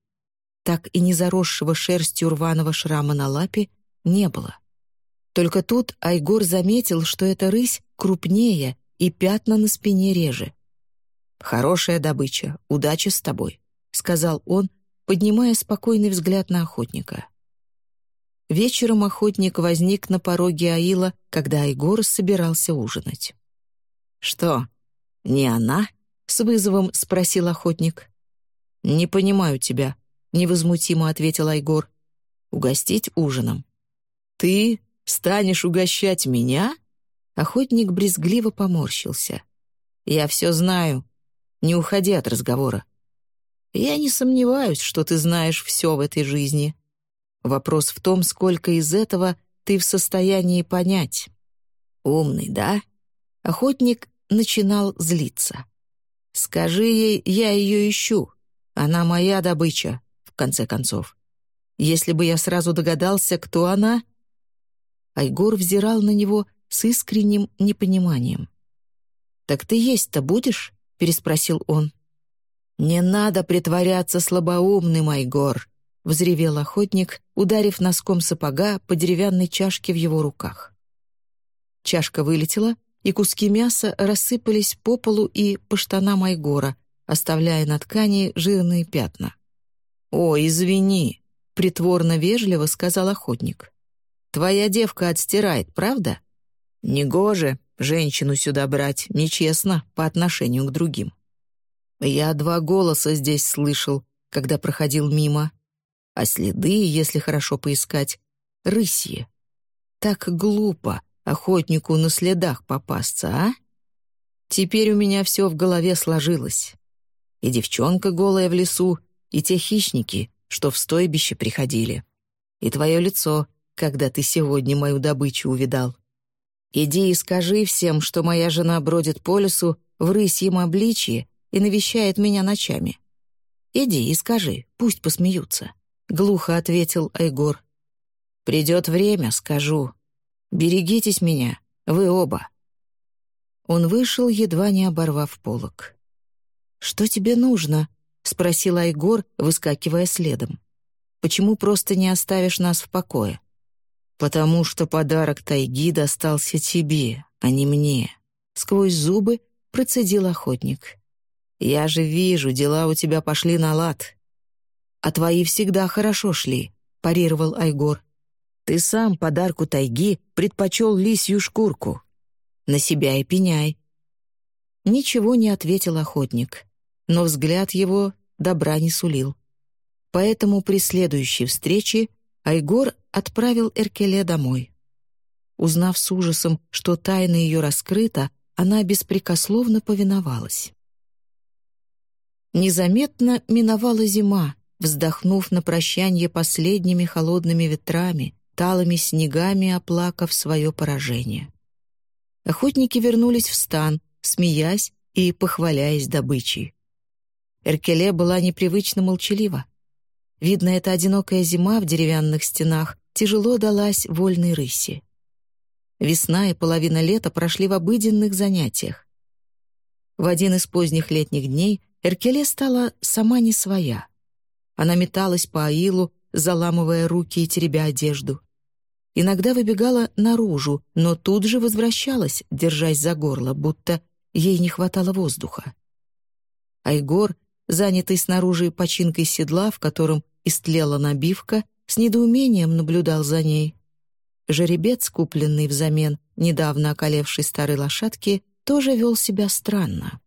Так и не заросшего шерстью рваного шрама на лапе не было. Только тут Айгор заметил, что эта рысь крупнее и пятна на спине реже. «Хорошая добыча, удачи с тобой», — сказал он, поднимая спокойный взгляд на охотника. Вечером охотник возник на пороге Аила, когда Айгор собирался ужинать. «Что, не она?» — с вызовом спросил охотник. «Не понимаю тебя», — невозмутимо ответил Айгор. «Угостить ужином?» «Ты станешь угощать меня?» Охотник брезгливо поморщился. «Я все знаю. Не уходи от разговора. Я не сомневаюсь, что ты знаешь все в этой жизни. Вопрос в том, сколько из этого ты в состоянии понять. Умный, да?» Охотник начинал злиться. «Скажи ей, я ее ищу. Она моя добыча, в конце концов. Если бы я сразу догадался, кто она...» Айгор взирал на него с искренним непониманием. «Так ты есть-то будешь?» — переспросил он. «Не надо притворяться слабоумным, Айгор», — взревел охотник, ударив носком сапога по деревянной чашке в его руках. Чашка вылетела, и куски мяса рассыпались по полу и по штанам Айгора, оставляя на ткани жирные пятна. «О, извини», — притворно вежливо сказал охотник. «Твоя девка отстирает, правда?» Негоже женщину сюда брать, нечестно по отношению к другим. Я два голоса здесь слышал, когда проходил мимо. А следы, если хорошо поискать, рысьи. Так глупо охотнику на следах попасться, а? Теперь у меня все в голове сложилось. И девчонка голая в лесу, и те хищники, что в стойбище приходили. И твое лицо, когда ты сегодня мою добычу увидал. Иди и скажи всем, что моя жена бродит по лесу в рысьем обличье и навещает меня ночами. Иди и скажи, пусть посмеются», — глухо ответил Айгор. «Придет время, скажу. Берегитесь меня, вы оба». Он вышел, едва не оборвав полок. «Что тебе нужно?» — спросил Айгор, выскакивая следом. «Почему просто не оставишь нас в покое?» «Потому что подарок тайги достался тебе, а не мне», — сквозь зубы процедил охотник. «Я же вижу, дела у тебя пошли на лад». «А твои всегда хорошо шли», — парировал Айгор. «Ты сам подарку тайги предпочел лисью шкурку. На себя и пеняй». Ничего не ответил охотник, но взгляд его добра не сулил. Поэтому при следующей встрече Айгор отправил Эркеле домой. Узнав с ужасом, что тайна ее раскрыта, она беспрекословно повиновалась. Незаметно миновала зима, вздохнув на прощанье последними холодными ветрами, талыми снегами оплакав свое поражение. Охотники вернулись в стан, смеясь и похваляясь добычей. Эркеле была непривычно молчалива. Видно, эта одинокая зима в деревянных стенах тяжело далась вольной рыси. Весна и половина лета прошли в обыденных занятиях. В один из поздних летних дней Эркеле стала сама не своя. Она металась по аилу, заламывая руки и теребя одежду. Иногда выбегала наружу, но тут же возвращалась, держась за горло, будто ей не хватало воздуха. Айгор, занятый снаружи починкой седла, в котором истлела набивка, с недоумением наблюдал за ней. Жеребец, купленный взамен недавно околевшей старой лошадки, тоже вел себя странно.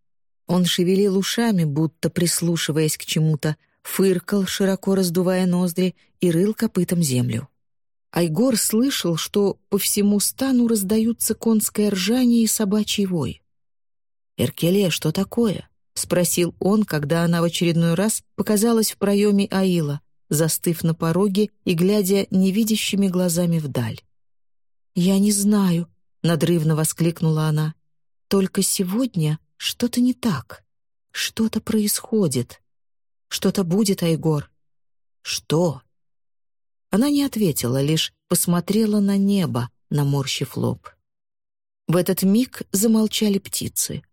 Он шевелил ушами, будто прислушиваясь к чему-то, фыркал, широко раздувая ноздри, и рыл копытом землю. Айгор слышал, что по всему стану раздаются конское ржание и собачий вой. «Эркеле, что такое?» — спросил он, когда она в очередной раз показалась в проеме Аила, застыв на пороге и глядя невидящими глазами вдаль. «Я не знаю», — надрывно воскликнула она. «Только сегодня что-то не так. Что-то происходит. Что-то будет, Айгор». «Что?» Она не ответила, лишь посмотрела на небо, наморщив лоб. В этот миг замолчали птицы.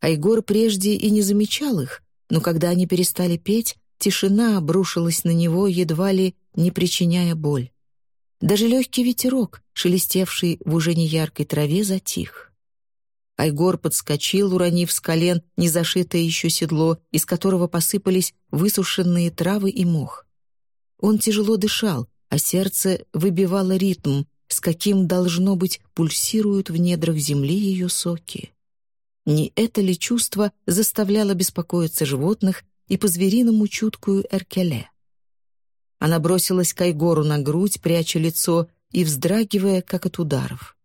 Айгор прежде и не замечал их, но когда они перестали петь, тишина обрушилась на него, едва ли не причиняя боль. Даже легкий ветерок, шелестевший в уже неяркой траве, затих. Айгор подскочил, уронив с колен незашитое еще седло, из которого посыпались высушенные травы и мох. Он тяжело дышал, а сердце выбивало ритм, с каким, должно быть, пульсируют в недрах земли ее соки. Не это ли чувство заставляло беспокоиться животных и по-звериному чуткую Эркеле? Она бросилась к Айгору на грудь, пряча лицо и вздрагивая, как от ударов.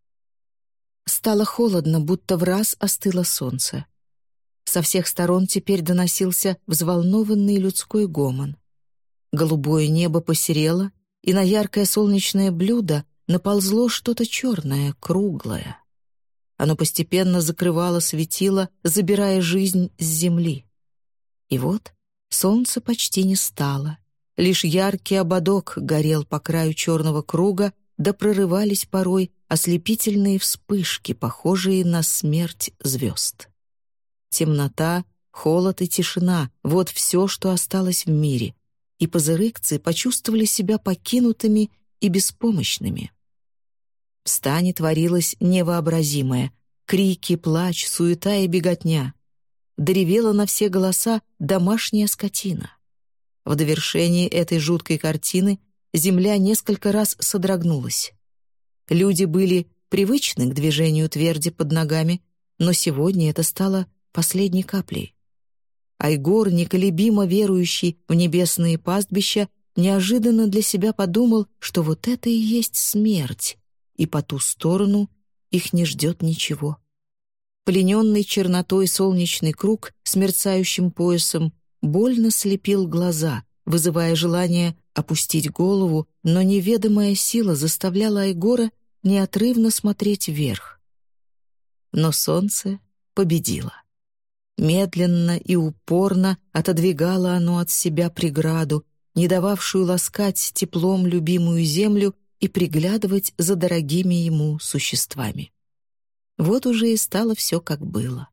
Стало холодно, будто в раз остыло солнце. Со всех сторон теперь доносился взволнованный людской гомон. Голубое небо посерело, и на яркое солнечное блюдо наползло что-то черное, круглое. Оно постепенно закрывало светило, забирая жизнь с земли. И вот солнце почти не стало. Лишь яркий ободок горел по краю черного круга, да прорывались порой ослепительные вспышки, похожие на смерть звезд. Темнота, холод и тишина — вот все, что осталось в мире, и позырыкцы почувствовали себя покинутыми и беспомощными. В стане творилось невообразимое — крики, плач, суета и беготня. Доревела на все голоса домашняя скотина. В довершении этой жуткой картины земля несколько раз содрогнулась. Люди были привычны к движению тверди под ногами, но сегодня это стало последней каплей. Айгор, неколебимо верующий в небесные пастбища, неожиданно для себя подумал, что вот это и есть смерть, и по ту сторону их не ждет ничего. Плененный чернотой солнечный круг с мерцающим поясом больно слепил глаза, вызывая желание опустить голову, но неведомая сила заставляла Айгора неотрывно смотреть вверх. Но солнце победило. Медленно и упорно отодвигало оно от себя преграду, не дававшую ласкать теплом любимую землю и приглядывать за дорогими ему существами. Вот уже и стало все как было.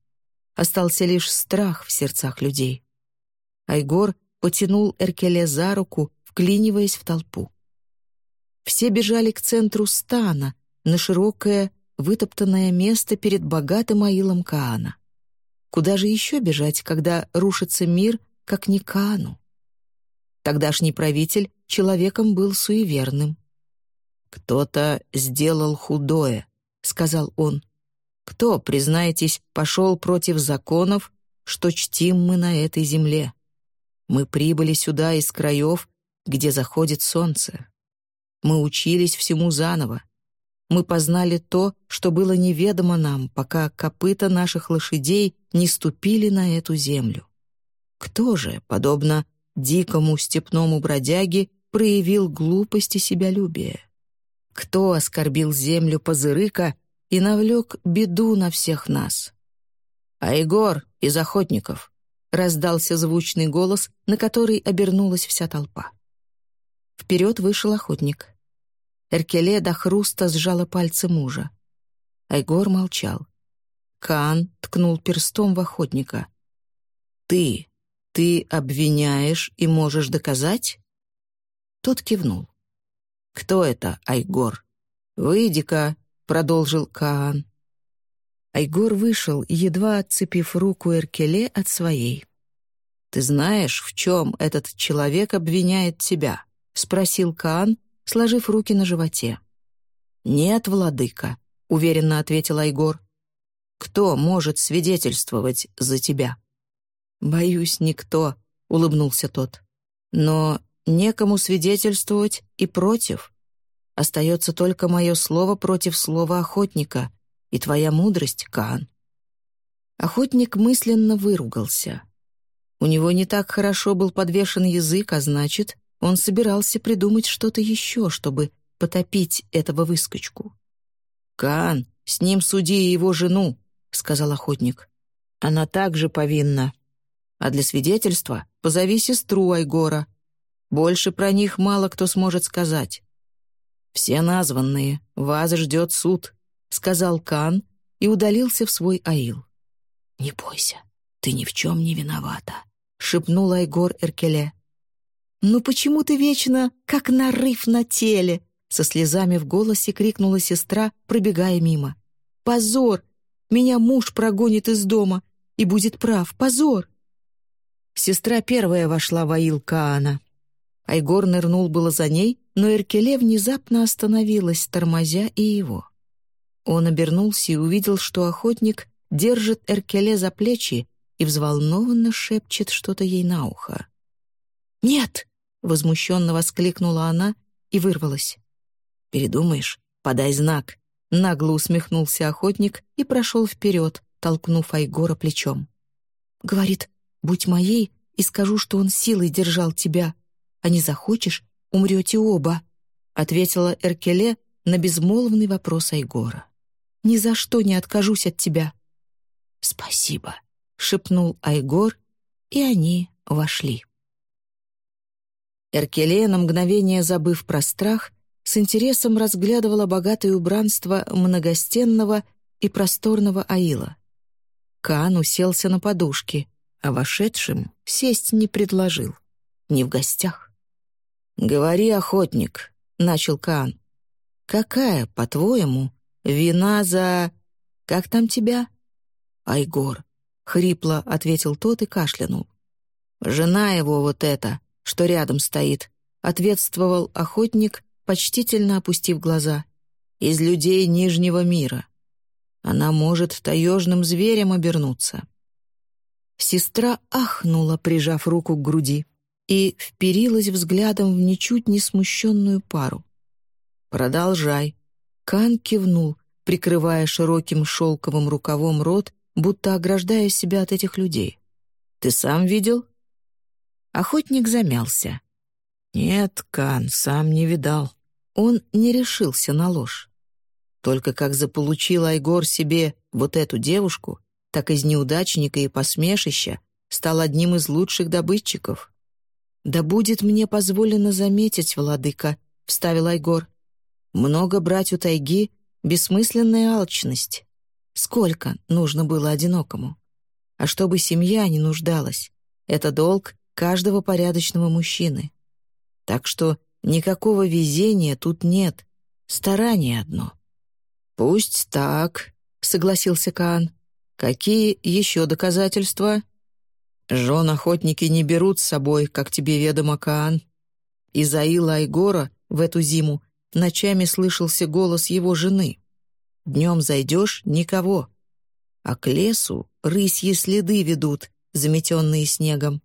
Остался лишь страх в сердцах людей. Айгор потянул Эркеле за руку, вклиниваясь в толпу. Все бежали к центру стана, на широкое, вытоптанное место перед богатым аилом Каана. Куда же еще бежать, когда рушится мир, как не Каану? Тогдашний правитель человеком был суеверным. «Кто-то сделал худое», — сказал он. «Кто, признайтесь, пошел против законов, что чтим мы на этой земле? Мы прибыли сюда из краев, где заходит солнце. Мы учились всему заново. Мы познали то, что было неведомо нам, пока копыта наших лошадей не ступили на эту землю. Кто же, подобно дикому степному бродяге, проявил глупость и себялюбие? Кто оскорбил землю Позырыка и навлек беду на всех нас? А Егор из охотников раздался звучный голос, на который обернулась вся толпа. Вперед вышел охотник. Эркеле до хруста сжала пальцы мужа. Айгор молчал. Каан ткнул перстом в охотника. «Ты, ты обвиняешь и можешь доказать?» Тот кивнул. «Кто это, Айгор?» «Выйди-ка», — продолжил Каан. Айгор вышел, едва отцепив руку Эркеле от своей. «Ты знаешь, в чем этот человек обвиняет тебя?» — спросил Каан, сложив руки на животе. «Нет, владыка», — уверенно ответил Айгор. «Кто может свидетельствовать за тебя?» «Боюсь, никто», — улыбнулся тот. «Но некому свидетельствовать и против. Остается только мое слово против слова охотника и твоя мудрость, Каан». Охотник мысленно выругался. У него не так хорошо был подвешен язык, а значит, он собирался придумать что-то еще, чтобы потопить этого выскочку. «Каан, с ним суди и его жену», — сказал охотник. «Она также повинна. А для свидетельства позови сестру Айгора. Больше про них мало кто сможет сказать». «Все названные, вас ждет суд», — сказал Кан и удалился в свой аил. «Не бойся, ты ни в чем не виновата», — шепнул Айгор Эркеле. «Ну почему ты вечно как нарыв на теле?» Со слезами в голосе крикнула сестра, пробегая мимо. «Позор! Меня муж прогонит из дома и будет прав. Позор!» Сестра первая вошла в аил Каана. Айгор нырнул было за ней, но Эркеле внезапно остановилась, тормозя и его. Он обернулся и увидел, что охотник держит Эркеле за плечи и взволнованно шепчет что-то ей на ухо. «Нет!» — возмущенно воскликнула она и вырвалась. «Передумаешь? Подай знак!» Нагло усмехнулся охотник и прошел вперед, толкнув Айгора плечом. «Говорит, будь моей, и скажу, что он силой держал тебя. А не захочешь, умрете оба», — ответила Эркеле на безмолвный вопрос Айгора. «Ни за что не откажусь от тебя». «Спасибо», — шепнул Айгор, и они вошли. Эркеле, на мгновение забыв про страх, с интересом разглядывала богатое убранство многостенного и просторного аила. Каан уселся на подушке, а вошедшим сесть не предложил. Не в гостях. «Говори, охотник», — начал Каан. «Какая, по-твоему, вина за... Как там тебя?» «Айгор», — хрипло ответил тот и кашлянул. «Жена его вот эта, что рядом стоит», — ответствовал охотник, почтительно опустив глаза. «Из людей Нижнего мира. Она может таежным зверем обернуться». Сестра ахнула, прижав руку к груди, и вперилась взглядом в ничуть не смущенную пару. «Продолжай». Кан кивнул, прикрывая широким шелковым рукавом рот, будто ограждая себя от этих людей. «Ты сам видел?» Охотник замялся. Нет, Кан сам не видал. Он не решился на ложь. Только как заполучил Айгор себе вот эту девушку, так из неудачника и посмешища стал одним из лучших добытчиков. «Да будет мне позволено заметить, владыка», — вставил Айгор. «Много брать у тайги — бессмысленная алчность. Сколько нужно было одинокому? А чтобы семья не нуждалась, это долг каждого порядочного мужчины. Так что никакого везения тут нет, старание одно. «Пусть так», — согласился Каан. «Какие еще доказательства?» «Жен охотники не берут с собой, как тебе ведомо, Каан». Из Аила Айгора в эту зиму ночами слышался голос его жены. «Днем зайдешь — никого, а к лесу рысьи следы ведут, заметенные снегом.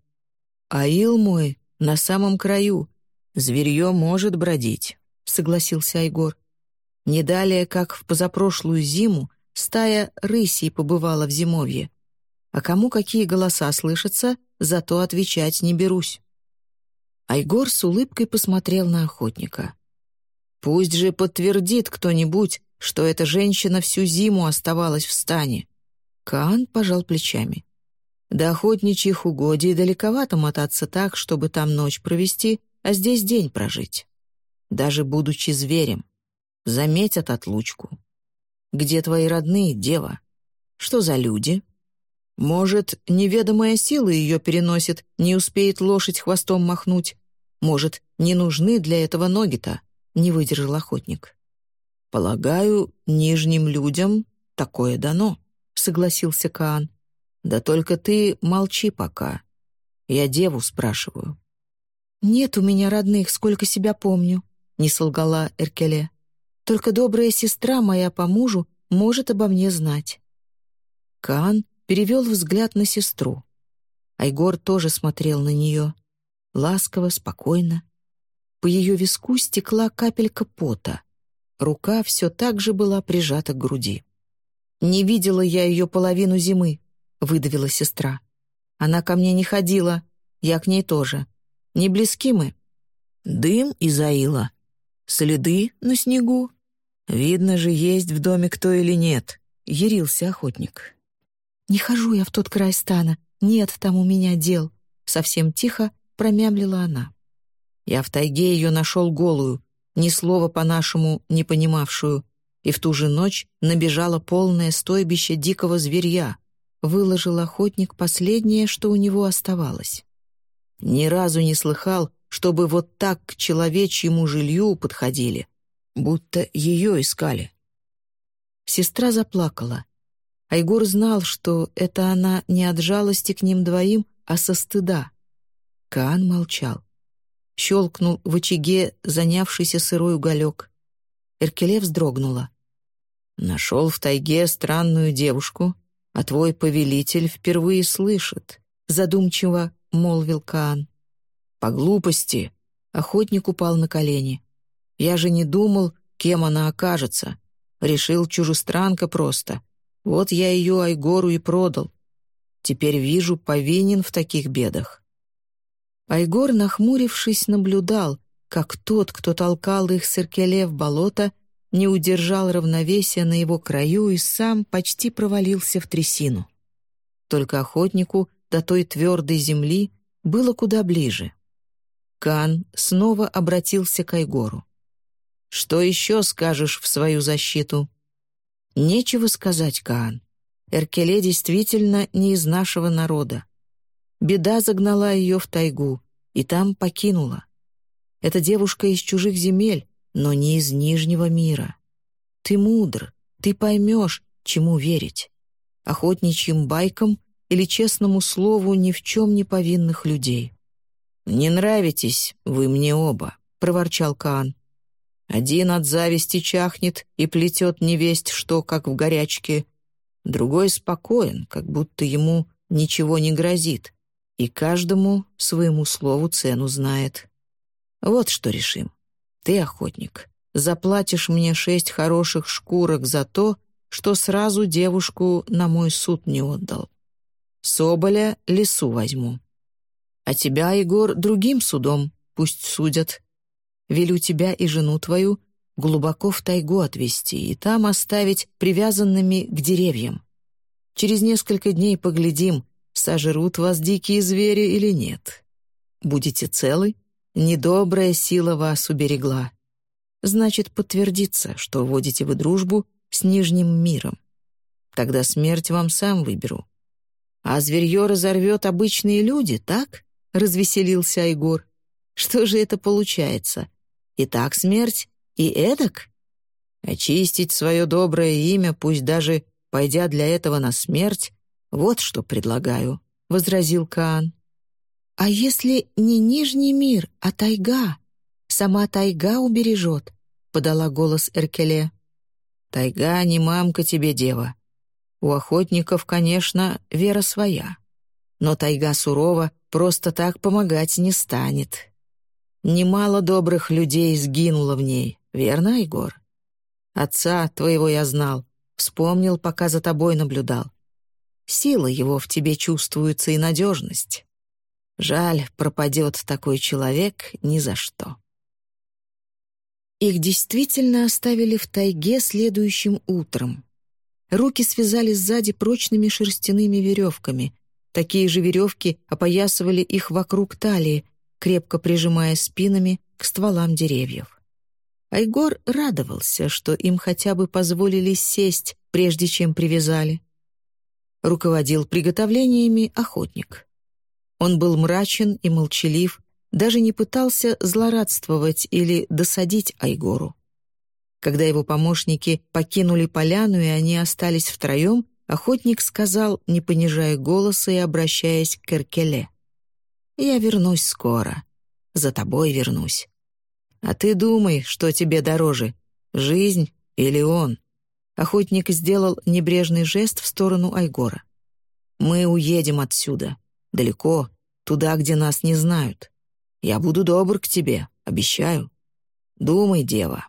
Аил мой на самом краю, зверье может бродить», — согласился Айгор. Не далее, как в позапрошлую зиму, стая рысей побывала в зимовье. А кому какие голоса слышатся, зато отвечать не берусь. Айгор с улыбкой посмотрел на охотника. «Пусть же подтвердит кто-нибудь, что эта женщина всю зиму оставалась в стане». Каан пожал плечами. До охотничьих угодий далековато мотаться так, чтобы там ночь провести, а здесь день прожить. Даже будучи зверем. Заметят отлучку. Где твои родные, дева? Что за люди? Может, неведомая сила ее переносит, не успеет лошадь хвостом махнуть. Может, не нужны для этого ноги-то, не выдержал охотник. Полагаю, нижним людям такое дано, согласился Каан. Да только ты молчи пока. Я деву спрашиваю. «Нет у меня родных, сколько себя помню», — не солгала Эркеле. «Только добрая сестра моя по мужу может обо мне знать». Каан перевел взгляд на сестру. Айгор тоже смотрел на нее. Ласково, спокойно. По ее виску стекла капелька пота. Рука все так же была прижата к груди. «Не видела я ее половину зимы», — выдавила сестра. «Она ко мне не ходила, я к ней тоже. Не близки мы». «Дым Изаила. Следы на снегу. Видно же, есть в доме кто или нет», — ярился охотник. «Не хожу я в тот край стана, нет там у меня дел», — совсем тихо промямлила она. Я в тайге ее нашел голую, ни слова по-нашему не понимавшую, и в ту же ночь набежало полное стойбище дикого зверья, выложил охотник последнее, что у него оставалось. Ни разу не слыхал, чтобы вот так к человечьему жилью подходили, будто ее искали. Сестра заплакала, а Егор знал, что это она не от жалости к ним двоим, а со стыда. Каан молчал. Щелкнул в очаге занявшийся сырой уголек. Эркеле вздрогнула. «Нашел в тайге странную девушку, а твой повелитель впервые слышит», — задумчиво молвил Каан. «По глупости!» — охотник упал на колени. «Я же не думал, кем она окажется. Решил чужестранка просто, вот я ее Айгору и продал. Теперь вижу, повинен в таких бедах». Айгор, нахмурившись, наблюдал, как тот, кто толкал их с Иркеле в болото, не удержал равновесия на его краю и сам почти провалился в трясину. Только охотнику до той твердой земли было куда ближе. Кан снова обратился к Айгору. «Что еще скажешь в свою защиту?» Нечего сказать, Каан. Эркеле действительно не из нашего народа. Беда загнала ее в тайгу, и там покинула. Эта девушка из чужих земель, но не из Нижнего мира. Ты мудр, ты поймешь, чему верить. Охотничьим байкам или честному слову ни в чем не повинных людей. «Не нравитесь вы мне оба», — проворчал Каан. Один от зависти чахнет и плетет невесть что, как в горячке. Другой спокоен, как будто ему ничего не грозит, и каждому своему слову цену знает. Вот что решим. Ты, охотник, заплатишь мне шесть хороших шкурок за то, что сразу девушку на мой суд не отдал. Соболя лесу возьму. А тебя, Егор, другим судом пусть судят, Велю тебя и жену твою глубоко в тайгу отвезти и там оставить привязанными к деревьям. Через несколько дней поглядим, сожрут вас дикие звери или нет. Будете целы, недобрая сила вас уберегла. Значит, подтвердится, что водите вы дружбу с Нижним миром. Тогда смерть вам сам выберу. А зверье разорвет обычные люди, так? Развеселился Айгор. Что же это получается? И так смерть, и эдак? Очистить свое доброе имя, пусть даже пойдя для этого на смерть, вот что предлагаю, — возразил Каан. «А если не Нижний мир, а тайга? Сама тайга убережет», — подала голос Эркеле. «Тайга не мамка тебе, дева. У охотников, конечно, вера своя. Но тайга сурова просто так помогать не станет. Немало добрых людей сгинуло в ней, верно, Егор? Отца твоего я знал, вспомнил, пока за тобой наблюдал. Сила его в тебе чувствуется и надежность. Жаль, пропадет такой человек ни за что. Их действительно оставили в тайге следующим утром. Руки связали сзади прочными шерстяными веревками. Такие же веревки опоясывали их вокруг талии, крепко прижимая спинами к стволам деревьев. Айгор радовался, что им хотя бы позволили сесть, прежде чем привязали. Руководил приготовлениями охотник. Он был мрачен и молчалив, даже не пытался злорадствовать или досадить Айгору. Когда его помощники покинули поляну и они остались втроем, охотник сказал, не понижая голоса и обращаясь к Эркеле. «Я вернусь скоро. За тобой вернусь. А ты думай, что тебе дороже, жизнь или он?» Охотник сделал небрежный жест в сторону Айгора. «Мы уедем отсюда. Далеко, туда, где нас не знают. Я буду добр к тебе, обещаю. Думай, дева».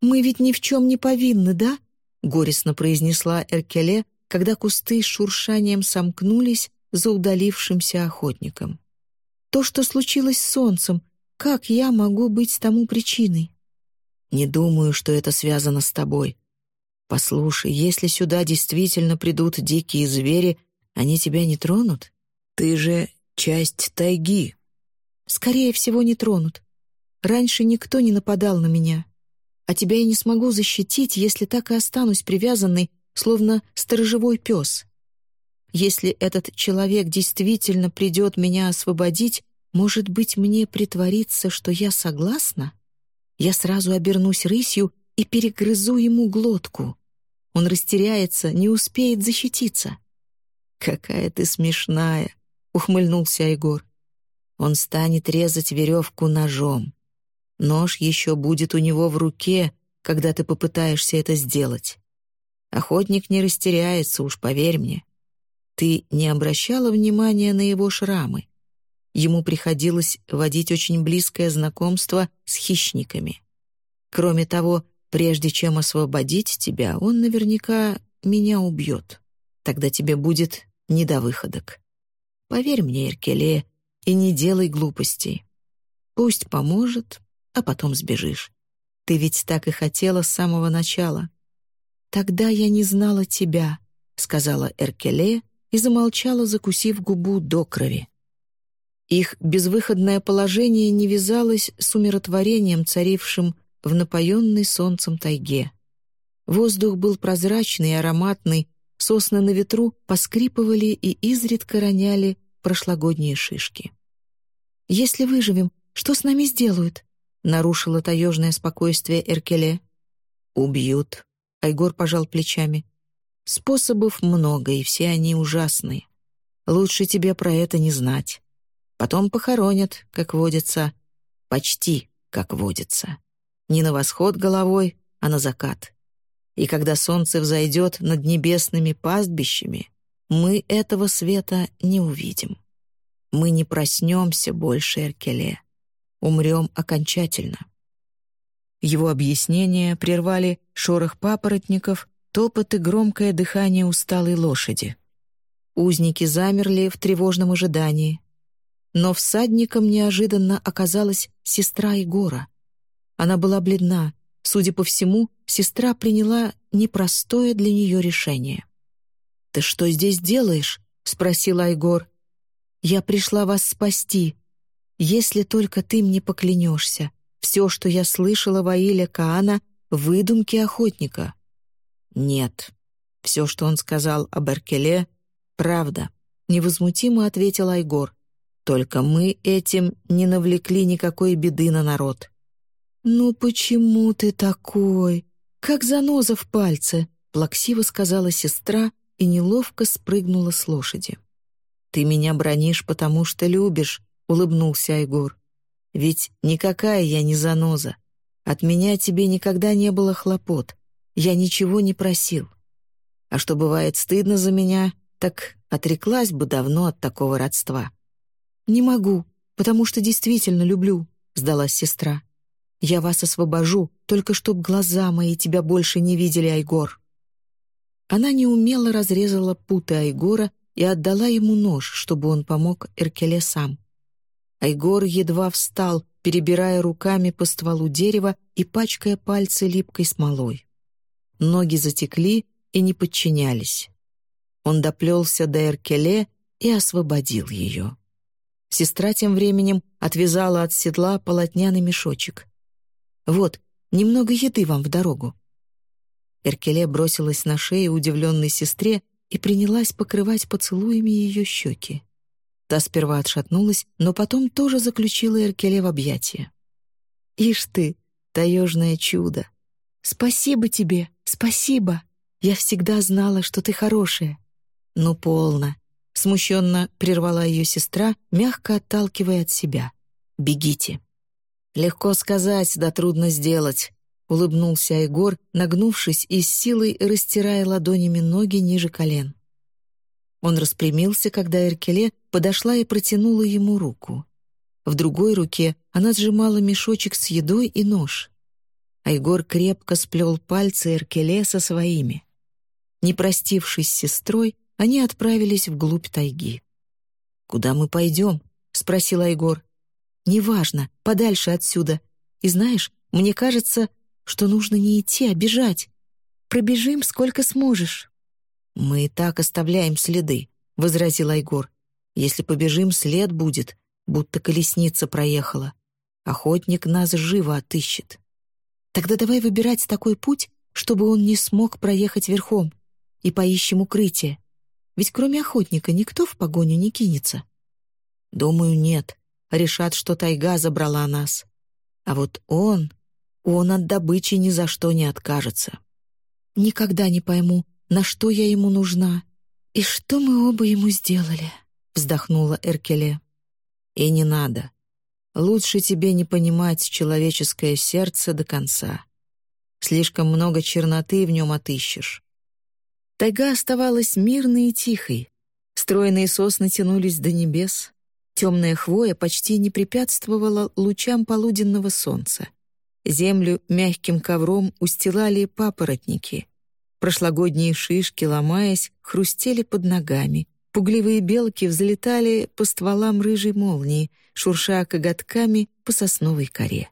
«Мы ведь ни в чем не повинны, да?» — горестно произнесла Эркеле, когда кусты с шуршанием сомкнулись за удалившимся охотником. «То, что случилось с солнцем, как я могу быть тому причиной?» «Не думаю, что это связано с тобой. Послушай, если сюда действительно придут дикие звери, они тебя не тронут? Ты же часть тайги». «Скорее всего, не тронут. Раньше никто не нападал на меня а тебя я не смогу защитить, если так и останусь привязанной, словно сторожевой пес. Если этот человек действительно придет меня освободить, может быть, мне притвориться, что я согласна? Я сразу обернусь рысью и перегрызу ему глотку. Он растеряется, не успеет защититься. «Какая ты смешная!» — ухмыльнулся Егор. «Он станет резать веревку ножом. Нож еще будет у него в руке, когда ты попытаешься это сделать. Охотник не растеряется, уж поверь мне. Ты не обращала внимания на его шрамы. Ему приходилось водить очень близкое знакомство с хищниками. Кроме того, прежде чем освободить тебя, он наверняка меня убьет. Тогда тебе будет не до выходок. Поверь мне, Эркеле, и не делай глупостей. Пусть поможет, а потом сбежишь. Ты ведь так и хотела с самого начала. Тогда я не знала тебя, сказала Эркеле и замолчала, закусив губу до крови. Их безвыходное положение не вязалось с умиротворением, царившим в напоенной солнцем тайге. Воздух был прозрачный и ароматный, сосны на ветру поскрипывали и изредка роняли прошлогодние шишки. «Если выживем, что с нами сделают?» — нарушила таежное спокойствие Эркеле. «Убьют», — Айгор пожал плечами. «Способов много, и все они ужасные. Лучше тебе про это не знать. Потом похоронят, как водится. Почти, как водится. Не на восход головой, а на закат. И когда солнце взойдет над небесными пастбищами, мы этого света не увидим. Мы не проснемся больше, Эркеле умрем окончательно. Его объяснения прервали шорох папоротников, топот и громкое дыхание усталой лошади. Узники замерли в тревожном ожидании. Но всадником неожиданно оказалась сестра Егора. Она была бледна. Судя по всему, сестра приняла непростое для нее решение. «Ты что здесь делаешь?» — спросил Айгор. «Я пришла вас спасти», если только ты мне поклянешься, все, что я слышала в Аиле Каана, выдумки охотника. Нет, Все, что он сказал об Эркеле, — правда, — невозмутимо ответил Айгор. Только мы этим не навлекли никакой беды на народ. «Ну почему ты такой? Как заноза в пальце!» — плаксиво сказала сестра и неловко спрыгнула с лошади. «Ты меня бронишь, потому что любишь», — улыбнулся Айгор. «Ведь никакая я не заноза. От меня тебе никогда не было хлопот. Я ничего не просил. А что бывает стыдно за меня, так отреклась бы давно от такого родства». «Не могу, потому что действительно люблю», — сдалась сестра. «Я вас освобожу, только чтоб глаза мои тебя больше не видели, Айгор». Она неумело разрезала путы Айгора и отдала ему нож, чтобы он помог Эркеле сам. Айгор едва встал, перебирая руками по стволу дерева и пачкая пальцы липкой смолой. Ноги затекли и не подчинялись. Он доплелся до Эркеле и освободил ее. Сестра тем временем отвязала от седла полотняный мешочек. «Вот, немного еды вам в дорогу». Эркеле бросилась на шею удивленной сестре и принялась покрывать поцелуями ее щеки. Та сперва отшатнулась, но потом тоже заключила Эркеле в объятия. «Ишь ты, таежное чудо! Спасибо тебе, спасибо! Я всегда знала, что ты хорошая!» «Ну, полно!» — смущенно прервала ее сестра, мягко отталкивая от себя. «Бегите!» «Легко сказать, да трудно сделать», — улыбнулся Айгор, нагнувшись и с силой растирая ладонями ноги ниже колен. Он распрямился, когда Эркеле подошла и протянула ему руку. В другой руке она сжимала мешочек с едой и нож. Айгор крепко сплел пальцы Эркеле своими. Не простившись с сестрой, они отправились вглубь тайги. «Куда мы пойдем?» — спросил Айгор. «Неважно, подальше отсюда. И знаешь, мне кажется, что нужно не идти, а бежать. Пробежим сколько сможешь». «Мы и так оставляем следы», — возразил Айгор. «Если побежим, след будет, будто колесница проехала. Охотник нас живо отыщет». «Тогда давай выбирать такой путь, чтобы он не смог проехать верхом, и поищем укрытие. Ведь кроме охотника никто в погоню не кинется». «Думаю, нет. Решат, что тайга забрала нас. А вот он...» Он от добычи ни за что не откажется. «Никогда не пойму, на что я ему нужна и что мы оба ему сделали», — вздохнула Эркеле. «И не надо. Лучше тебе не понимать человеческое сердце до конца. Слишком много черноты в нем отыщешь». Тайга оставалась мирной и тихой. Стройные сосны тянулись до небес. Темная хвоя почти не препятствовала лучам полуденного солнца. Землю мягким ковром устилали папоротники. Прошлогодние шишки, ломаясь, хрустели под ногами. Пугливые белки взлетали по стволам рыжей молнией, шурша коготками по сосновой коре.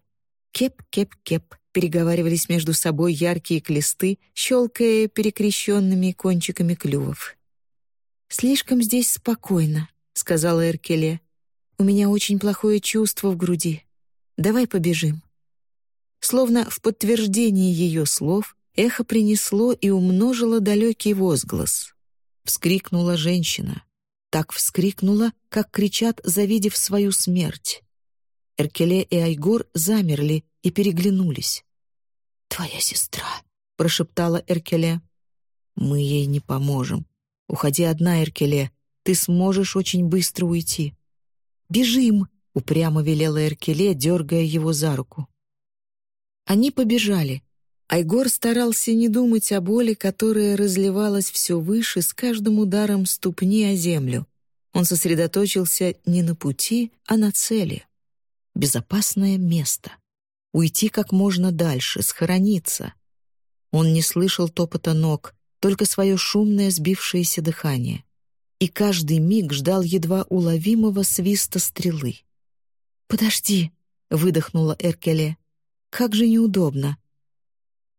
«Кеп-кеп-кеп», — переговаривались между собой яркие клесты, щелкая перекрещенными кончиками клювов. «Слишком здесь спокойно», — сказала Эркеле. «У меня очень плохое чувство в груди. Давай побежим». Словно в подтверждении ее слов, эхо принесло и умножило далекий возглас. Вскрикнула женщина. Так вскрикнула, как кричат, завидев свою смерть. Эркеле и Айгор замерли и переглянулись. «Твоя сестра», — прошептала Эркеле. «Мы ей не поможем. Уходи одна, Эркеле. Ты сможешь очень быстро уйти». «Бежим!» — упрямо велела Эркеле, дергая его за руку. Они побежали. Айгор старался не думать о боли, которая разливалась все выше с каждым ударом ступни о землю. Он сосредоточился не на пути, а на цели. Безопасное место. Уйти как можно дальше, схорониться. Он не слышал топота ног, только свое шумное сбившееся дыхание. И каждый миг ждал едва уловимого свиста стрелы. «Подожди», — выдохнула Эркеле. Как же неудобно.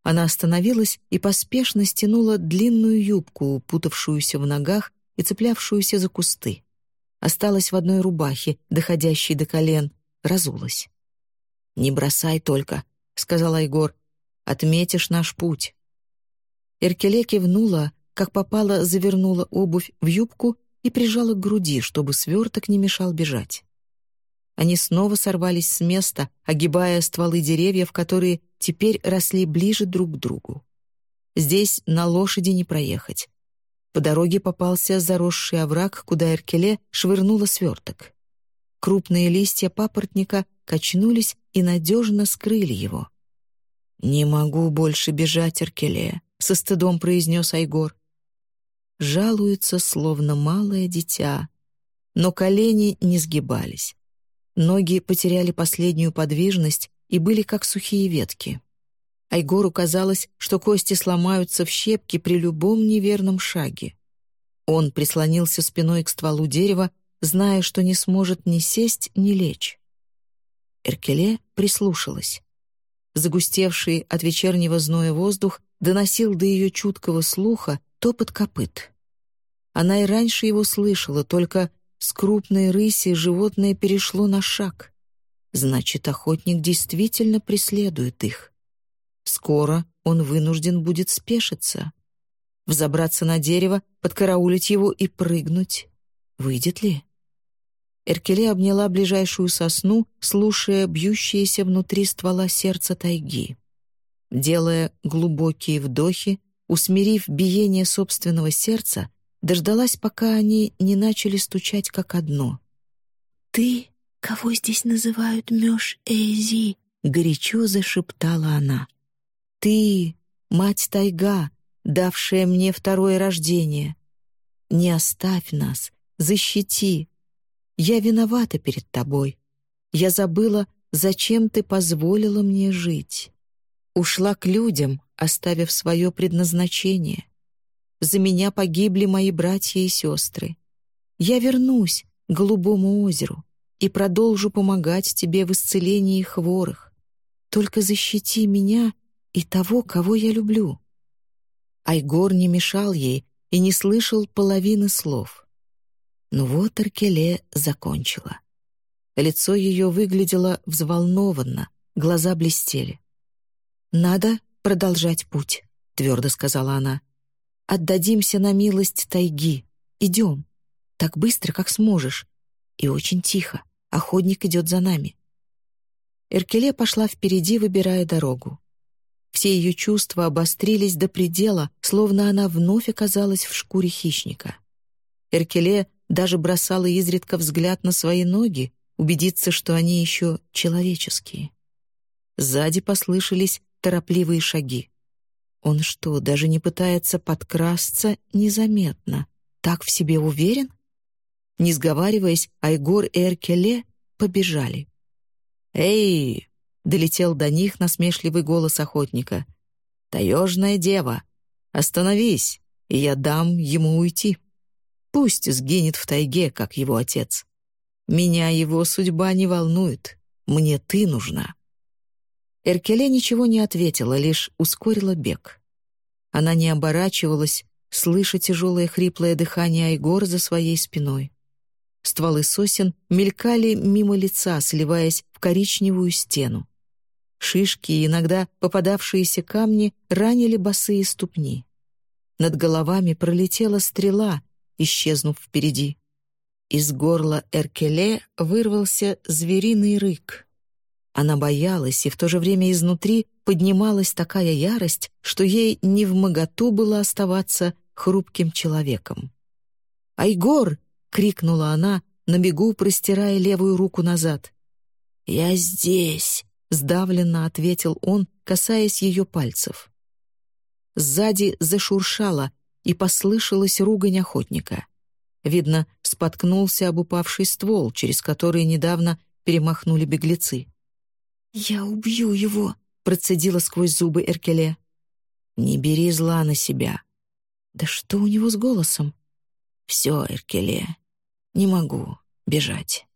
Она остановилась и поспешно стянула длинную юбку, путавшуюся в ногах и цеплявшуюся за кусты. Осталась в одной рубахе, доходящей до колен, разулась. «Не бросай только», — сказал Айгор. «Отметишь наш путь». Эркеле кивнула, как попало завернула обувь в юбку и прижала к груди, чтобы сверток не мешал бежать. Они снова сорвались с места, огибая стволы деревьев, которые теперь росли ближе друг к другу. Здесь на лошади не проехать. По дороге попался заросший овраг, куда Эркеле швырнула сверток. Крупные листья папоротника качнулись и надежно скрыли его. «Не могу больше бежать, Эркеле», — со стыдом произнес Айгор. Жалуется, словно малое дитя, но колени не сгибались. Ноги потеряли последнюю подвижность и были как сухие ветки. Айгору казалось, что кости сломаются в щепки при любом неверном шаге. Он прислонился спиной к стволу дерева, зная, что не сможет ни сесть, ни лечь. Эркеле прислушалась. Загустевший от вечернего зноя воздух доносил до ее чуткого слуха топот копыт. Она и раньше его слышала, только с крупной рыси животное перешло на шаг. Значит, охотник действительно преследует их. Скоро он вынужден будет спешиться. Взобраться на дерево, подкараулить его и прыгнуть. Выйдет ли? Эркеле обняла ближайшую сосну, слушая бьющееся внутри ствола сердца тайги. Делая глубокие вдохи, усмирив биение собственного сердца, дождалась, пока они не начали стучать как одно.
«Ты, кого здесь называют Мёш Эйзи?» — горячо зашептала она.
«Ты, мать тайга, давшая мне второе рождение. Не оставь нас, защити. Я виновата перед тобой. Я забыла, зачем ты позволила мне жить. Ушла к людям, оставив свое предназначение. За меня погибли мои братья и сестры. Я вернусь к Голубому озеру и продолжу помогать тебе в исцелении хворых. Только защити меня и того, кого я люблю». Айгор не мешал ей и не слышал половины слов. Но вот Аркеле закончила. Лицо ее выглядело взволнованно, глаза блестели. «Надо продолжать путь», — твердо сказала она. Отдадимся на милость тайги. Идем. Так быстро, как сможешь. И очень тихо. Охотник идет за нами. Эркеле пошла впереди, выбирая дорогу. Все ее чувства обострились до предела, словно она вновь оказалась в шкуре хищника. Эркеле даже бросала изредка взгляд на свои ноги, убедиться, что они еще человеческие. Сзади послышались торопливые шаги. Он что, даже не пытается подкрасться незаметно? Так в себе уверен? Не сговариваясь, Айгор и Эркеле побежали. «Эй!» — долетел до них насмешливый голос охотника. «Таежная дева! Остановись, и я дам ему уйти. Пусть сгинет в тайге, как его отец. Меня его судьба не волнует. Мне ты нужна». Эркеле ничего не ответила, лишь ускорила бег. Она не оборачивалась, слыша тяжелое хриплое дыхание Айгора за своей спиной. Стволы сосен мелькали мимо лица, сливаясь в коричневую стену. Шишки и иногда попадавшиеся камни ранили босые ступни. Над головами пролетела стрела, исчезнув впереди. Из горла Эркеле вырвался звериный рык. Она боялась, и в то же время изнутри поднималась такая ярость, что ей не в моготу было оставаться хрупким человеком. «Айгор!» — крикнула она, на бегу простирая левую руку назад. «Я здесь!» — сдавленно ответил он, касаясь ее пальцев. Сзади зашуршало, и послышалась ругань охотника. Видно, споткнулся об упавший ствол, через который недавно перемахнули беглецы.
«Я убью его», —
процедила сквозь зубы Эркеле. «Не бери зла на себя». «Да что у него с голосом?» «Все, Эркеле, не могу бежать».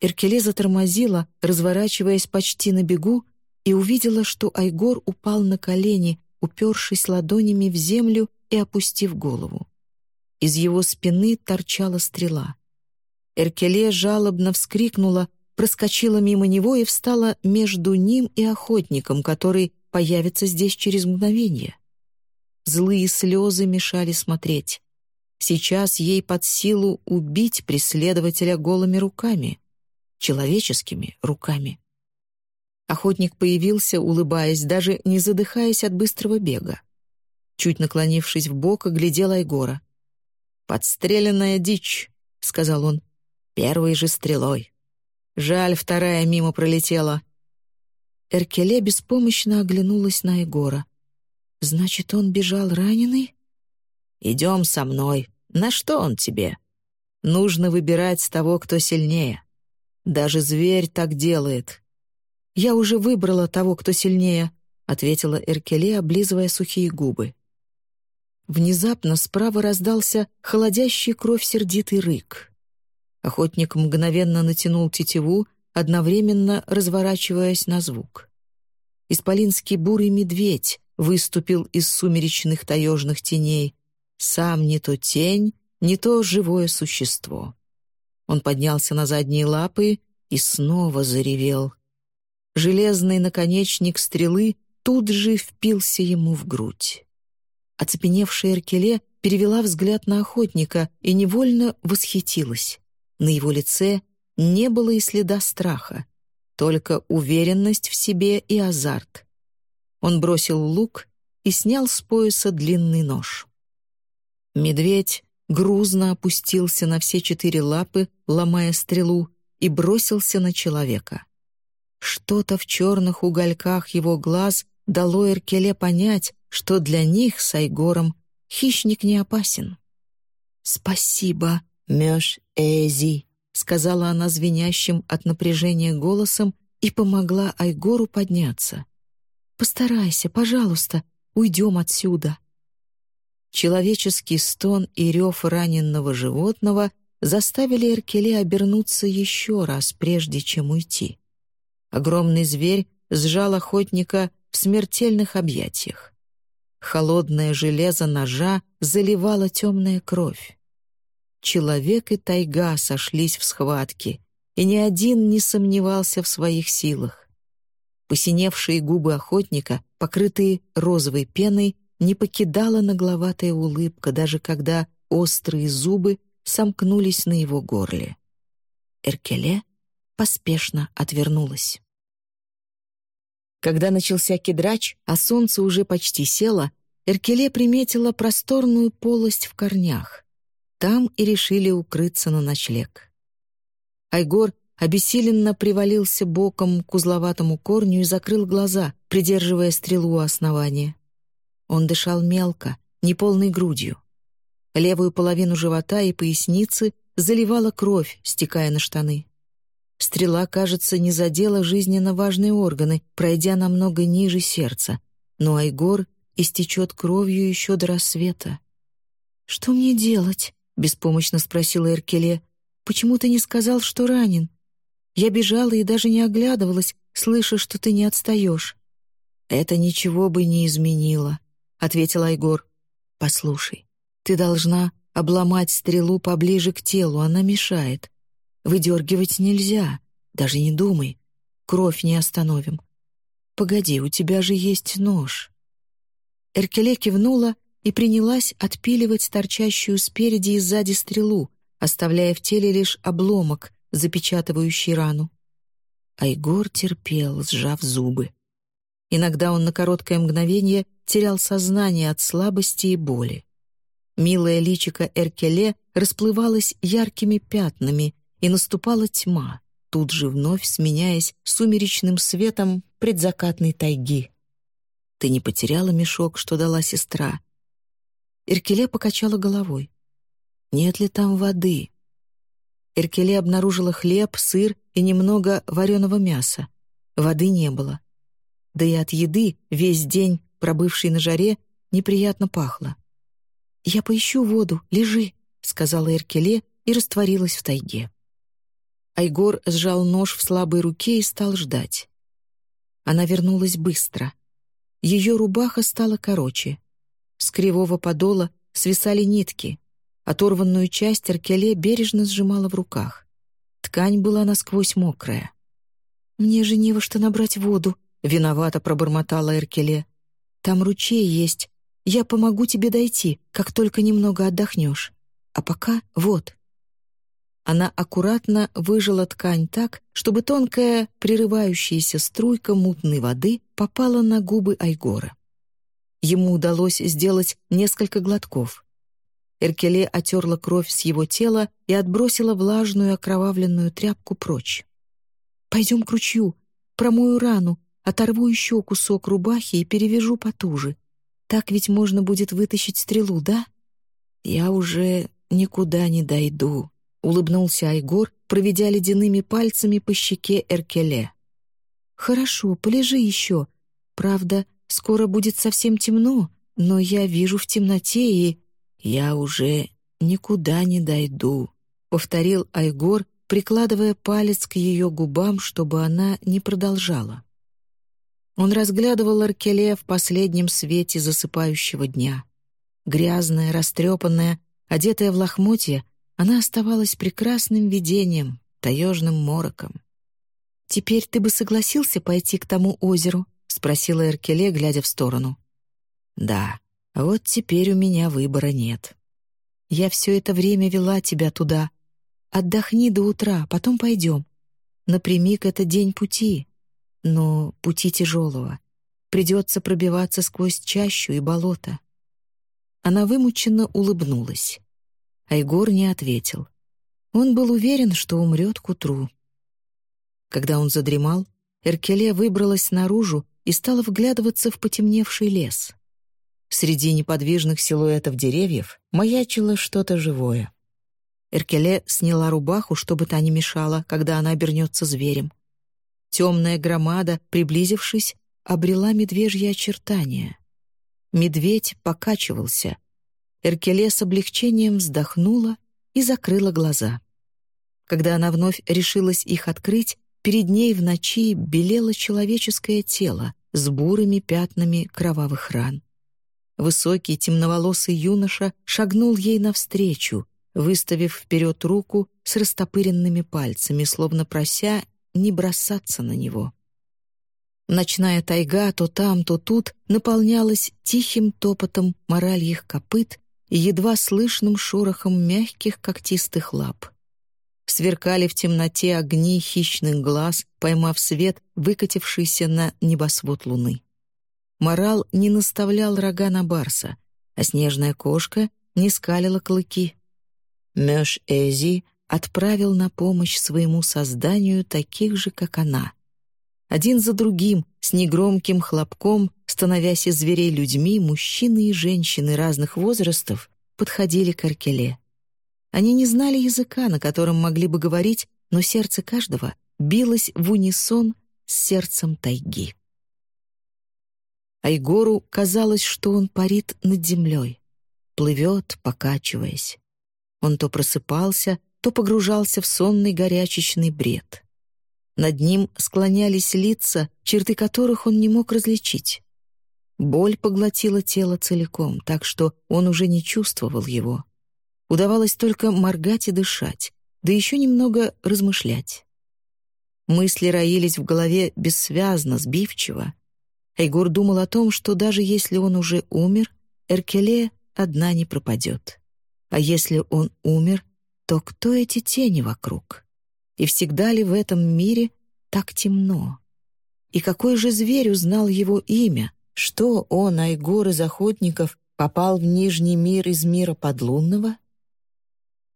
Эркеле затормозила, разворачиваясь почти на бегу, и увидела, что Айгор упал на колени, упершись ладонями в землю и опустив голову. Из его спины торчала стрела. Эркеле жалобно вскрикнула, проскочила мимо него и встала между ним и охотником, который появится здесь через мгновение. злые слезы мешали смотреть. Сейчас ей под силу убить преследователя голыми руками, человеческими руками. Охотник появился, улыбаясь, даже не задыхаясь от быстрого бега. Чуть наклонившись в бок, глядел Айгора. «Подстреленная дичь», — сказал он, — «первой же стрелой. Жаль, вторая мимо пролетела». Эркеле беспомощно оглянулась на Егора. «Значит, он бежал раненый?» «Идем со мной. На что он тебе? Нужно выбирать того, кто сильнее. Даже зверь так делает». «Я уже выбрала того, кто сильнее», — ответила Эркеле, облизывая сухие губы. Внезапно справа раздался холодящий кровь сердитый рык. Охотник мгновенно натянул тетиву, одновременно разворачиваясь на звук. Исполинский бурый медведь выступил из сумеречных таежных теней, сам не то тень, не то живое существо. Он поднялся на задние лапы и снова заревел. Железный наконечник стрелы тут же впился ему в грудь. Оцепеневшая Эркеле перевела взгляд на охотника и невольно восхитилась. На его лице не было и следа страха, только уверенность в себе и азарт. Он бросил лук и снял с пояса длинный нож. Медведь грузно опустился на все четыре лапы, ломая стрелу, и бросился на человека. Что-то в черных угольках его глаз дало Эркеле понять, что для них с Айгором хищник не опасен. «Спасибо, Мёш Эзи», — сказала она звенящим от напряжения голосом и помогла Айгору подняться. «Постарайся, пожалуйста, уйдем отсюда». Человеческий стон и рев раненного животного заставили Эркеле обернуться еще раз, прежде чем уйти. Огромный зверь сжал охотника в смертельных объятиях. Холодное железо ножа заливало темная кровь. Человек и тайга сошлись в схватке, и ни один не сомневался в своих силах. Посиневшие губы охотника, покрытые розовой пеной, не покидала нагловатая улыбка, даже когда острые зубы сомкнулись на его горле. Эркеле поспешно отвернулась. Когда начался кедрач, а солнце уже почти село, Эркеле приметила просторную полость в корнях. Там и решили укрыться на ночлег. Айгор обессиленно привалился боком к узловатому корню и закрыл глаза, придерживая стрелу основания. Он дышал мелко, неполной грудью. Левую половину живота и поясницы заливала кровь, стекая на штаны. Стрела, кажется, не задела жизненно важные органы, пройдя намного ниже сердца, но Айгор истечет кровью еще до рассвета. «Что мне делать?» — беспомощно спросила Эркеле. «Почему ты не сказал, что ранен? Я бежала и даже не оглядывалась, слыша, что ты не отстаешь». «Это ничего бы не изменило», — ответил Айгор. «Послушай, ты должна обломать стрелу поближе к телу, она мешает. Выдергивать нельзя, даже не думай. Кровь не остановим. Погоди, у тебя же есть нож». Эркеле кивнула и принялась отпиливать торчащую спереди и сзади стрелу, оставляя в теле лишь обломок, запечатывающий рану. Айгор терпел, сжав зубы. Иногда он на короткое мгновение терял сознание от слабости и боли. Милое личико Эркеле расплывалось яркими пятнами, и наступала тьма, тут же вновь сменяясь сумеречным светом предзакатной тайги. «Ты не потеряла мешок, что дала сестра?» Эркеле покачала головой. «Нет ли там воды?» Эркеле обнаружила хлеб, сыр и немного вареного мяса. Воды не было. Да и от еды, весь день пробывшей на жаре, неприятно пахло. «Я поищу воду, лежи», — сказала Эркеле и растворилась в тайге. Айгор сжал нож в слабой руке и стал ждать. Она вернулась быстро. Ее рубаха стала короче. С кривого подола свисали нитки. Оторванную часть Аркеле бережно сжимала в руках. Ткань была насквозь мокрая. «Мне же не во что набрать воду», — виновато пробормотала Эркеле. «Там ручей есть. Я помогу тебе дойти, как только немного отдохнешь. А пока вот». Она аккуратно выжила ткань так, чтобы тонкая, прерывающаяся струйка мутной воды попала на губы Айгора. Ему удалось сделать несколько глотков. Эркеле отерла кровь с его тела и отбросила влажную окровавленную тряпку прочь. «Пойдем к ручью, промою рану, оторву еще кусок рубахи и перевяжу потуже. Так ведь можно будет вытащить стрелу, да? Я уже никуда не дойду, улыбнулся Айгор, проведя ледяными пальцами по щеке Эркеле. Хорошо, полежи еще. Правда, скоро будет совсем темно, но я вижу в темноте и я уже никуда не дойду, повторил Айгор, прикладывая палец к ее губам, чтобы она не продолжала. Он разглядывал Аркеле в последнем свете засыпающего дня. Грязная, растрепанная, одетая в лохмотья, она оставалась прекрасным видением, таежным мороком. «Теперь ты бы согласился пойти к тому озеру?» — спросила Эркеле, глядя в сторону. «Да, вот теперь у меня выбора нет. Я все это время вела тебя туда. Отдохни до утра, потом пойдем. Напрямик — это день пути но пути тяжелого. Придется пробиваться сквозь чащу и болото. Она вымученно улыбнулась. Айгор не ответил. Он был уверен, что умрет к утру. Когда он задремал, Эркеле выбралась наружу и стала вглядываться в потемневший лес. Среди неподвижных силуэтов деревьев маячило что-то живое. Эркеле сняла рубаху, чтобы та не мешала, когда она обернется зверем. Темная громада, приблизившись, обрела медвежье очертания. Медведь покачивался. Эркеле с облегчением вздохнула и закрыла глаза. Когда она вновь решилась их открыть, перед ней в ночи белело человеческое тело с бурыми пятнами кровавых ран. Высокий темноволосый юноша шагнул ей навстречу, выставив вперед руку с растопыренными пальцами, словно прося не бросаться на него. Ночная тайга то там, то тут наполнялась тихим топотом моральих копыт и едва слышным шорохом мягких когтистых лап. Сверкали в темноте огни хищных глаз, поймав свет, выкатившийся на небосвод луны. Морал не наставлял рога на барса, а снежная кошка не скалила клыки. Мёш Эзи отправил на помощь своему созданию таких же, как она. Один за другим, с негромким хлопком, становясь из зверей людьми, мужчины и женщины разных возрастов подходили к Аркеле. Они не знали языка, на котором могли бы говорить, но сердце каждого билось в унисон с сердцем тайги. Айгору казалось, что он парит над землей, плывет, покачиваясь. Он то просыпался, то погружался в сонный горячечный бред. Над ним склонялись лица, черты которых он не мог различить. Боль поглотила тело целиком, так что он уже не чувствовал его. Удавалось только моргать и дышать, да еще немного размышлять. Мысли роились в голове бессвязно, сбивчиво. Эйгор думал о том, что даже если он уже умер, Эркеле одна не пропадет. А если он умер, то кто эти тени вокруг? И всегда ли в этом мире так темно? И какой же зверь узнал его имя? Что он, Айгор из охотников, попал в Нижний мир из мира подлунного?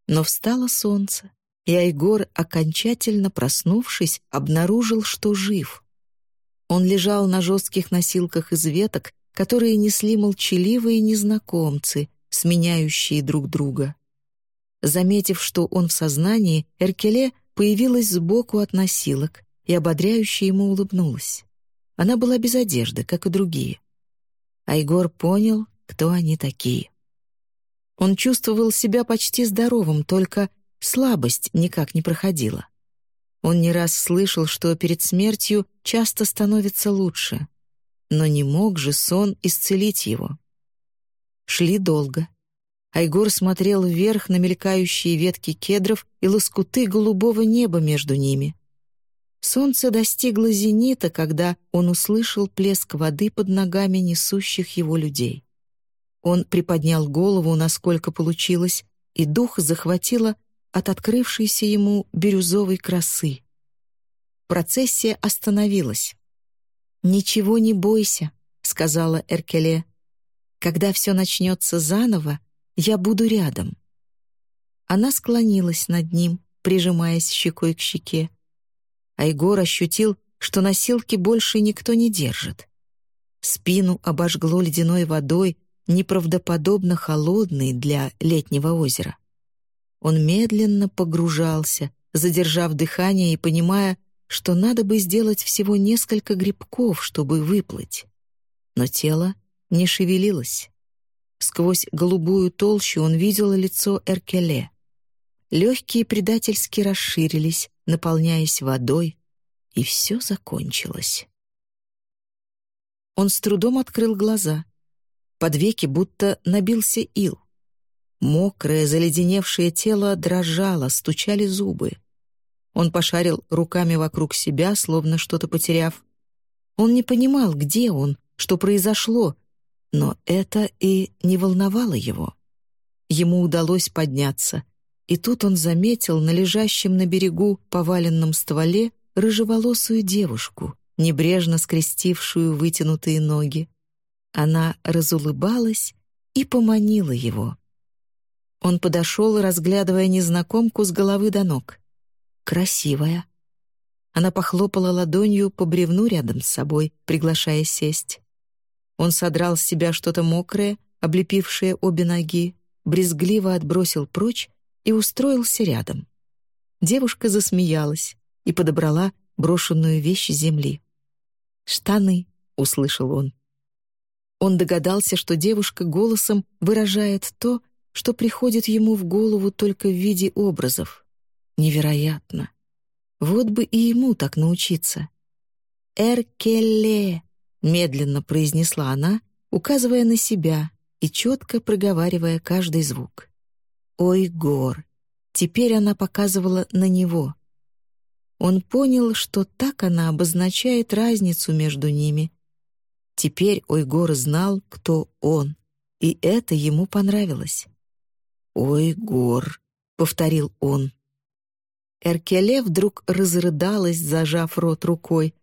Но встало солнце, и Айгор, окончательно проснувшись, обнаружил, что жив. Он лежал на жестких носилках из веток, которые несли молчаливые незнакомцы, сменяющие друг друга. Заметив, что он в сознании, Эркеле появилась сбоку от носилок и ободряюще ему улыбнулась. Она была без одежды, как и другие. Айгор понял, кто они такие. Он чувствовал себя почти здоровым, только слабость никак не проходила. Он не раз слышал, что перед смертью часто становится лучше, но не мог же сон исцелить его. Шли долго — Айгор смотрел вверх на мелькающие ветки кедров и лоскуты голубого неба между ними. Солнце достигло зенита, когда он услышал плеск воды под ногами несущих его людей. Он приподнял голову, насколько получилось, и дух захватило от открывшейся ему бирюзовой красы. Процессия остановилась. «Ничего не бойся», — сказала Эркеле. «Когда все начнется заново, я буду рядом». Она склонилась над ним, прижимаясь щекой к щеке. Айгор ощутил, что носилки больше никто не держит. Спину обожгло ледяной водой, неправдоподобно холодной для летнего озера. Он медленно погружался, задержав дыхание и понимая, что надо бы сделать всего несколько грибков, чтобы выплыть. Но тело не шевелилось. Сквозь голубую толщу он видел лицо Эркеле. Легкие предательски расширились, наполняясь водой, и все закончилось. Он с трудом открыл глаза. Под веки будто набился ил. Мокрое, заледеневшее тело дрожало, стучали зубы. Он пошарил руками вокруг себя, словно что-то потеряв. Он не понимал, где он, что произошло, но это и не волновало его. Ему удалось подняться, и тут он заметил на лежащем на берегу поваленном стволе рыжеволосую девушку, небрежно скрестившую вытянутые ноги. Она разулыбалась и поманила его. Он подошел, разглядывая незнакомку с головы до ног. Красивая. Она похлопала ладонью по бревну рядом с собой, приглашая сесть. Он содрал с себя что-то мокрое, облепившее обе ноги, брезгливо отбросил прочь и устроился рядом. Девушка засмеялась и подобрала брошенную вещь земли. «Штаны», — услышал он. Он догадался, что девушка голосом выражает то, что приходит ему в голову только в виде образов. Невероятно. Вот бы и ему так научиться. «Эркеле», — медленно произнесла она, указывая на себя и четко проговаривая каждый звук. «Ой, гор!» Теперь она показывала на него. Он понял, что так она обозначает разницу между ними. Теперь Ойгор знал, кто он, и это ему понравилось. «Ой, гор», — повторил он. Эркеле вдруг разрыдалась, зажав рот рукой.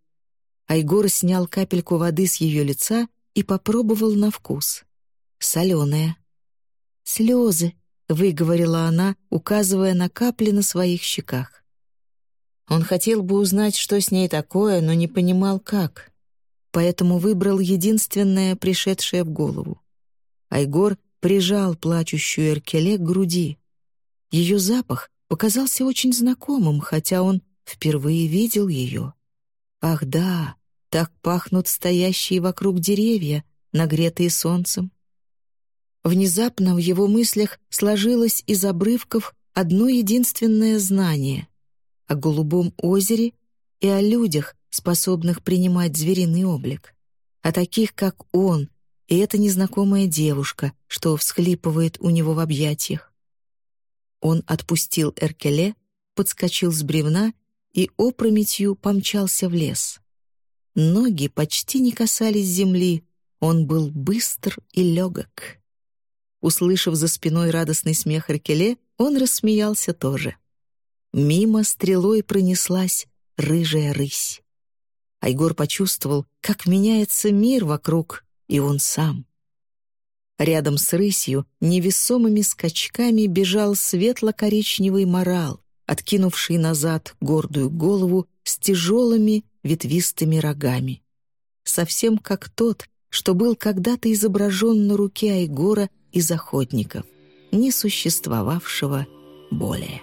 Айгор снял капельку воды с ее лица и попробовал на вкус. Соленая. «Слезы», — выговорила она, указывая на капли на своих щеках. Он хотел бы узнать, что с ней такое, но не понимал, как. Поэтому выбрал единственное, пришедшее в голову. Айгор прижал плачущую Эркеле к груди. Ее запах показался очень знакомым, хотя он впервые видел ее. Ах да, так пахнут стоящие вокруг деревья, нагретые солнцем. Внезапно в его мыслях сложилось из обрывков одно единственное знание — о голубом озере и о людях, способных принимать звериный облик, о таких, как он, и эта незнакомая девушка, что всхлипывает у него в объятиях. Он отпустил Эркеле, подскочил с бревна и опрометью помчался в лес. Ноги почти не касались земли, он был быстр и легок. Услышав за спиной радостный смех Эркеле, он рассмеялся тоже. Мимо стрелой пронеслась рыжая рысь. Айгор почувствовал, как меняется мир вокруг, и он сам. Рядом с рысью невесомыми скачками бежал светло-коричневый морал, откинувший назад гордую голову с тяжелыми ветвистыми рогами. Совсем как тот, что был когда-то изображен на руке Айгора из охотников, не существовавшего более.